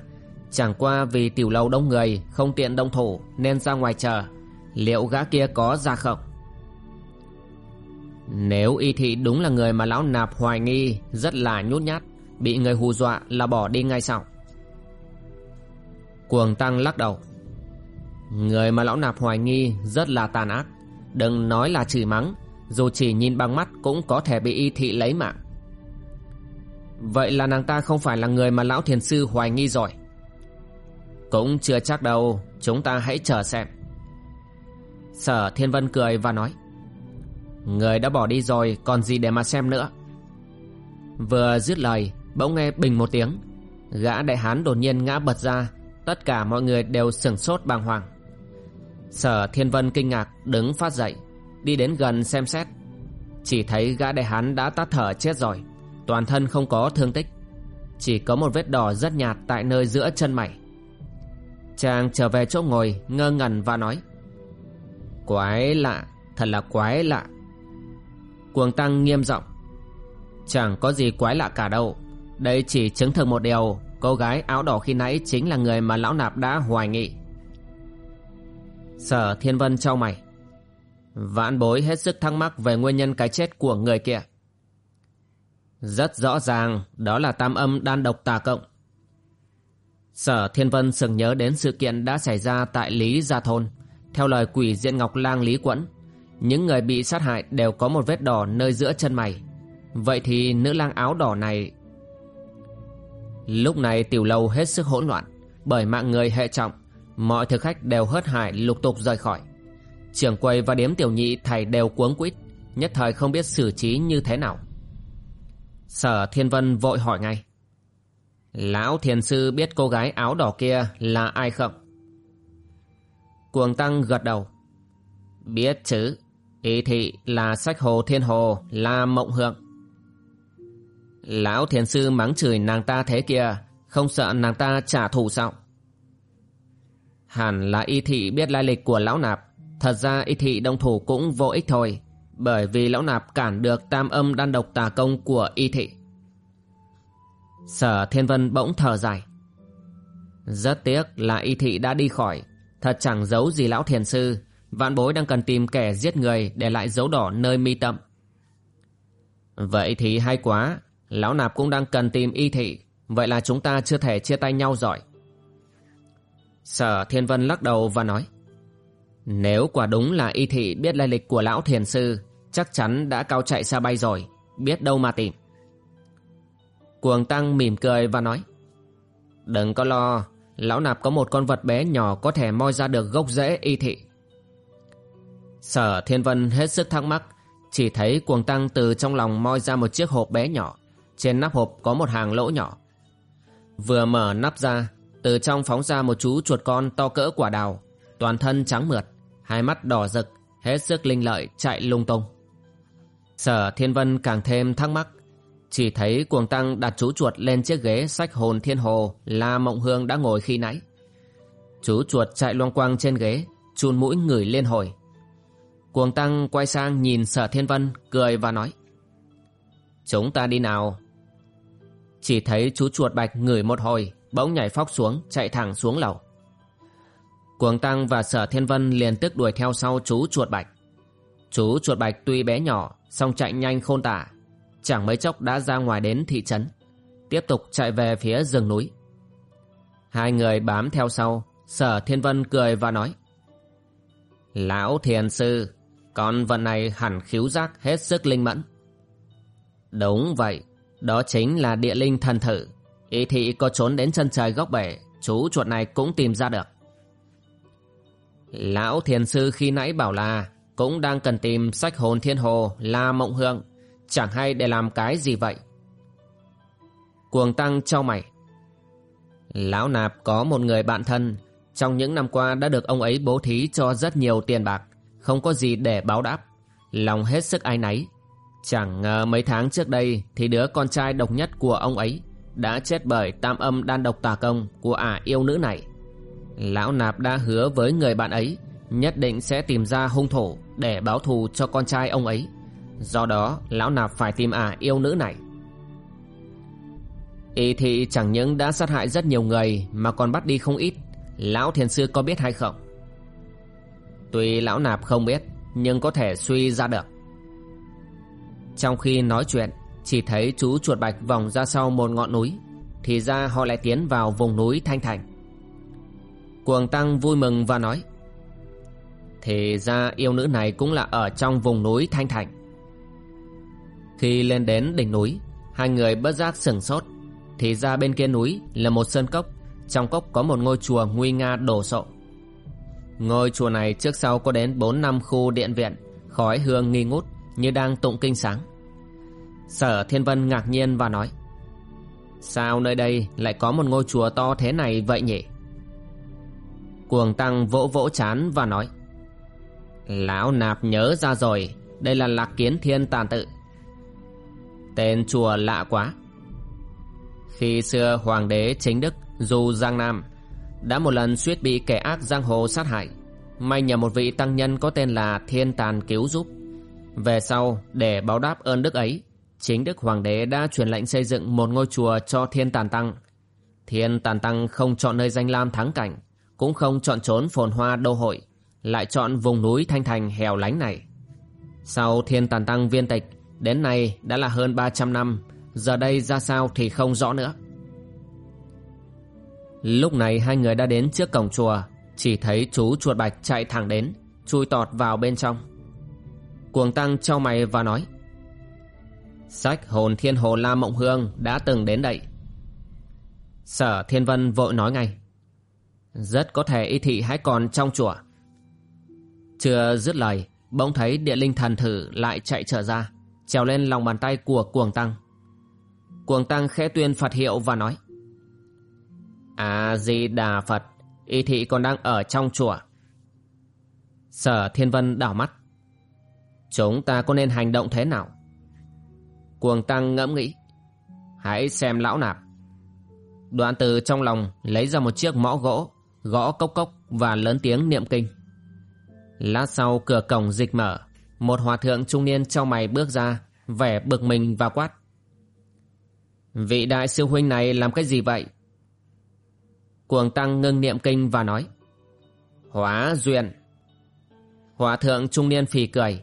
Chẳng qua vì tiểu lâu đông người, không tiện đông thủ nên ra ngoài chờ. Liệu gã kia có ra không? Nếu y thị đúng là người mà lão nạp hoài nghi rất là nhút nhát, bị người hù dọa là bỏ đi ngay sau. Cuồng Tăng lắc đầu Người mà lão nạp hoài nghi rất là tàn ác Đừng nói là chửi mắng Dù chỉ nhìn bằng mắt cũng có thể bị y thị lấy mạng Vậy là nàng ta không phải là người mà lão thiền sư hoài nghi rồi Cũng chưa chắc đâu Chúng ta hãy chờ xem Sở Thiên Vân cười và nói, Người đã bỏ đi rồi, Còn gì để mà xem nữa? Vừa dứt lời, Bỗng nghe bình một tiếng. Gã đại hán đột nhiên ngã bật ra, Tất cả mọi người đều sửng sốt bàng hoàng. Sở Thiên Vân kinh ngạc đứng phát dậy, Đi đến gần xem xét. Chỉ thấy gã đại hán đã tắt thở chết rồi, Toàn thân không có thương tích. Chỉ có một vết đỏ rất nhạt tại nơi giữa chân mày. Chàng trở về chỗ ngồi, ngơ ngẩn và nói Quái lạ, thật là quái lạ Cuồng Tăng nghiêm giọng Chẳng có gì quái lạ cả đâu Đây chỉ chứng thực một điều Cô gái áo đỏ khi nãy chính là người mà lão nạp đã hoài nghị Sở Thiên Vân trao mày Vãn bối hết sức thắc mắc về nguyên nhân cái chết của người kia. Rất rõ ràng đó là tam âm đan độc tà cộng. Sở Thiên Vân sừng nhớ đến sự kiện đã xảy ra tại Lý Gia Thôn. Theo lời quỷ diện ngọc lang Lý Quẫn, những người bị sát hại đều có một vết đỏ nơi giữa chân mày. Vậy thì nữ lang áo đỏ này... Lúc này tiểu lâu hết sức hỗn loạn, bởi mạng người hệ trọng, mọi thực khách đều hớt hải lục tục rời khỏi. Trưởng quầy và điếm tiểu nhị thầy đều cuống quýt, nhất thời không biết xử trí như thế nào. Sở Thiên Vân vội hỏi ngay. Lão thiền sư biết cô gái áo đỏ kia là ai không? Cuồng Tăng gật đầu. Biết chứ, ý thị là sách hồ thiên hồ là mộng hượng. Lão thiền sư mắng chửi nàng ta thế kia, không sợ nàng ta trả thù sao? Hẳn là y thị biết lai lịch của lão nạp, thật ra y thị đồng thủ cũng vô ích thôi, bởi vì lão nạp cản được tam âm đan độc tà công của y thị. Sở Thiên Vân bỗng thở dài. Rất tiếc là y thị đã đi khỏi, thật chẳng giấu gì lão thiền sư, vạn bối đang cần tìm kẻ giết người để lại dấu đỏ nơi mi tâm. Vậy thì hay quá, lão nạp cũng đang cần tìm y thị, vậy là chúng ta chưa thể chia tay nhau giỏi. Sở Thiên Vân lắc đầu và nói Nếu quả đúng là y thị biết lai lịch của lão thiền sư Chắc chắn đã cao chạy xa bay rồi. Biết đâu mà tìm. Cuồng Tăng mỉm cười và nói Đừng có lo. Lão nạp có một con vật bé nhỏ Có thể moi ra được gốc rễ y thị. Sở Thiên Vân hết sức thắc mắc, Chỉ thấy cuồng tăng từ trong lòng moi ra một chiếc hộp bé nhỏ. Trên nắp hộp có một hàng lỗ nhỏ. Vừa mở nắp ra, Từ trong phóng ra một chú chuột con to cỡ quả đào, Toàn thân trắng mượt, Hai mắt đỏ rực, Hết sức linh lợi chạy lung tung. Sở Thiên Vân càng thêm thắc mắc chỉ thấy cuồng tăng đặt chú chuột lên chiếc ghế sách hồn thiên hồ là mộng hương đã ngồi khi nãy. Chú chuột chạy loang quang trên ghế, chun mũi ngửi lên hồi. Cuồng tăng quay sang nhìn sở thiên vân, cười và nói. Chúng ta đi nào. Chỉ thấy chú chuột bạch ngửi một hồi, bỗng nhảy phóc xuống, chạy thẳng xuống lầu. Cuồng tăng và sở thiên vân liền tức đuổi theo sau chú chuột bạch. Chú chuột bạch tuy bé nhỏ, song chạy nhanh khôn tả, chẳng mấy chốc đã ra ngoài đến thị trấn, tiếp tục chạy về phía rừng núi. Hai người bám theo sau, sở thiên vân cười và nói, lão thiền sư, con vận này hẳn khiếu giác hết sức linh mẫn. Đúng vậy, đó chính là địa linh thần thử ý thị có trốn đến chân trời góc bể, chú chuột này cũng tìm ra được. Lão thiền sư khi nãy bảo là cũng đang cần tìm sách hồn thiên hồ, la mộng hương. Chẳng hay để làm cái gì vậy? Cuồng tăng trao mày. Lão nạp có một người bạn thân. Trong những năm qua đã được ông ấy bố thí cho rất nhiều tiền bạc. Không có gì để báo đáp. Lòng hết sức ai nấy Chẳng ngờ mấy tháng trước đây Thì đứa con trai độc nhất của ông ấy Đã chết bởi tam âm đan độc tà công Của ả yêu nữ này. Lão nạp đã hứa với người bạn ấy Nhất định sẽ tìm ra hung thủ Để báo thù cho con trai ông ấy. Do đó, lão nạp phải tìm ả yêu nữ này. Y thị chẳng những đã sát hại rất nhiều người, Mà còn bắt đi không ít. Lão thiền sư có biết hay không? Tuy lão nạp không biết, Nhưng có thể suy ra được. Trong khi nói chuyện, Chỉ thấy chú chuột bạch vòng ra sau một ngọn núi, Thì ra họ lại tiến vào vùng núi Thanh Thành. Cuồng Tăng vui mừng và nói, Thì ra yêu nữ này cũng là ở trong vùng núi Thanh Thành khi lên đến đỉnh núi, Hai người bất giác sửng sốt. Thì ra bên kia núi là một sơn cốc, Trong cốc có một ngôi chùa nguy nga đổ sộ. Ngôi chùa này trước sau có đến 4 năm khu điện viện, Khói hương nghi ngút Như đang tụng kinh sáng. Sở Thiên Vân ngạc nhiên và nói, Sao nơi đây lại có một ngôi chùa to thế này vậy nhỉ? Cuồng Tăng vỗ vỗ chán và nói, Lão nạp nhớ ra rồi, Đây là lạc kiến thiên tàn tự. Tên chùa lạ quá. Khi xưa hoàng đế chính đức du Giang Nam Đã một lần suýt bị kẻ ác giang hồ sát hại. May nhờ một vị tăng nhân có tên là Thiên Tàn cứu giúp. Về sau, để báo đáp ơn đức ấy, Chính đức hoàng đế đã truyền lệnh xây dựng một ngôi chùa cho Thiên Tàn Tăng. Thiên Tàn Tăng không chọn nơi danh lam thắng cảnh, Cũng không chọn trốn phồn hoa đô hội, Lại chọn vùng núi thanh thành hẻo lánh này. Sau thiên tàn tăng viên tịch Đến nay đã là hơn 300 năm, Giờ đây ra sao thì không rõ nữa. Lúc này hai người đã đến trước cổng chùa, Chỉ thấy chú chuột bạch chạy thẳng đến, Chui tọt vào bên trong. Cuồng tăng trao mày và nói, Sách hồn thiên hồ La Mộng Hương đã từng đến đây. Sở Thiên Vân vội nói ngay, Rất có thể y thị hãy còn trong chùa. Chưa dứt lời, Bỗng thấy địa linh thần thử lại chạy trở ra. Trèo lên lòng bàn tay của cuồng tăng. Cuồng tăng khẽ tuyên Phật hiệu và nói A-di-đà Phật, Y thị còn đang ở trong chùa. Sở Thiên Vân đảo mắt, Chúng ta có nên hành động thế nào? Cuồng tăng ngẫm nghĩ, Hãy xem lão nạp. Đoạn từ trong lòng lấy ra một chiếc mõ gỗ, Gõ cốc cốc và lớn tiếng niệm kinh. Lát sau cửa cổng dịch mở. Một hòa thượng trung niên trao mày bước ra, Vẻ bực mình và quát. Vị đại sư huynh này làm cái gì vậy? Cuồng tăng ngưng niệm kinh và nói. Hóa duyên Hòa thượng trung niên phì cười.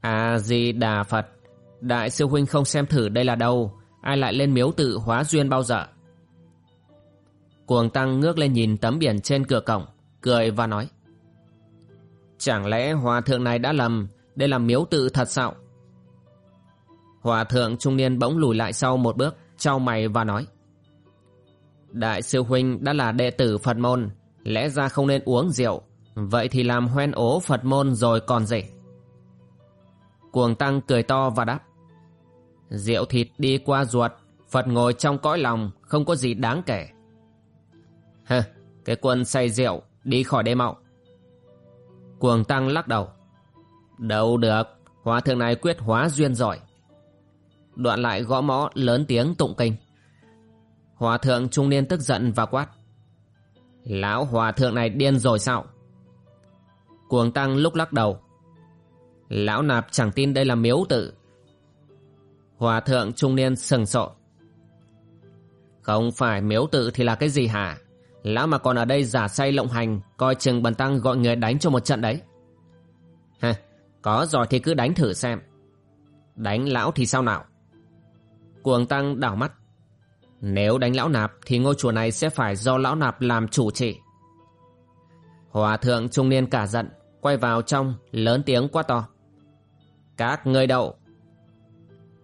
A-di-đà Phật, Đại sư huynh không xem thử đây là đâu, Ai lại lên miếu tự hóa duyên bao giờ? Cuồng tăng ngước lên nhìn tấm biển trên cửa cổng, Cười và nói. Chẳng lẽ hòa thượng này đã lầm Đây là miếu tự thật sao? Hòa thượng trung niên bỗng lùi lại sau một bước, trao mày và nói, Đại sư huynh đã là đệ tử Phật môn, Lẽ ra không nên uống rượu, Vậy thì làm hoen ố Phật môn rồi còn gì? Cuồng tăng cười to và đáp, Rượu thịt đi qua ruột, Phật ngồi trong cõi lòng, Không có gì đáng kể. Hơ Cái quân say rượu, Đi khỏi đây mạo Cuồng tăng lắc đầu. Đâu được, Hóa thượng này quyết hóa duyên giỏi. Đoạn lại gõ mõ, lớn tiếng tụng kinh. Hòa thượng trung niên tức giận và quát. Lão hòa thượng này điên rồi sao? Cuồng tăng lúc lắc đầu. Lão nạp chẳng tin đây là miếu tự. Hòa thượng trung niên sừng sộ. Không phải miếu tự thì là cái gì hả? Lão mà còn ở đây giả say lộng hành, Coi chừng bần tăng gọi người đánh cho một trận đấy. Ha Có giỏi thì cứ đánh thử xem. Đánh lão thì sao nào? Cuồng tăng đảo mắt. Nếu đánh lão nạp Thì ngôi chùa này sẽ phải do lão nạp làm chủ trị Hòa thượng trung niên cả giận, Quay vào trong, lớn tiếng quá to. Các ngươi đậu.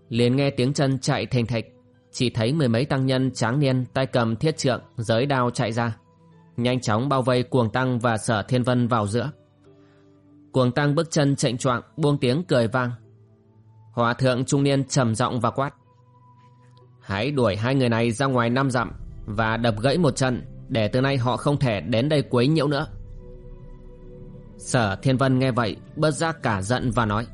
Liền nghe tiếng chân chạy thình thịch chỉ thấy mười mấy tăng nhân tráng niên tay cầm thiết trượng, giới đao chạy ra. Nhanh chóng bao vây cuồng tăng và sở thiên vân vào giữa. Cuồng tăng bước chân chạy choạng, buông tiếng cười vang. Hòa thượng trung niên trầm giọng và quát. Hãy đuổi hai người này ra ngoài năm dặm và đập gãy một chân để từ nay họ không thể đến đây quấy nhiễu nữa. Sở thiên vân nghe vậy bớt giác cả giận và nói.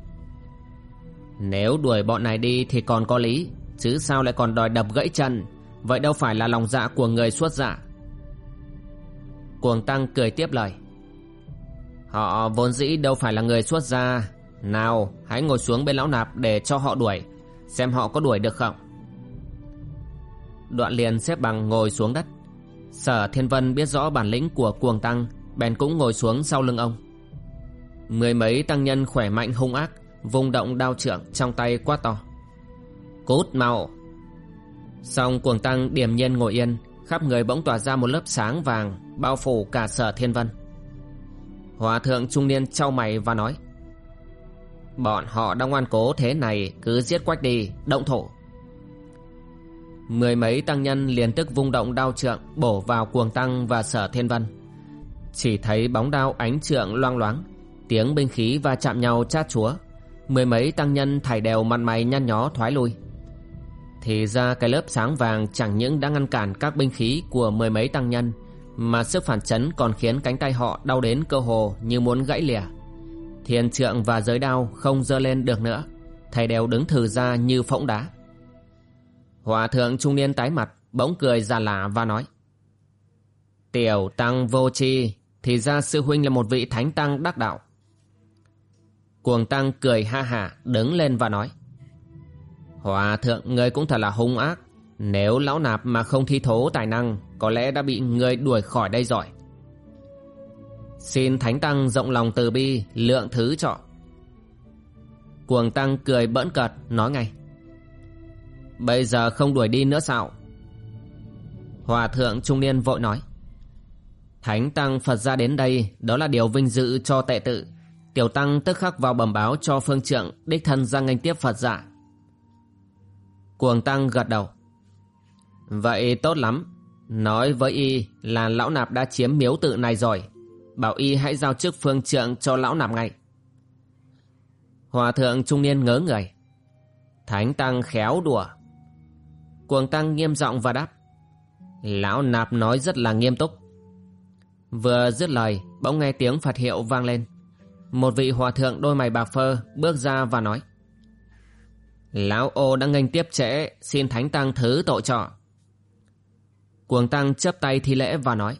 Nếu đuổi bọn này đi thì còn có lý. Chứ sao lại còn đòi đập gãy chân? Vậy đâu phải là lòng dạ của người xuất dạ. Cuồng Tăng cười tiếp lời. Họ vốn dĩ đâu phải là người xuất gia. Nào, hãy ngồi xuống bên lão nạp để cho họ đuổi, Xem họ có đuổi được không. Đoạn liền xếp bằng ngồi xuống đất. Sở Thiên Vân biết rõ bản lĩnh của Cuồng Tăng, Bèn cũng ngồi xuống sau lưng ông. Mười mấy tăng nhân khỏe mạnh hung ác vùng động đao trượng trong tay quá to cút mau. Xong cuồng tăng điềm nhiên ngồi yên, khắp người bỗng tỏa ra một lớp sáng vàng, bao phủ cả sở thiên vân. Hòa thượng trung niên trao mày và nói, bọn họ đang ngoan cố thế này, cứ giết quách đi, động thổ mười mấy tăng nhân liền tức vung động đao trượng bổ vào cuồng tăng và sở thiên vân. Chỉ thấy bóng đao ánh trượng loang loáng, tiếng binh khí va chạm nhau chát chúa. Mười mấy tăng nhân thải đều mặt mày nhăn nhó thoái lui thì ra cái lớp sáng vàng chẳng những đã ngăn cản các binh khí của mười mấy tăng nhân, mà sức phản chấn còn khiến cánh tay họ đau đến cơ hồ như muốn gãy lìa. Thiên trượng và giới đao không dơ lên được nữa, thầy đều đứng thử ra như phỗng đá. Hòa thượng trung niên tái mặt, bỗng cười già lả và nói, tiểu tăng vô tri, thì ra sư huynh là một vị thánh tăng đắc đạo. Cuồng tăng cười ha hả đứng lên và nói Hòa thượng, người cũng thật là hung ác. Nếu lão nạp mà không thi thố tài năng, Có lẽ đã bị người đuổi khỏi đây rồi. Xin Thánh Tăng rộng lòng từ bi, Lượng thứ trọ. Cuồng tăng cười bỡn cợt, nói ngay. Bây giờ không đuổi đi nữa sao? Hòa thượng trung niên vội nói. Thánh tăng Phật ra đến đây, Đó là điều vinh dự cho tệ tự. Tiểu tăng tức khắc vào bẩm báo cho phương trượng Đích thân ra nghênh tiếp Phật giả. Cuồng tăng gật đầu. Vậy tốt lắm. Nói với y là lão nạp đã chiếm miếu tự này rồi. Bảo y hãy giao chức phương trượng cho lão nạp ngay. Hòa thượng trung niên ngớ người. Thánh tăng khéo đùa. Cuồng tăng nghiêm giọng và đáp. Lão nạp nói rất là nghiêm túc. Vừa dứt lời, Bỗng nghe tiếng Phật hiệu vang lên. Một vị hòa thượng đôi mày bạc phơ Bước ra và nói. Lão ô đã nghênh tiếp trễ, Xin thánh tăng thứ tội trọ Cuồng tăng chấp tay thi lễ và nói,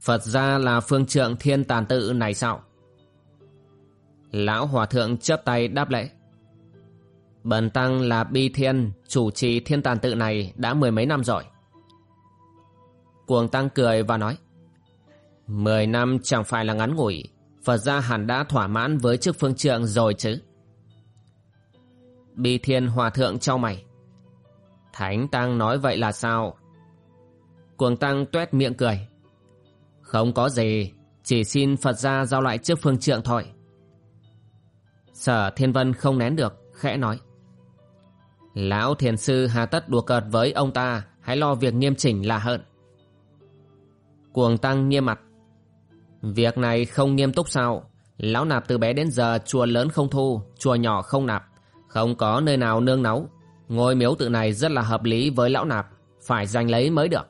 Phật ra là phương trượng thiên tàn tự này sao? Lão hòa thượng chấp tay đáp lễ, Bần tăng là Bi Thiên, Chủ trì thiên tàn tự này đã mười mấy năm rồi. Cuồng tăng cười và nói, Mười năm chẳng phải là ngắn ngủi, Phật gia hẳn đã thỏa mãn với chức phương trượng rồi chứ? Bi Thiên Hòa Thượng trao mày. Thánh Tăng nói vậy là sao? Cuồng Tăng tuét miệng cười. Không có gì, Chỉ xin Phật gia giao lại trước phương trượng thôi. Sở Thiên Vân không nén được, Khẽ nói. Lão thiền sư hà tất đùa cợt với ông ta, Hãy lo việc nghiêm chỉnh là hơn. Cuồng tăng nghiêm mặt. Việc này không nghiêm túc sao? Lão nạp từ bé đến giờ, chùa lớn không thu, Chùa nhỏ không nạp. Không có nơi nào nương náu. Ngôi miếu tự này rất là hợp lý với lão nạp. Phải giành lấy mới được.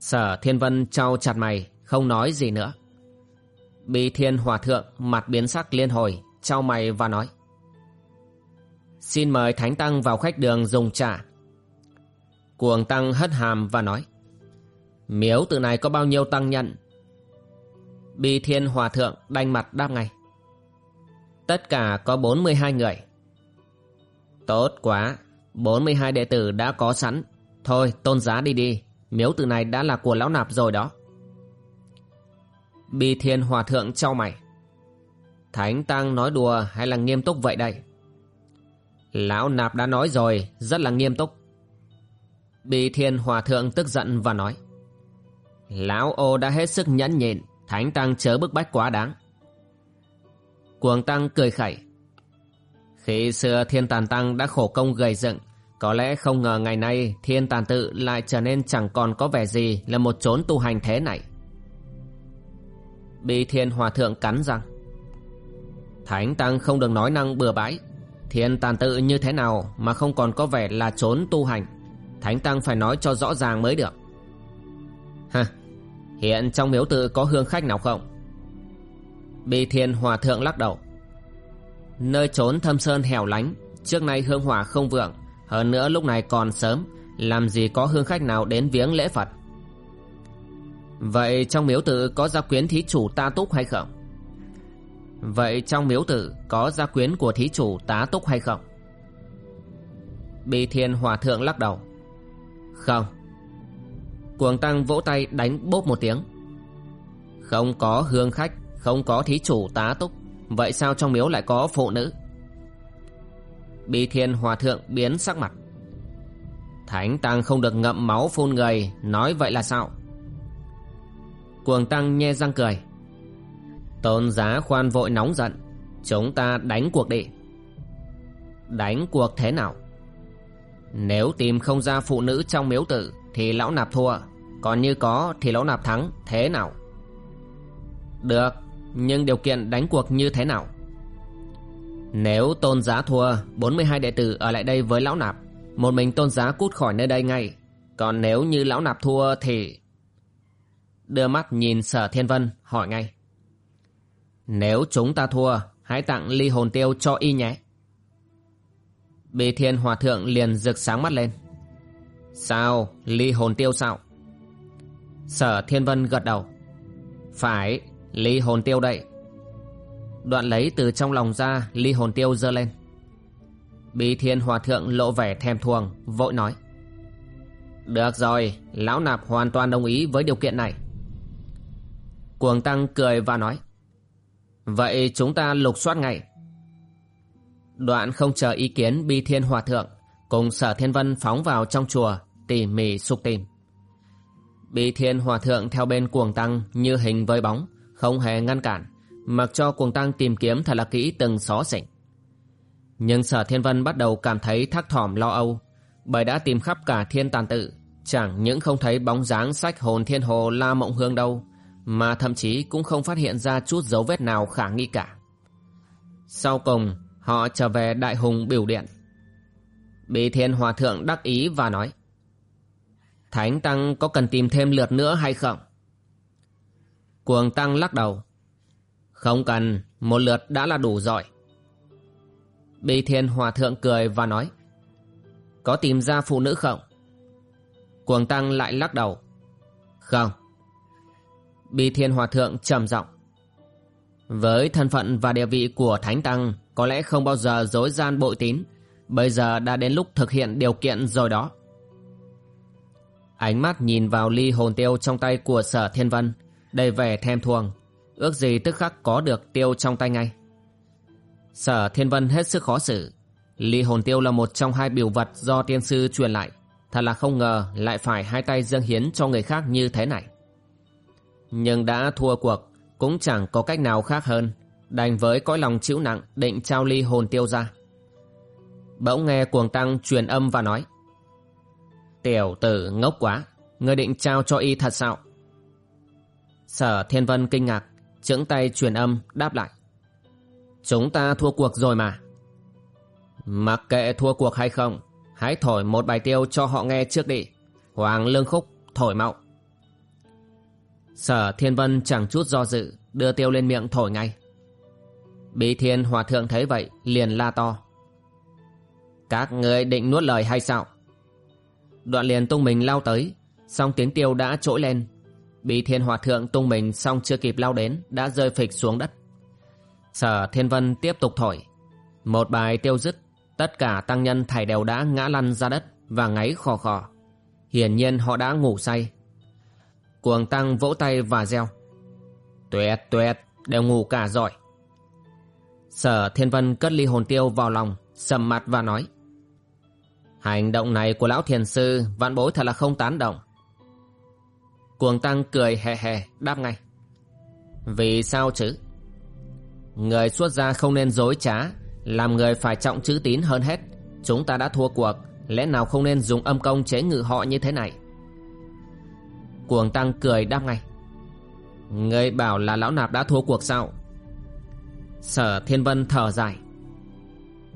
Sở thiên vân trao chặt mày, Không nói gì nữa. Bi thiên hòa thượng, mặt biến sắc liên hồi, trao mày và nói. Xin mời Thánh Tăng vào khách đường dùng trà. Cuồng Tăng hất hàm và nói. Miếu tự này có bao nhiêu tăng nhận Bi Thiên Hòa Thượng đanh mặt đáp ngay. Tất cả có 42 người. Tốt quá 42 đệ tử đã có sẵn. Thôi, tôn giá đi đi, Miếu tự này đã là của lão nạp rồi đó. Bi Thiên Hòa Thượng trao mày. Thánh Tăng nói đùa hay là nghiêm túc vậy đây? Lão nạp đã nói rồi, Rất là nghiêm túc. Bi Thiên Hòa Thượng tức giận và nói. Lão ô đã hết sức nhẫn nhịn, Thánh Tăng chớ bức bách quá đáng. Cuồng Tăng cười khẩy. Khi xưa Thiên Tàn Tăng đã khổ công gầy dựng, Có lẽ không ngờ ngày nay Thiên Tàn Tự lại trở nên chẳng còn có vẻ gì Là một chốn tu hành thế này. Bi Thiên Hòa Thượng cắn răng. Thánh Tăng không được nói năng bừa bãi. Thiên Tàn Tự như thế nào Mà không còn có vẻ là chốn tu hành? Thánh Tăng phải nói cho rõ ràng mới được. Ha Hiện trong miếu tự có hương khách nào không? Bì Thiên Hòa Thượng lắc đầu. Nơi trốn thâm sơn hẻo lánh, Trước nay hương hỏa không vượng, Hơn nữa lúc này còn sớm, Làm gì có hương khách nào đến viếng lễ Phật. Vậy trong miếu tự có gia quyến thí chủ ta túc hay không? Vậy trong miếu tự có gia quyến của thí chủ tá túc hay không? Bì Thiên Hòa Thượng lắc đầu. Không. Cuồng tăng vỗ tay đánh bốp một tiếng. Không có hương khách. Không có thí chủ tá túc, Vậy sao trong miếu lại có phụ nữ? Bi thiên hòa thượng biến sắc mặt. Thánh tăng không được ngậm máu phun người, Nói vậy là sao? Cuồng tăng nhe răng cười. Tôn giá khoan vội nóng giận, Chúng ta đánh cuộc đi. Đánh cuộc thế nào? Nếu tìm không ra phụ nữ trong miếu tử thì lão nạp thua, Còn như có thì lão nạp thắng, Thế nào? Được. Nhưng điều kiện đánh cuộc như thế nào Nếu tôn giá thua 42 đệ tử ở lại đây với lão nạp Một mình tôn giá cút khỏi nơi đây ngay Còn nếu như lão nạp thua thì Đưa mắt nhìn sở thiên vân hỏi ngay Nếu chúng ta thua Hãy tặng ly hồn tiêu cho y nhé Bì thiên hòa thượng liền rực sáng mắt lên Sao? Ly hồn tiêu sao? Sở Thiên Vân gật đầu. Phải, ly hồn tiêu đậy. Đoạn lấy từ trong lòng ra ly hồn tiêu dơ lên. Bí Thiên Hòa Thượng lộ vẻ thèm thuồng, vội nói. Được rồi, Lão Nạp hoàn toàn đồng ý với điều kiện này. Cuồng Tăng cười và nói. Vậy chúng ta lục soát ngay. Đoạn không chờ ý kiến bi thiên hòa thượng Cùng sở thiên vân phóng vào trong chùa Tỉ mỉ sục tìm Bi thiên hòa thượng theo bên cuồng tăng Như hình với bóng không hề ngăn cản, Mặc cho cuồng tăng tìm kiếm thật là kỹ từng xó xỉnh. Nhưng sở thiên vân bắt đầu cảm thấy thắc thỏm lo âu, Bởi đã tìm khắp cả thiên tàn tự, Chẳng những không thấy bóng dáng sách hồn thiên hồ La Mộng Hương đâu, Mà thậm chí cũng không phát hiện ra chút dấu vết nào khả nghi cả. Sau cùng, họ trở về Đại Hùng biểu điện. Bị thiên hòa thượng đắc ý và nói, Thánh Tăng có cần tìm thêm lượt nữa hay không? Cuồng Tăng lắc đầu. Không cần, một lượt đã là đủ giỏi. Bi Thiên Hòa Thượng cười và nói Có tìm ra phụ nữ không? Cuồng Tăng lại lắc đầu. Không. Bi Thiên Hòa Thượng trầm giọng Với thân phận và địa vị của Thánh Tăng Có lẽ không bao giờ dối gian bội tín. Bây giờ đã đến lúc thực hiện điều kiện rồi đó. Ánh mắt nhìn vào ly hồn tiêu trong tay của sở thiên vân. Đầy vẻ thèm thuồng. Ước gì tức khắc có được tiêu trong tay ngay. Sở thiên vân hết sức khó xử. Ly hồn tiêu là một trong hai biểu vật do tiên sư truyền lại. Thật là không ngờ lại phải hai tay dâng hiến cho người khác như thế này. Nhưng đã thua cuộc, Cũng chẳng có cách nào khác hơn. Đành với cõi lòng chịu nặng định trao ly hồn tiêu ra. Bỗng nghe cuồng tăng truyền âm và nói, Tiểu tử ngốc quá, Ngươi định trao cho y thật sao? Sở Thiên Vân kinh ngạc, Chững tay truyền âm đáp lại. Chúng ta thua cuộc rồi mà. Mặc kệ thua cuộc hay không, Hãy thổi một bài tiêu cho họ nghe trước đi. Hoàng lương khúc thổi mạo Sở Thiên Vân chẳng chút do dự, Đưa tiêu lên miệng thổi ngay. Bí Thiên Hòa Thượng thấy vậy, liền la to. Các người định nuốt lời hay sao? Đoạn liền tung mình lao tới, song tiếng tiêu đã trỗi lên bị Thiên Hòa Thượng tung mình xong chưa kịp lao đến, Đã rơi phịch xuống đất. Sở Thiên Vân tiếp tục thổi. Một bài tiêu dứt, Tất cả tăng nhân thảy đều đã ngã lăn ra đất Và ngáy khò khò. Hiển nhiên họ đã ngủ say. Cuồng tăng vỗ tay và reo. Tuyệt tuyệt Đều ngủ cả giỏi. Sở Thiên Vân cất ly hồn tiêu vào lòng, Sầm mặt và nói. Hành động này của lão thiền sư Vạn bối thật là không tán động Cuồng tăng cười hề hề Đáp ngay. Vì sao chứ? Người xuất gia không nên dối trá, Làm người phải trọng chữ tín hơn hết. Chúng ta đã thua cuộc, Lẽ nào không nên dùng âm công chế ngự họ như thế này? Cuồng tăng cười đáp ngay. Người bảo là lão nạp đã thua cuộc sao? Sở Thiên Vân thở dài.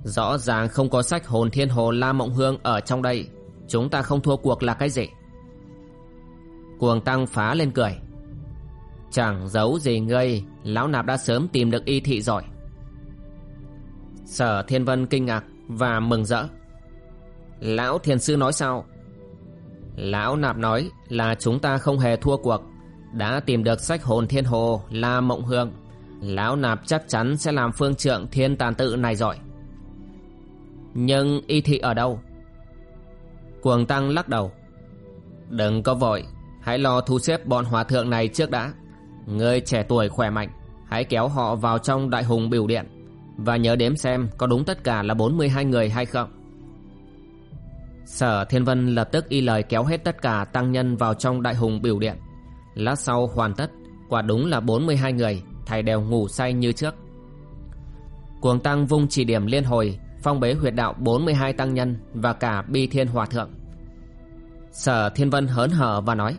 Rõ ràng không có sách hồn thiên hồ La Mộng Hương ở trong đây. Chúng ta không thua cuộc là cái gì? Cuồng tăng phá lên cười. Chẳng giấu gì ngươi, Lão nạp đã sớm tìm được y thị rồi. Sở Thiên Vân kinh ngạc Và mừng rỡ. Lão thiền sư nói sao? Lão nạp nói là chúng ta không hề thua cuộc. Đã tìm được sách hồn thiên hồ, La Mộng Hương. Lão nạp chắc chắn sẽ làm phương trượng thiên tàn tự này rồi. Nhưng y thị ở đâu? Cuồng tăng lắc đầu. Đừng có vội. Hãy lo thu xếp bọn hòa thượng này trước đã. Người trẻ tuổi khỏe mạnh, Hãy kéo họ vào trong đại hùng biểu điện Và nhớ đếm xem có đúng tất cả là 42 người hay không. Sở Thiên Vân lập tức y lời kéo hết tất cả tăng nhân vào trong đại hùng biểu điện. Lát sau hoàn tất, Quả đúng là 42 người, Thầy đều ngủ say như trước. Cuồng tăng vung chỉ điểm liên hồi, Phong bế huyệt đạo 42 tăng nhân Và cả bi thiên hòa thượng. Sở Thiên Vân hớn hở và nói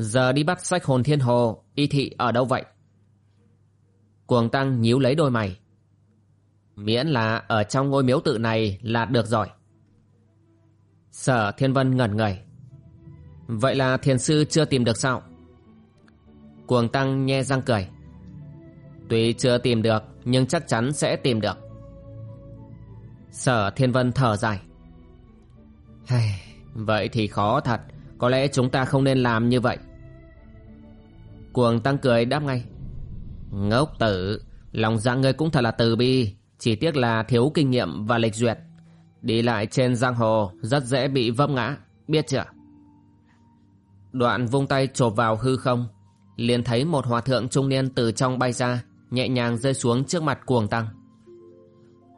Giờ đi bắt sách hồn thiên hồ, Y thị ở đâu vậy? Cuồng tăng nhíu lấy đôi mày. Miễn là ở trong ngôi miếu tự này là được rồi. Sở Thiên Vân ngẩn người. Vậy là thiền sư chưa tìm được sao? Cuồng tăng nhe răng cười. Tuy chưa tìm được, Nhưng chắc chắn sẽ tìm được. Sở Thiên Vân thở dài. Vậy thì khó thật. Có lẽ chúng ta không nên làm như vậy. Cuồng tăng cười đáp ngay Ngốc tử Lòng dạ ngươi cũng thật là từ bi Chỉ tiếc là thiếu kinh nghiệm và lịch duyệt Đi lại trên giang hồ Rất dễ bị vấp ngã Biết chưa Đoạn vung tay chộp vào hư không liền thấy một hòa thượng trung niên từ trong bay ra Nhẹ nhàng rơi xuống trước mặt cuồng tăng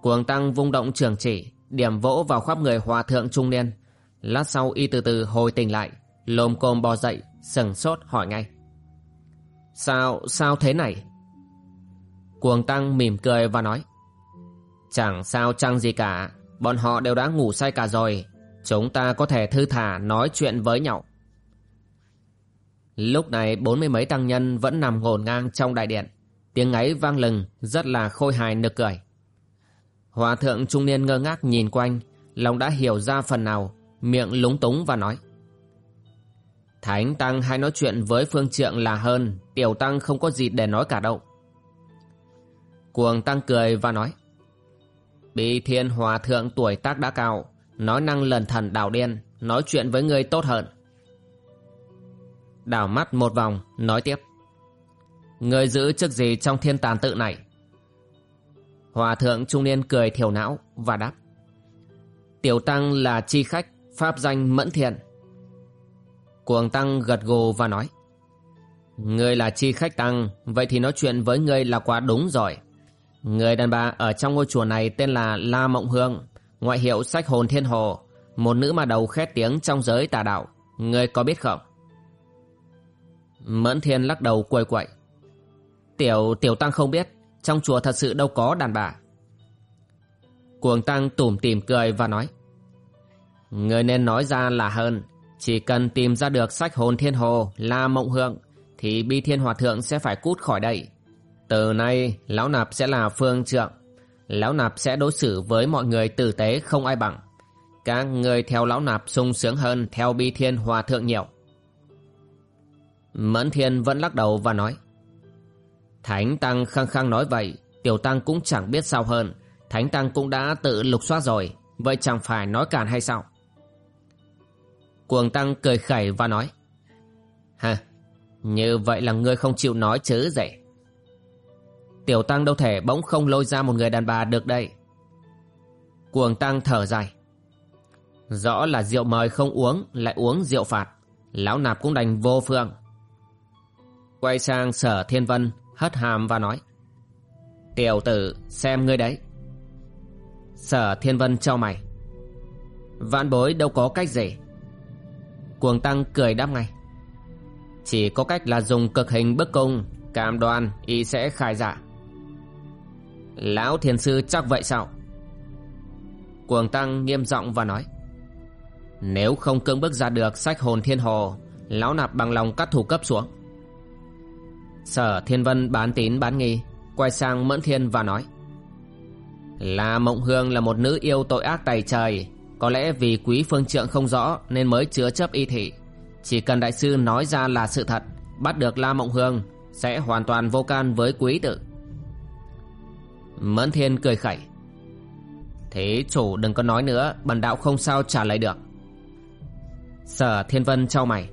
Cuồng tăng vung động trường chỉ, điểm vỗ vào khắp người hòa thượng trung niên. Lát sau y từ từ hồi tỉnh lại, lồm cồm bò dậy, sừng sốt hỏi ngay. Sao, sao thế này? Cuồng tăng mỉm cười và nói. Chẳng sao chăng gì cả, bọn họ đều đã ngủ say cả rồi. Chúng ta có thể thư thả nói chuyện với nhau. Lúc này bốn mươi mấy tăng nhân vẫn nằm ngổn ngang trong đại điện. Tiếng ấy vang lừng, rất là khôi hài nực cười. Hòa thượng trung niên ngơ ngác nhìn quanh, lòng đã hiểu ra phần nào, miệng lúng túng và nói. Thánh Tăng hay nói chuyện với Phương Trượng là hơn, Tiểu Tăng không có gì để nói cả đâu. Cuồng Tăng cười và nói. Bị thiên hòa thượng tuổi tác đã cao, nói năng lần thần đảo điên, nói chuyện với người tốt hơn. Đảo mắt một vòng, nói tiếp. Ngươi giữ chức gì trong thiên tàn tự này? Hòa thượng trung niên cười thiểu não và đáp. Tiểu tăng là chi khách, pháp danh mẫn thiện. Cuồng tăng gật gù và nói. Ngươi là chi khách tăng, vậy thì nói chuyện với ngươi là quá đúng rồi. Người đàn bà ở trong ngôi chùa này tên là La Mộng Hương, ngoại hiệu sách hồn thiên hồ, một nữ mà đầu khét tiếng trong giới tà đạo. Ngươi có biết không? Mẫn thiên lắc đầu quầy quậy. Tiểu, tiểu tăng không biết, trong chùa thật sự đâu có đàn bà. Cuồng tăng tủm tỉm cười và nói. Ngươi nên nói ra là hơn, chỉ cần tìm ra được sách hồn thiên hồ La Mộng hượng thì Bi Thiên Hòa Thượng sẽ phải cút khỏi đây. Từ nay, Lão Nạp sẽ là phương trượng. Lão Nạp sẽ đối xử với mọi người tử tế không ai bằng. Các người theo Lão Nạp sung sướng hơn theo Bi Thiên Hòa Thượng nhiều. Mẫn Thiên vẫn lắc đầu và nói Thánh Tăng khăng khăng nói vậy Tiểu Tăng cũng chẳng biết sao hơn Thánh Tăng cũng đã tự lục soát rồi Vậy chẳng phải nói cản hay sao Cuồng Tăng cười khẩy và nói, Hả? Như vậy là ngươi không chịu nói chứ dậy? Tiểu Tăng đâu thể bỗng không lôi ra một người đàn bà được đây. Cuồng Tăng thở dài, Rõ là rượu mời không uống, Lại uống rượu phạt, Lão nạp cũng đành vô phương. Quay sang sở thiên vân Hất hàm và nói, Tiểu tử, xem ngươi đấy. Sở thiên vân cho mày, Vạn bối đâu có cách gì. Cuồng tăng cười đáp ngay. Chỉ có cách là dùng cực hình bức cung, Cam đoan y sẽ khai giả. Lão thiền sư chắc vậy sao? Cuồng tăng nghiêm giọng và nói. Nếu không cưỡng bức ra được sách hồn thiên hồ, Lão nạp bằng lòng cắt thủ cấp xuống. Sở Thiên Vân bán tín bán nghi, Quay sang Mẫn Thiên và nói. Là Mộng Hương là một nữ yêu tội ác tày trời có lẽ vì quý phương trượng không rõ Nên mới chứa chấp y thị. Chỉ cần đại sư nói ra là sự thật, Bắt được La Mộng Hương Sẽ hoàn toàn vô can với quý tự Mẫn Thiên cười khẩy. Thế chủ đừng có nói nữa, Bần đạo không sao trả lời được. Sở Thiên Vân trao mày.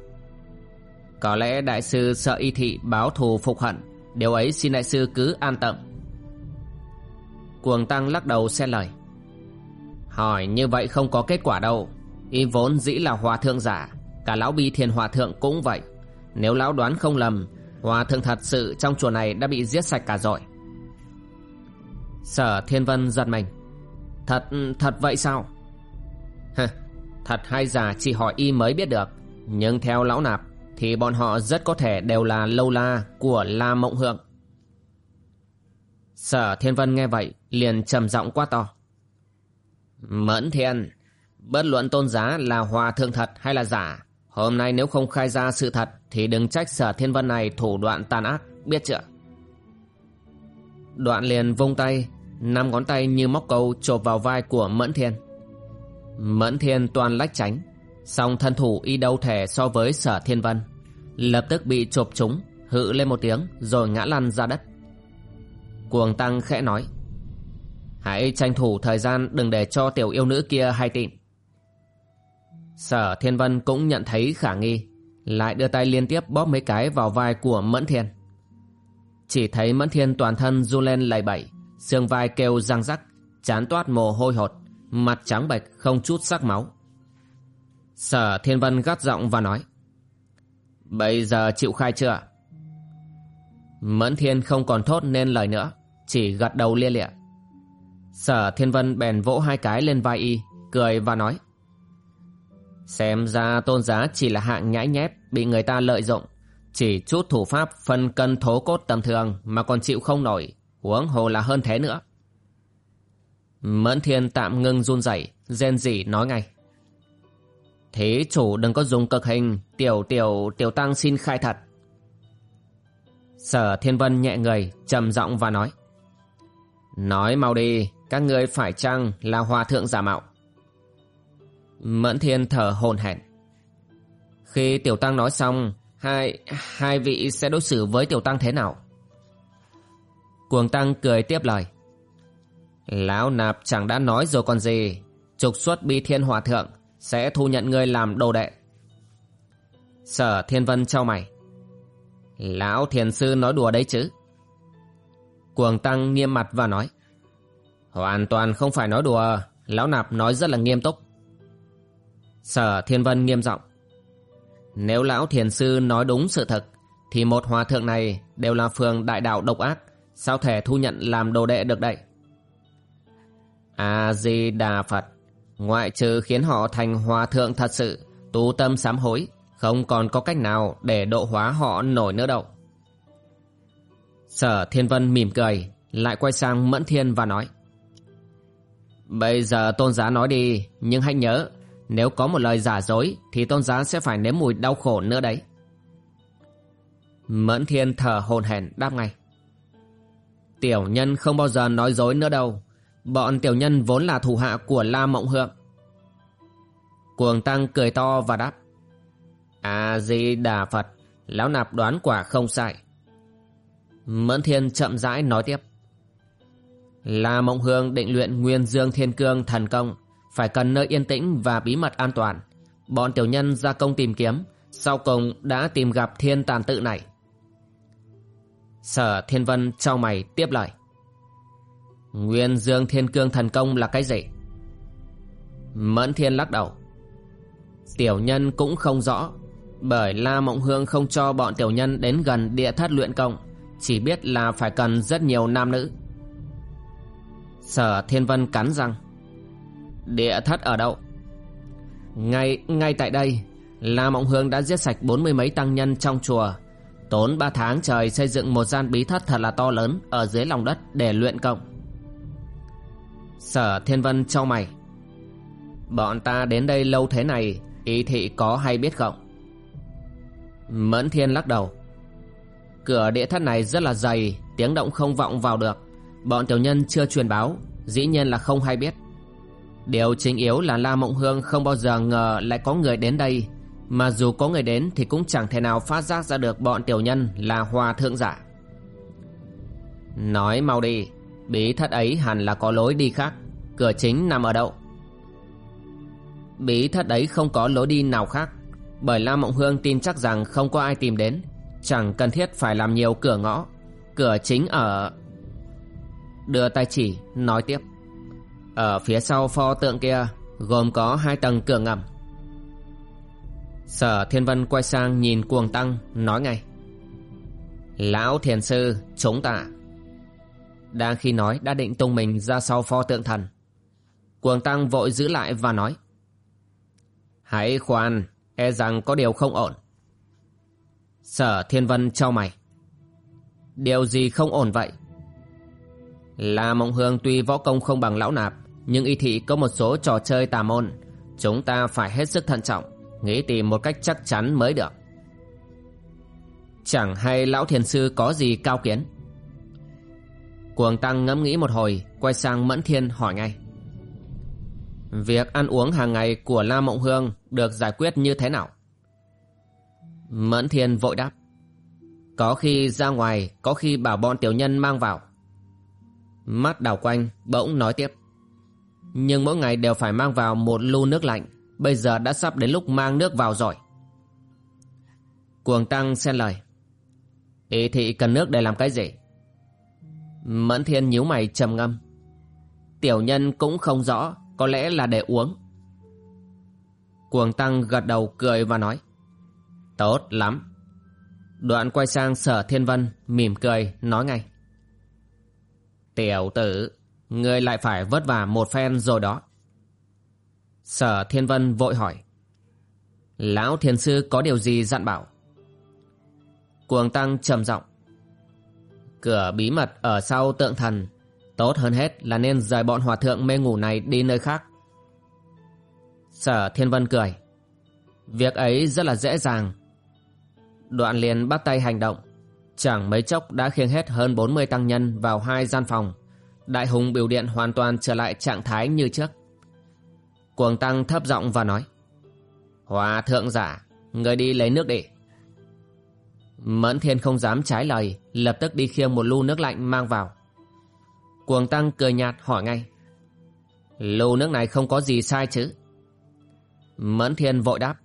Có lẽ đại sư sợ y thị báo thù phục hận, Điều ấy xin đại sư cứ an tâm. Cuồng tăng lắc đầu, xen lời. Hỏi như vậy không có kết quả đâu. Y vốn dĩ là hòa thượng giả Cả lão bi thiền hòa thượng cũng vậy. Nếu lão đoán không lầm Hòa thượng thật sự trong chùa này đã bị giết sạch cả rồi. Sở thiên vân giật mình. Thật, thật vậy sao? Hừ, Thật hay giả chỉ hỏi y mới biết được. Nhưng theo lão nạp thì bọn họ rất có thể đều là lâu la của La Mộng Hượng. Sở Thiên Vân nghe vậy, liền trầm giọng quá to. Mẫn Thiên, bất luận tôn giá là hòa thượng thật hay là giả, hôm nay nếu không khai ra sự thật thì đừng trách Sở Thiên Vân này thủ đoạn tàn ác, biết chưa? Đoạn liền vung tay, năm ngón tay như móc câu chộp vào vai của Mẫn Thiên. Mẫn Thiên toàn lách tránh, song thân thủ y đâu thể so với Sở Thiên Vân lập tức bị chộp trúng hự lên một tiếng rồi ngã lăn ra đất cuồng tăng khẽ nói hãy tranh thủ thời gian đừng để cho tiểu yêu nữ kia hay tịn sở thiên vân cũng nhận thấy khả nghi, lại đưa tay liên tiếp bóp mấy cái vào vai của mẫn thiên. Chỉ thấy mẫn thiên toàn thân run lên lầy bẩy, xương vai kêu răng rắc, chán toát mồ hôi hột, mặt trắng bệch, không chút sắc máu. Sở thiên vân gắt giọng và nói, Bây giờ chịu khai chưa? Mẫn thiên không còn thốt nên lời nữa, Chỉ gật đầu lia lịa. Sở Thiên Vân bèn vỗ hai cái lên vai y, cười và nói. Xem ra tôn giá chỉ là hạng nhãi nhép bị người ta lợi dụng. Chỉ chút thủ pháp phân cân thố cốt tầm thường mà còn chịu không nổi, huống hồ là hơn thế nữa. Mẫn thiên tạm ngưng run rẩy, rên rỉ nói ngay. Thế chủ đừng có dùng cực hình, tiểu tiểu tiểu tăng xin khai thật. Sở Thiên Vân nhẹ người, trầm giọng và nói. Nói mau đi, các ngươi phải chăng là hòa thượng giả mạo? Mẫn Thiên thở hồn hển. Khi Tiểu Tăng nói xong, hai hai vị sẽ đối xử với Tiểu Tăng thế nào? Cuồng Tăng cười tiếp lời. Lão nạp chẳng đã nói rồi còn gì, trục xuất bi thiên hòa thượng sẽ thu nhận ngươi làm đồ đệ. Sở Thiên Vân trao mày. Lão thiền sư nói đùa đấy chứ. Cuồng Tăng nghiêm mặt và nói. Hoàn toàn không phải nói đùa, lão nạp nói rất là nghiêm túc. Sở Thiên Vân nghiêm giọng. Nếu lão thiền sư nói đúng sự thật Thì một hòa thượng này đều là phường đại đạo độc ác Sao thể thu nhận làm đồ đệ được đây? A-di-đà Phật. Ngoại trừ khiến họ thành hòa thượng thật sự Tu tâm sám hối Không còn có cách nào để độ hóa họ nổi nữa đâu. Sở Thiên Vân mỉm cười Lại quay sang Mẫn Thiên và nói. Bây giờ tôn giá nói đi, Nhưng hãy nhớ, nếu có một lời giả dối, Thì tôn giá sẽ phải nếm mùi đau khổ nữa đấy. Mẫn thiên thở hồn hển, đáp ngay. Tiểu nhân không bao giờ nói dối nữa đâu. Bọn tiểu nhân vốn là thủ hạ của La Mộng Hượng. Cuồng Tăng cười to và đáp. A-di-đà Phật, Lão nạp đoán quả không sai. Mẫn thiên chậm rãi nói tiếp. La Mộng Hương định luyện Nguyên Dương Thiên Cương thần công phải cần nơi yên tĩnh và bí mật an toàn. Bọn tiểu nhân ra công tìm kiếm, sau cùng đã tìm gặp thiên tàn tự này. Sở Thiên Vân trao mày tiếp lời. Nguyên Dương Thiên Cương thần công là cái gì? Mẫn Thiên lắc đầu. Tiểu nhân cũng không rõ, bởi La Mộng Hương không cho bọn tiểu nhân đến gần địa thất luyện công, chỉ biết là phải cần rất nhiều nam nữ. Sở Thiên Vân cắn răng. Địa thất ở đâu? Ngay, ngay tại đây, La Mộng Hương đã giết sạch bốn mươi mấy tăng nhân trong chùa. Tốn ba tháng trời xây dựng một gian bí thất thật là to lớn ở dưới lòng đất để luyện công. Sở Thiên Vân cho mày. Bọn ta đến đây lâu thế này, ý thị có hay biết không? Mẫn Thiên lắc đầu. Cửa địa thất này rất là dày, tiếng động không vọng vào được. Bọn tiểu nhân chưa truyền báo, dĩ nhiên là không hay biết. Điều chính yếu là La Mộng Hương không bao giờ ngờ lại có người đến đây Mà dù có người đến thì cũng chẳng thể nào phát giác ra được bọn tiểu nhân là hòa thượng giả. Nói mau đi Bí thất ấy hẳn là có lối đi khác Cửa chính nằm ở đâu? Bí thất ấy không có lối đi nào khác Bởi La Mộng Hương tin chắc rằng không có ai tìm đến Chẳng cần thiết phải làm nhiều cửa ngõ. Cửa chính ở Đưa tay chỉ, nói tiếp. Ở phía sau pho tượng kia Gồm có hai tầng cửa ngầm. Sở Thiên Vân quay sang nhìn cuồng tăng, Nói ngay. Lão thiền sư chống tạ Đang khi nói, đã định tung mình ra sau pho tượng thần. Cuồng tăng vội giữ lại và nói. Hãy khoan E rằng có điều không ổn. Sở Thiên Vân trao mày. Điều gì không ổn vậy? Là Mộng Hương tuy võ công không bằng lão nạp, nhưng y thị có một số trò chơi tà môn. Chúng ta phải hết sức thận trọng, Nghĩ tìm một cách chắc chắn mới được. Chẳng hay lão thiền sư có gì cao kiến? Cuồng tăng ngẫm nghĩ một hồi, Quay sang Mẫn Thiên hỏi ngay. Việc ăn uống hàng ngày của La Mộng Hương Được giải quyết như thế nào? Mẫn Thiên vội đáp. Có khi ra ngoài, Có khi bảo bọn tiểu nhân mang vào. Mắt đảo quanh, bỗng nói tiếp. Nhưng mỗi ngày đều phải mang vào một lu nước lạnh. Bây giờ đã sắp đến lúc mang nước vào rồi. Cuồng Tăng xen lời. Ý thị cần nước để làm cái gì? Mẫn thiên nhíu mày trầm ngâm. Tiểu nhân cũng không rõ, Có lẽ là để uống. Cuồng Tăng gật đầu cười và nói. Tốt lắm. Đoạn quay sang sở thiên vân Mỉm cười, nói ngay. Tiểu tử Ngươi lại phải vất vả một phen rồi đó. Sở Thiên Vân vội hỏi, Lão Thiên Sư có điều gì dặn bảo? Cuồng Tăng trầm giọng, Cửa bí mật ở sau tượng thần, Tốt hơn hết là nên rời bọn hòa thượng mê ngủ này đi nơi khác. Sở Thiên Vân cười, Việc ấy rất là dễ dàng. Đoạn liền bắt tay hành động Chẳng mấy chốc đã khiêng hết hơn 40 tăng nhân vào hai gian phòng. Đại hùng biểu điện hoàn toàn trở lại trạng thái như trước. Cuồng tăng thấp giọng và nói, Hòa thượng giả, Người đi lấy nước đi. Mẫn thiên không dám trái lời, Lập tức đi khiêng một lu nước lạnh mang vào. Cuồng tăng cười nhạt hỏi ngay, Lu nước này không có gì sai chứ? Mẫn thiên vội đáp,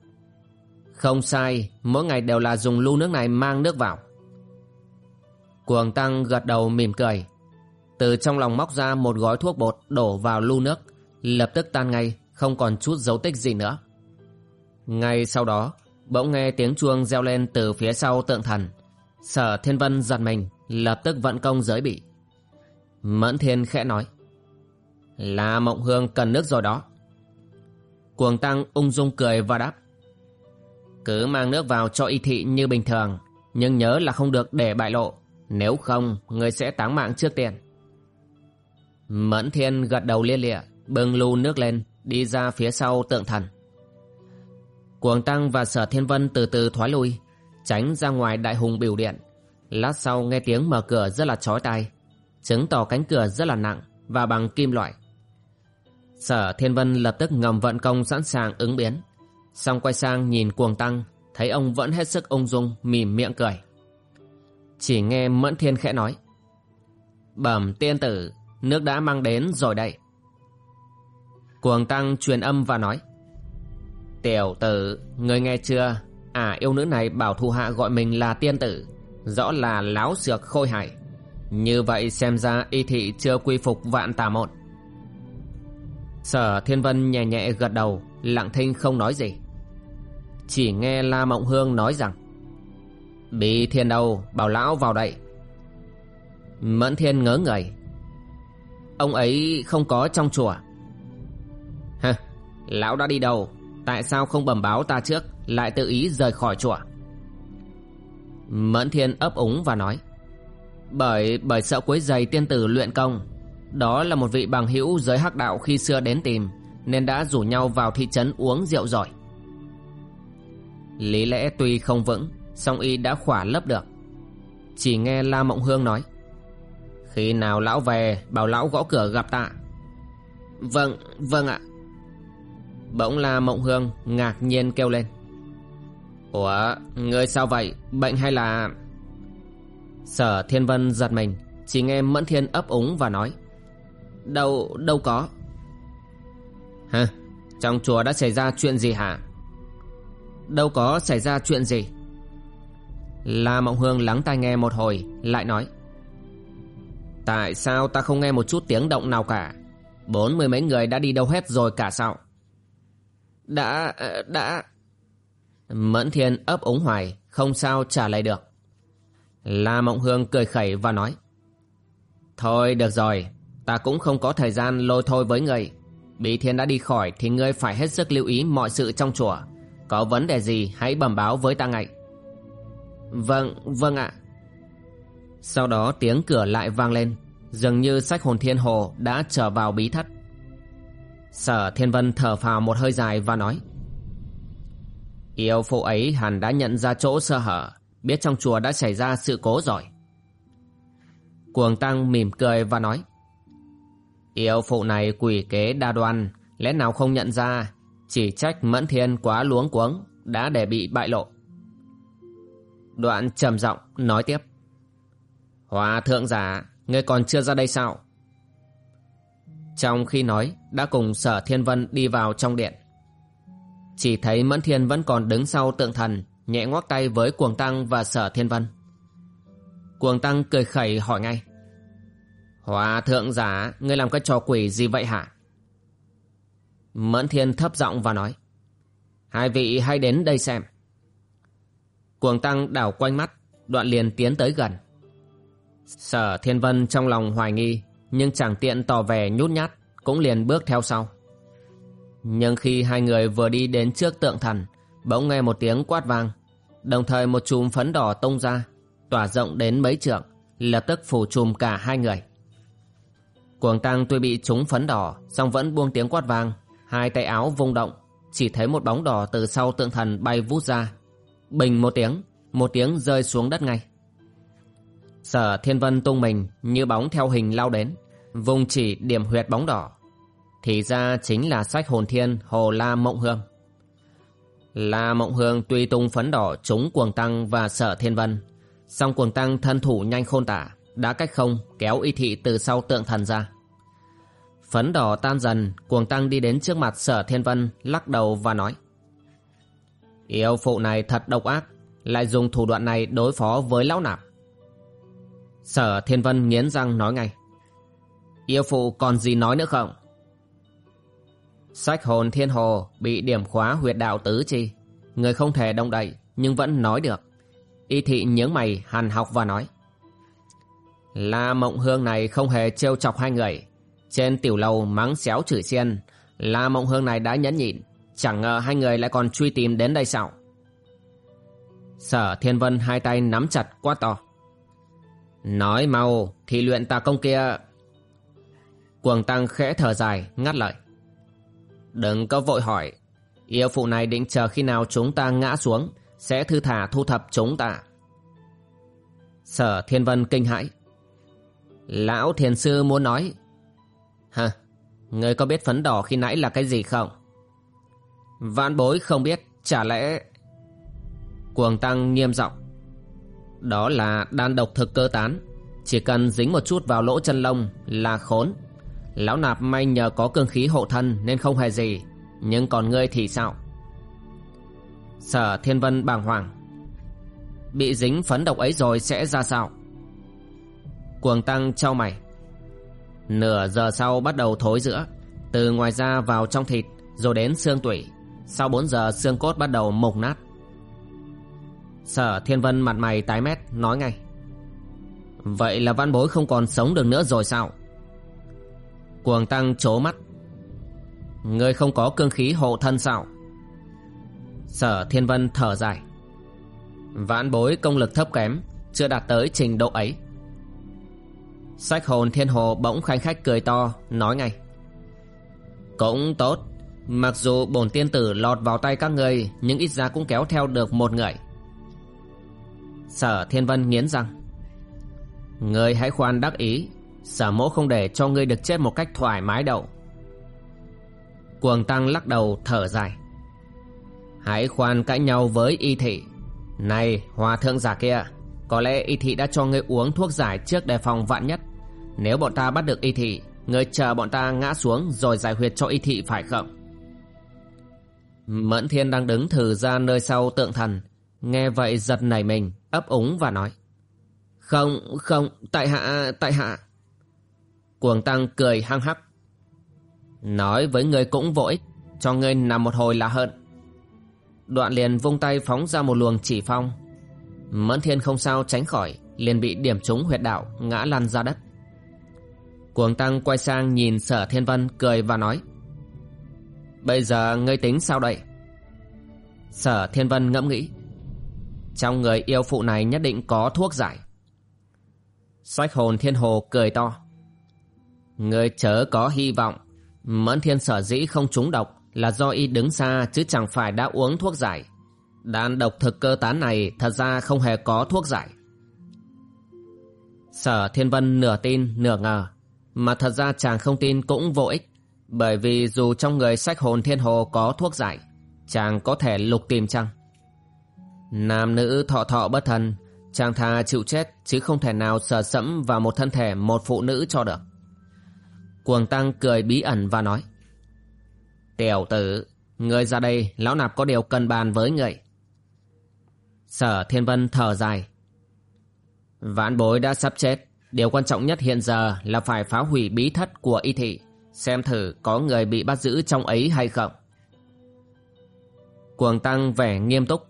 Không sai, Mỗi ngày đều là dùng lu nước này mang nước vào. Cuồng tăng gật đầu mỉm cười. Từ trong lòng móc ra một gói thuốc bột Đổ vào lu nước, Lập tức tan ngay, Không còn chút dấu tích gì nữa. Ngay sau đó, Bỗng nghe tiếng chuông reo lên từ phía sau tượng thần. Sở thiên vân giật mình, Lập tức vận công giới bị. Mẫn thiên khẽ nói, Là mộng hương cần nước rồi đó. Cuồng tăng ung dung cười và đáp, Cứ mang nước vào cho y thị như bình thường, Nhưng nhớ là không được để bại lộ. Nếu không người sẽ táng mạng trước tiên Mẫn thiên gật đầu lia lịa Bưng lu nước lên Đi ra phía sau tượng thần Cuồng Tăng và Sở Thiên Vân từ từ thoái lui, tránh ra ngoài đại hùng biểu điện. Lát sau nghe tiếng mở cửa rất là chói tai, chứng tỏ cánh cửa rất là nặng và bằng kim loại. Sở Thiên Vân lập tức ngầm vận công sẵn sàng ứng biến, xong quay sang nhìn Cuồng Tăng, thấy ông vẫn hết sức ung dung, mỉm miệng cười. Chỉ nghe Mẫn Thiên khẽ nói, Bẩm tiên tử, nước đã mang đến rồi đây. Cuồng Tăng truyền âm và nói, Tiểu tử, người nghe chưa? À yêu nữ này bảo thu hạ gọi mình là tiên tử. Rõ là láo xược khôi hài. Như vậy xem ra y thị chưa quy phục vạn tà môn. Sở Thiên Vân nhẹ nhẹ gật đầu, lặng thinh không nói gì. Chỉ nghe La Mộng Hương nói rằng Bị thiên đâu, bảo lão vào đây. Mẫn Thiên ngớ người. Ông ấy không có trong chùa. Hả, lão đã đi đâu? Tại sao không bẩm báo ta trước Lại tự ý rời khỏi chùa Mẫn thiên ấp úng và nói Bởi bởi sợ quấy giày tiên tử luyện công Đó là một vị bằng hữu giới hắc đạo khi xưa đến tìm Nên đã rủ nhau vào thị trấn uống rượu rồi Lý lẽ tuy không vững song y đã khỏa lấp được. Chỉ nghe La Mộng Hương nói Khi nào lão về Bảo lão gõ cửa gặp tạ Vâng, vâng ạ. Bỗng La mộng hương ngạc nhiên kêu lên Ủa người sao vậy? Bệnh hay là Sở thiên vân giật mình Chỉ nghe mẫn thiên ấp úng và nói Đâu đâu có. Hả? Trong chùa đã xảy ra chuyện gì hả? Đâu có xảy ra chuyện gì. La Mộng Hương lắng tai nghe một hồi Lại nói Tại sao ta không nghe một chút tiếng động nào cả Bốn mươi mấy người đã đi đâu hết rồi cả sao đã, ờ, đã... Mẫn thiên ấp ống hoài, không sao trả lời được. La Mộng Hương cười khẩy và nói. Thôi được rồi, ta cũng không có thời gian lôi thôi với người. Bí thiên đã đi khỏi thì ngươi phải hết sức lưu ý mọi sự trong chùa. Có vấn đề gì hãy bẩm báo với ta ngay. Vâng, vâng ạ. Sau đó tiếng cửa lại vang lên, dường như sách hồn thiên hồ đã trở vào bí thất. Sở Thiên Vân thở phào một hơi dài và nói Yêu phụ ấy hẳn đã nhận ra chỗ sơ hở Biết trong chùa đã xảy ra sự cố rồi Cuồng Tăng mỉm cười và nói Yêu phụ này quỷ kế đa đoan Lẽ nào không nhận ra Chỉ trách Mẫn Thiên quá luống cuống Đã để bị bại lộ Đoạn trầm giọng nói tiếp. Hòa thượng giả, Ngươi còn chưa ra đây sao? Trong khi nói, đã cùng sở thiên vân đi vào trong điện. Chỉ thấy Mẫn Thiên vẫn còn đứng sau tượng thần, Nhẹ ngoắc tay với Cuồng Tăng và sở thiên vân. Cuồng Tăng cười khẩy hỏi ngay. Hòa thượng giả, Ngươi làm cái trò quỷ gì vậy hả? Mẫn Thiên thấp giọng và nói. Hai vị hãy đến đây xem. Cuồng Tăng đảo quanh mắt, Đoạn liền tiến tới gần. Sở Thiên Vân trong lòng hoài nghi, Nhưng chẳng tiện tỏ vẻ nhút nhát, Cũng liền bước theo sau. Nhưng khi hai người vừa đi đến trước tượng thần, Bỗng nghe một tiếng quát vang, Đồng thời một chùm phấn đỏ tung ra, Tỏa rộng đến mấy trượng, Lập tức phủ chùm cả hai người. Cuồng tăng tuy bị trúng phấn đỏ, song vẫn buông tiếng quát vang, Hai tay áo vung động, Chỉ thấy một bóng đỏ từ sau tượng thần bay vút ra Bình một tiếng Một tiếng rơi xuống đất ngay. Sở thiên vân tung mình Như bóng theo hình lao đến, Vùng chỉ điểm huyệt bóng đỏ. Thì ra chính là sách hồn thiên, Hồ La Mộng Hương. La Mộng Hương tuy tung phấn đỏ trúng cuồng tăng và sở thiên vân, song cuồng tăng thân thủ nhanh khôn tả, Đã cách không kéo y thị từ sau tượng thần ra. Phấn đỏ tan dần, Cuồng tăng đi đến trước mặt sở thiên vân Lắc đầu và nói Yêu phụ này thật độc ác, Lại dùng thủ đoạn này đối phó với lão nạp. Sở thiên vân nghiến răng nói ngay. Yêu phụ còn gì nói nữa không? Sách hồn thiên hồ Bị điểm khóa huyệt đạo tứ chi. Người không thể động đậy, Nhưng vẫn nói được. Y thị nhướng mày, hàn học và nói. La mộng hương này không hề trêu chọc hai người. Trên tiểu lầu mắng xéo chửi xiên, La mộng hương này đã nhẫn nhịn. Chẳng ngờ hai người lại còn truy tìm đến đây sao? Sở thiên vân hai tay nắm chặt quá to. Nói mau, thì luyện tà công kia. Cuồng tăng khẽ thở dài, ngắt lời. Đừng có vội hỏi. Yêu phụ này định chờ khi nào chúng ta ngã xuống, Sẽ thư thả thu thập chúng ta. Sở thiên vân kinh hãi. Lão thiền sư muốn nói. Hả? Người có biết phấn đỏ khi nãy là cái gì không? Vạn bối không biết, chả lẽ... Cuồng tăng nghiêm giọng. Đó là đan độc thực cơ tán Chỉ cần dính một chút vào lỗ chân lông là khốn. Lão nạp may nhờ có cương khí hộ thân nên không hề gì Nhưng còn ngươi thì sao? Sở Thiên Vân bàng hoàng. Bị dính phấn độc ấy rồi sẽ ra sao? Cuồng tăng trao mày. Nửa giờ sau bắt đầu thối giữa Từ ngoài da vào trong thịt Rồi đến xương tủy. Sau 4 giờ, xương cốt bắt đầu mục nát. Sở Thiên Vân mặt mày tái mét, nói ngay. Vậy là văn bối không còn sống được nữa rồi sao? Cuồng tăng chố mắt. Ngươi không có cương khí hộ thân sao? Sở Thiên Vân thở dài. Vãn bối công lực thấp kém, Chưa đạt tới trình độ ấy. Sách hồn thiên hồ bỗng khanh khách cười to, Nói ngay. Cũng tốt. Mặc dù bổn tiên tử lọt vào tay các người, Nhưng ít ra cũng kéo theo được một người. Sở thiên vân nghiến răng. Ngươi hãy khoan đắc ý, Sở mỗ không để cho ngươi được chết một cách thoải mái đâu. Cuồng tăng lắc đầu thở dài. Hãy khoan cãi nhau với y thị. Này, hòa thượng giả kia, Có lẽ y thị đã cho ngươi uống thuốc giải trước đề phòng vạn nhất. Nếu bọn ta bắt được y thị, ngươi chờ bọn ta ngã xuống Rồi giải huyệt cho y thị phải không? Mẫn thiên đang đứng thử ra nơi sau tượng thần. Nghe vậy giật nảy mình ấp úng và nói Không, không, tại hạ, tại hạ. Cuồng tăng cười hăng hắc Nói với người cũng vô ích Cho ngươi nằm một hồi là hơn. Đoạn liền vung tay phóng ra một luồng chỉ phong. Mẫn thiên không sao tránh khỏi Liền bị điểm trúng huyệt đạo Ngã lăn ra đất. Cuồng tăng quay sang nhìn sở thiên vân cười và nói Bây giờ ngươi tính sao đây? Sở thiên vân ngẫm nghĩ. Trong người yêu phụ này nhất định có thuốc giải. Sách hồn thiên hồ cười to. Ngươi chớ có hy vọng. Mẫn thiên sở dĩ không trúng độc Là do y đứng xa chứ chẳng phải đã uống thuốc giải. Đan độc thực cơ tán này Thật ra không hề có thuốc giải. Sở thiên vân nửa tin nửa ngờ, mà thật ra chàng không tin cũng vô ích. Bởi vì dù trong người sách hồn thiên hồ có thuốc giải, Chàng có thể lục tìm chăng? Nam nữ thọ thọ bất thân, Chàng thà chịu chết Chứ không thể nào sờ sẫm vào một thân thể một phụ nữ cho được. Cuồng tăng cười bí ẩn và nói, Tiểu tử, Người ra đây, Lão nạp có điều cần bàn với người. Sở thiên vân thở dài, Vãn bối đã sắp chết, Điều quan trọng nhất hiện giờ là phải phá hủy bí thất của y thị. Xem thử có người bị bắt giữ trong ấy hay không. Cuồng tăng vẻ nghiêm túc.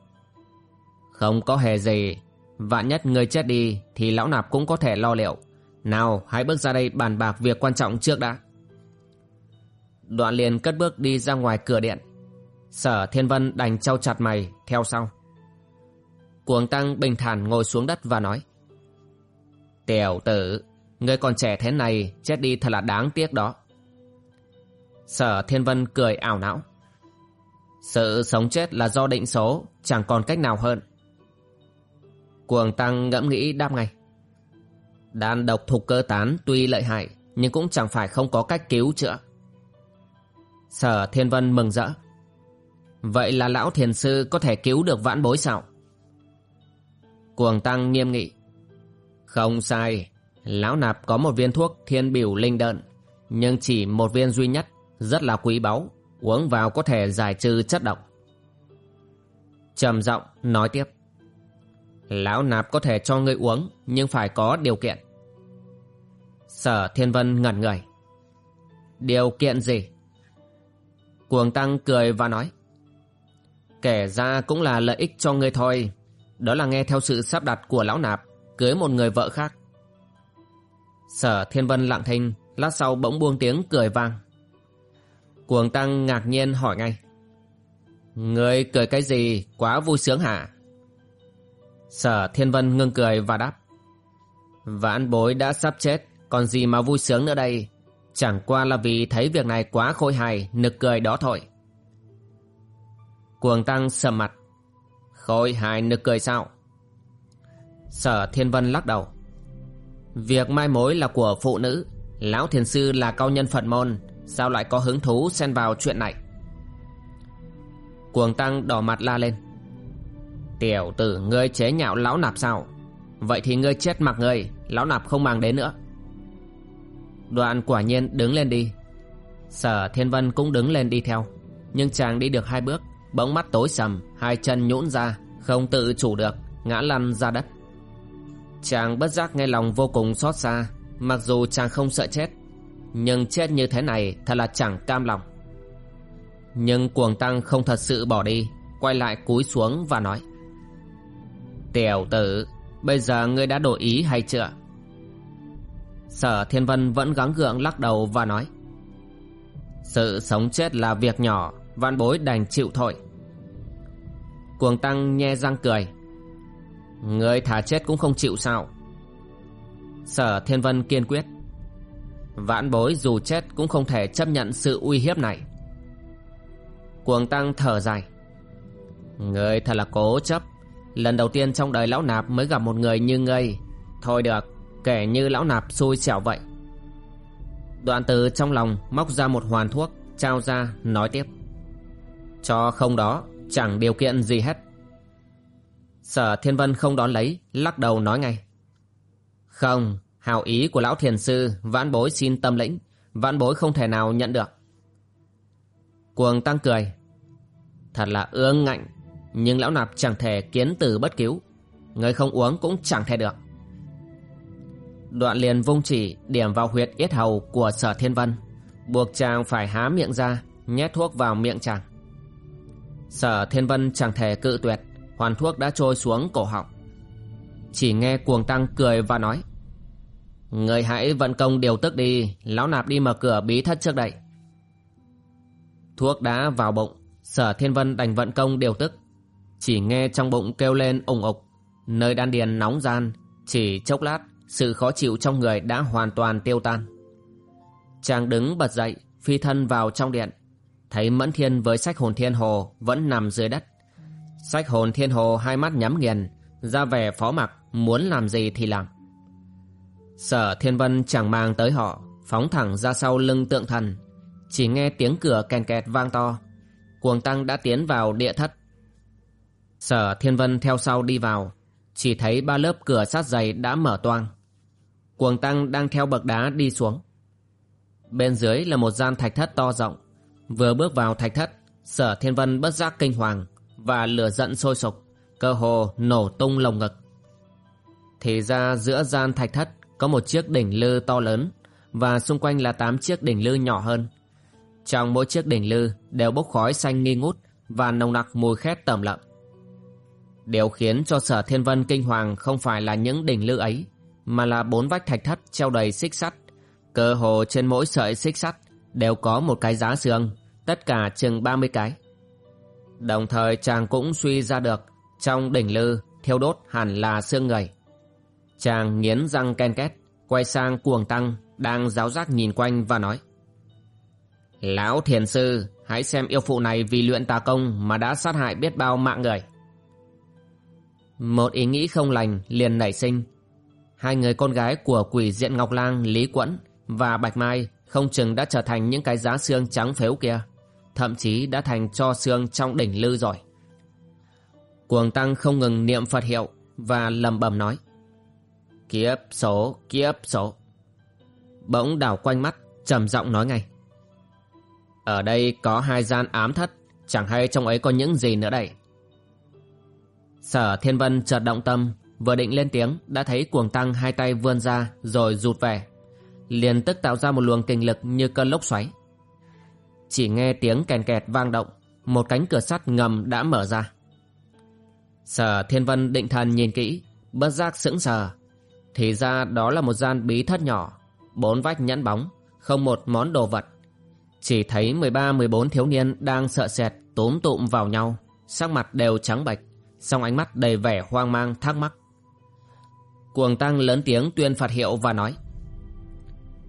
Không có hề gì. Vạn nhất người chết đi Thì lão nạp cũng có thể lo liệu. Nào, hãy bước ra đây bàn bạc việc quan trọng trước đã. Đoạn liền cất bước đi ra ngoài cửa điện. Sở Thiên Vân đành trao chặt mày, theo sau. Cuồng Tăng bình thản ngồi xuống đất và nói, Tiểu tử Ngươi còn trẻ thế này, Chết đi thật là đáng tiếc đó. Sở Thiên Vân cười ảo não. Sự sống chết là do định số, Chẳng còn cách nào hơn. Cuồng Tăng ngẫm nghĩ đáp ngay. Đan độc thục cơ tán tuy lợi hại, Nhưng cũng chẳng phải không có cách cứu chữa. Sở Thiên Vân mừng rỡ. Vậy là lão thiền sư có thể cứu được vãn bối sao? Cuồng Tăng nghiêm nghị. Không sai, Lão nạp có một viên thuốc thiên biểu linh đợn, Nhưng chỉ một viên duy nhất. Rất là quý báu, Uống vào có thể giải trừ chất độc. Trầm giọng nói tiếp, Lão nạp có thể cho ngươi uống, Nhưng phải có điều kiện. Sở Thiên Vân ngẩn người, Điều kiện gì? Cuồng Tăng cười và nói Kể ra cũng là lợi ích cho ngươi thôi, Đó là nghe theo sự sắp đặt của lão nạp, Cưới một người vợ khác. Sở Thiên Vân lặng thinh, Lát sau bỗng buông tiếng cười vang Cuồng Tăng ngạc nhiên hỏi ngay. Ngươi cười cái gì, quá vui sướng hả? Sở Thiên Vân ngưng cười và đáp. Vãn bối đã sắp chết, Còn gì mà vui sướng nữa đây? Chẳng qua là vì thấy việc này quá khôi hài, Nực cười đó thôi. Cuồng Tăng sầm mặt. Khôi hài nực cười sao? Sở Thiên Vân lắc đầu. Việc mai mối là của phụ nữ, Lão thiền sư là cao nhân Phật môn Sao lại có hứng thú xen vào chuyện này? Cuồng Tăng đỏ mặt la lên. Tiểu tử, ngươi chế nhạo lão nạp sao? Vậy thì ngươi chết mặc ngươi, Lão nạp không mang đến nữa. Đoạn quả nhiên đứng lên đi. Sở Thiên Vân cũng đứng lên đi theo. Nhưng chàng đi được hai bước, Bỗng mắt tối sầm, Hai chân nhũn ra, Không tự chủ được, Ngã lăn ra đất. Chàng bất giác nghe lòng vô cùng xót xa, Mặc dù chàng không sợ chết nhưng chết như thế này Thật là chẳng cam lòng. Nhưng cuồng tăng không thật sự bỏ đi, Quay lại cúi xuống và nói, Tiểu tử, Bây giờ ngươi đã đổi ý hay chưa? Sở Thiên Vân vẫn gắng gượng lắc đầu và nói, Sự sống chết là việc nhỏ, Văn bối đành chịu thôi. Cuồng Tăng nhe răng cười Người thả chết cũng không chịu sao? Sở Thiên Vân kiên quyết Vãn bối dù chết cũng không thể chấp nhận sự uy hiếp này. Cuồng Tăng thở dài. Người thật là cố chấp. Lần đầu tiên trong đời lão nạp mới gặp một người như ngươi. Thôi được, Kể như lão nạp xui xẻo vậy. Đoạn từ trong lòng móc ra một hoàn thuốc, Trao ra, nói tiếp. Cho không đó, Chẳng điều kiện gì hết. Sở Thiên Vân không đón lấy, Lắc đầu nói ngay. Không Hào ý của lão thiền sư, Vãn bối xin tâm lĩnh, Vãn bối không thể nào nhận được. Cuồng tăng cười, Thật là ương ngạnh, Nhưng lão nạp chẳng thể kiến từ bất cứu, Người không uống cũng chẳng thể được. Đoạn liền vung chỉ điểm vào huyệt yết hầu của sở thiên vân, Buộc chàng phải há miệng ra, Nhét thuốc vào miệng chàng. Sở thiên vân chẳng thể cự tuyệt, Hoàn thuốc đã trôi xuống cổ họng. Chỉ nghe cuồng tăng cười và nói Người hãy vận công điều tức đi. Lão nạp đi mở cửa bí thất trước đây. Thuốc đã vào bụng. Sở thiên vân đành vận công điều tức. Chỉ nghe trong bụng kêu lên ủng ục. Nơi đan điền nóng gian, Chỉ chốc lát, Sự khó chịu trong người đã hoàn toàn tiêu tan. Chàng đứng bật dậy, Phi thân vào trong điện. Thấy Mẫn Thiên với sách hồn thiên hồ Vẫn nằm dưới đất. Sách hồn thiên hồ hai mắt nhắm nghiền, Ra vẻ phó mặc, Muốn làm gì thì làm. Sở thiên vân chẳng mang tới họ, Phóng thẳng ra sau lưng tượng thần. Chỉ nghe tiếng cửa kèn kẹt vang to. Cuồng tăng đã tiến vào địa thất. Sở thiên vân theo sau đi vào. Chỉ thấy ba lớp cửa sát dày đã mở toang. Cuồng tăng đang theo bậc đá đi xuống. Bên dưới là một gian thạch thất to rộng. Vừa bước vào thạch thất, Sở thiên vân bất giác kinh hoàng Và lửa giận sôi sục, Cơ hồ nổ tung lồng ngực. Thì ra giữa gian thạch thất có một chiếc đỉnh lư to lớn Và xung quanh là tám chiếc đỉnh lư nhỏ hơn Trong mỗi chiếc đỉnh lư Đều bốc khói xanh nghi ngút Và nồng nặc mùi khét tẩm lợm Điều khiến cho sở thiên vân kinh hoàng Không phải là những đỉnh lư ấy mà là bốn vách thạch thất treo đầy xích sắt. Cơ hồ trên mỗi sợi xích sắt đều có một cái giá xương, tất cả chừng 30 cái. Đồng thời chàng cũng suy ra được trong đỉnh lư thiêu đốt hẳn là xương người. Chàng nghiến răng ken két, quay sang cuồng tăng đang giáo giác nhìn quanh và nói. Lão thiền sư, hãy xem yêu phụ này vì luyện tà công mà đã sát hại biết bao mạng người. Một ý nghĩ không lành liền nảy sinh. Hai người con gái của quỷ diện Ngọc Lang Lý Quẫn và Bạch Mai không chừng đã trở thành những cái giá xương trắng phếu kia. Thậm chí đã thành cho xương trong đỉnh lư rồi. Cuồng Tăng không ngừng niệm Phật hiệu và lầm bầm nói. Kiếp số, kiếp số. Bỗng đảo quanh mắt, trầm giọng nói ngay. Ở đây có hai gian ám thất, chẳng hay trong ấy có những gì nữa đây. Sở Thiên Vân chợt động tâm, vừa định lên tiếng đã thấy cuồng tăng hai tay vươn ra rồi rụt về. Liền tức tạo ra một luồng kinh lực như cơn lốc xoáy. Chỉ nghe tiếng kèn kẹt vang động, một cánh cửa sắt ngầm đã mở ra. Sở Thiên Vân định thần nhìn kỹ, bất giác sững sờ. Thì ra đó là một gian bí thất nhỏ, bốn vách nhẫn bóng, không một món đồ vật. Chỉ thấy 13-14 thiếu niên đang sợ sệt túm tụm vào nhau, sắc mặt đều trắng bệch, song ánh mắt đầy vẻ hoang mang thắc mắc. Cuồng tăng lớn tiếng tuyên Phật hiệu và nói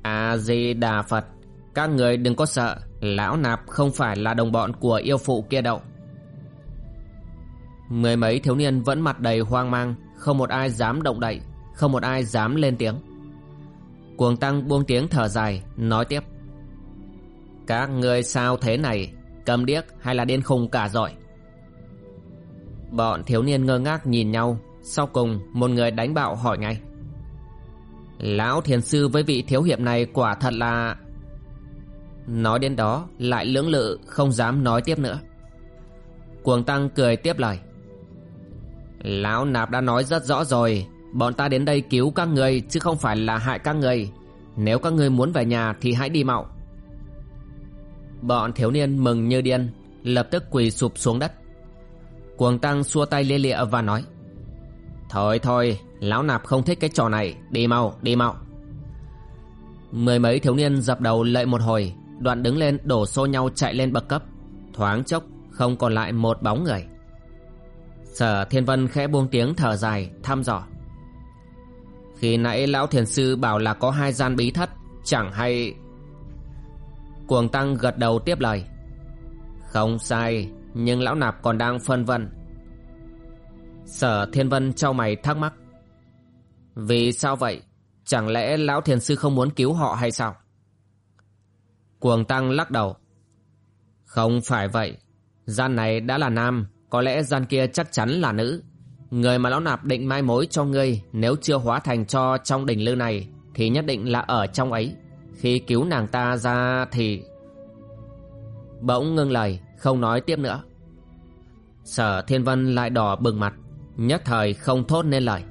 A-di-đà Phật, các người đừng có sợ, lão nạp không phải là đồng bọn của yêu phụ kia đâu. Mười mấy thiếu niên vẫn mặt đầy hoang mang, không một ai dám động đậy, không một ai dám lên tiếng. Cuồng tăng buông tiếng thở dài, nói tiếp. Các người sao thế này, cầm điếc hay là điên khùng cả rồi? Bọn thiếu niên ngơ ngác nhìn nhau, sau cùng một người đánh bạo hỏi ngay. Lão thiền sư với vị thiếu hiệp này quả thật là... Nói đến đó lại lưỡng lự không dám nói tiếp nữa. Cuồng tăng cười tiếp lời. Lão nạp đã nói rất rõ rồi Bọn ta đến đây cứu các người Chứ không phải là hại các người Nếu các người muốn về nhà thì hãy đi mạo Bọn thiếu niên mừng như điên Lập tức quỳ sụp xuống đất. Cuồng tăng xua tay lia lịa và nói Thôi thôi Lão nạp không thích cái trò này. Đi mau đi mau. Mười mấy thiếu niên dập đầu lệ một hồi Đoạn đứng lên đổ xô nhau chạy lên bậc cấp. Thoáng chốc không còn lại một bóng người. Sở Thiên Vân khẽ buông tiếng thở dài, thăm dò. Khi nãy lão thiền sư bảo là có hai gian bí thất, chẳng hay... Cuồng Tăng gật đầu tiếp lời. Không sai, nhưng lão nạp còn đang phân vân. Sở Thiên Vân trao mày thắc mắc. Vì sao vậy? Chẳng lẽ lão thiền sư không muốn cứu họ hay sao? Cuồng Tăng lắc đầu. Không phải vậy. Gian này đã là nam, có lẽ gian kia chắc chắn là nữ Người mà lão nạp định mai mối cho ngươi, Nếu chưa hóa thành cho trong đỉnh lư này, Thì nhất định là ở trong ấy. Khi cứu nàng ta ra thì Bỗng ngưng lời, Không nói tiếp nữa. Sở Thiên Vân lại đỏ bừng mặt, Nhất thời không thốt nên lời.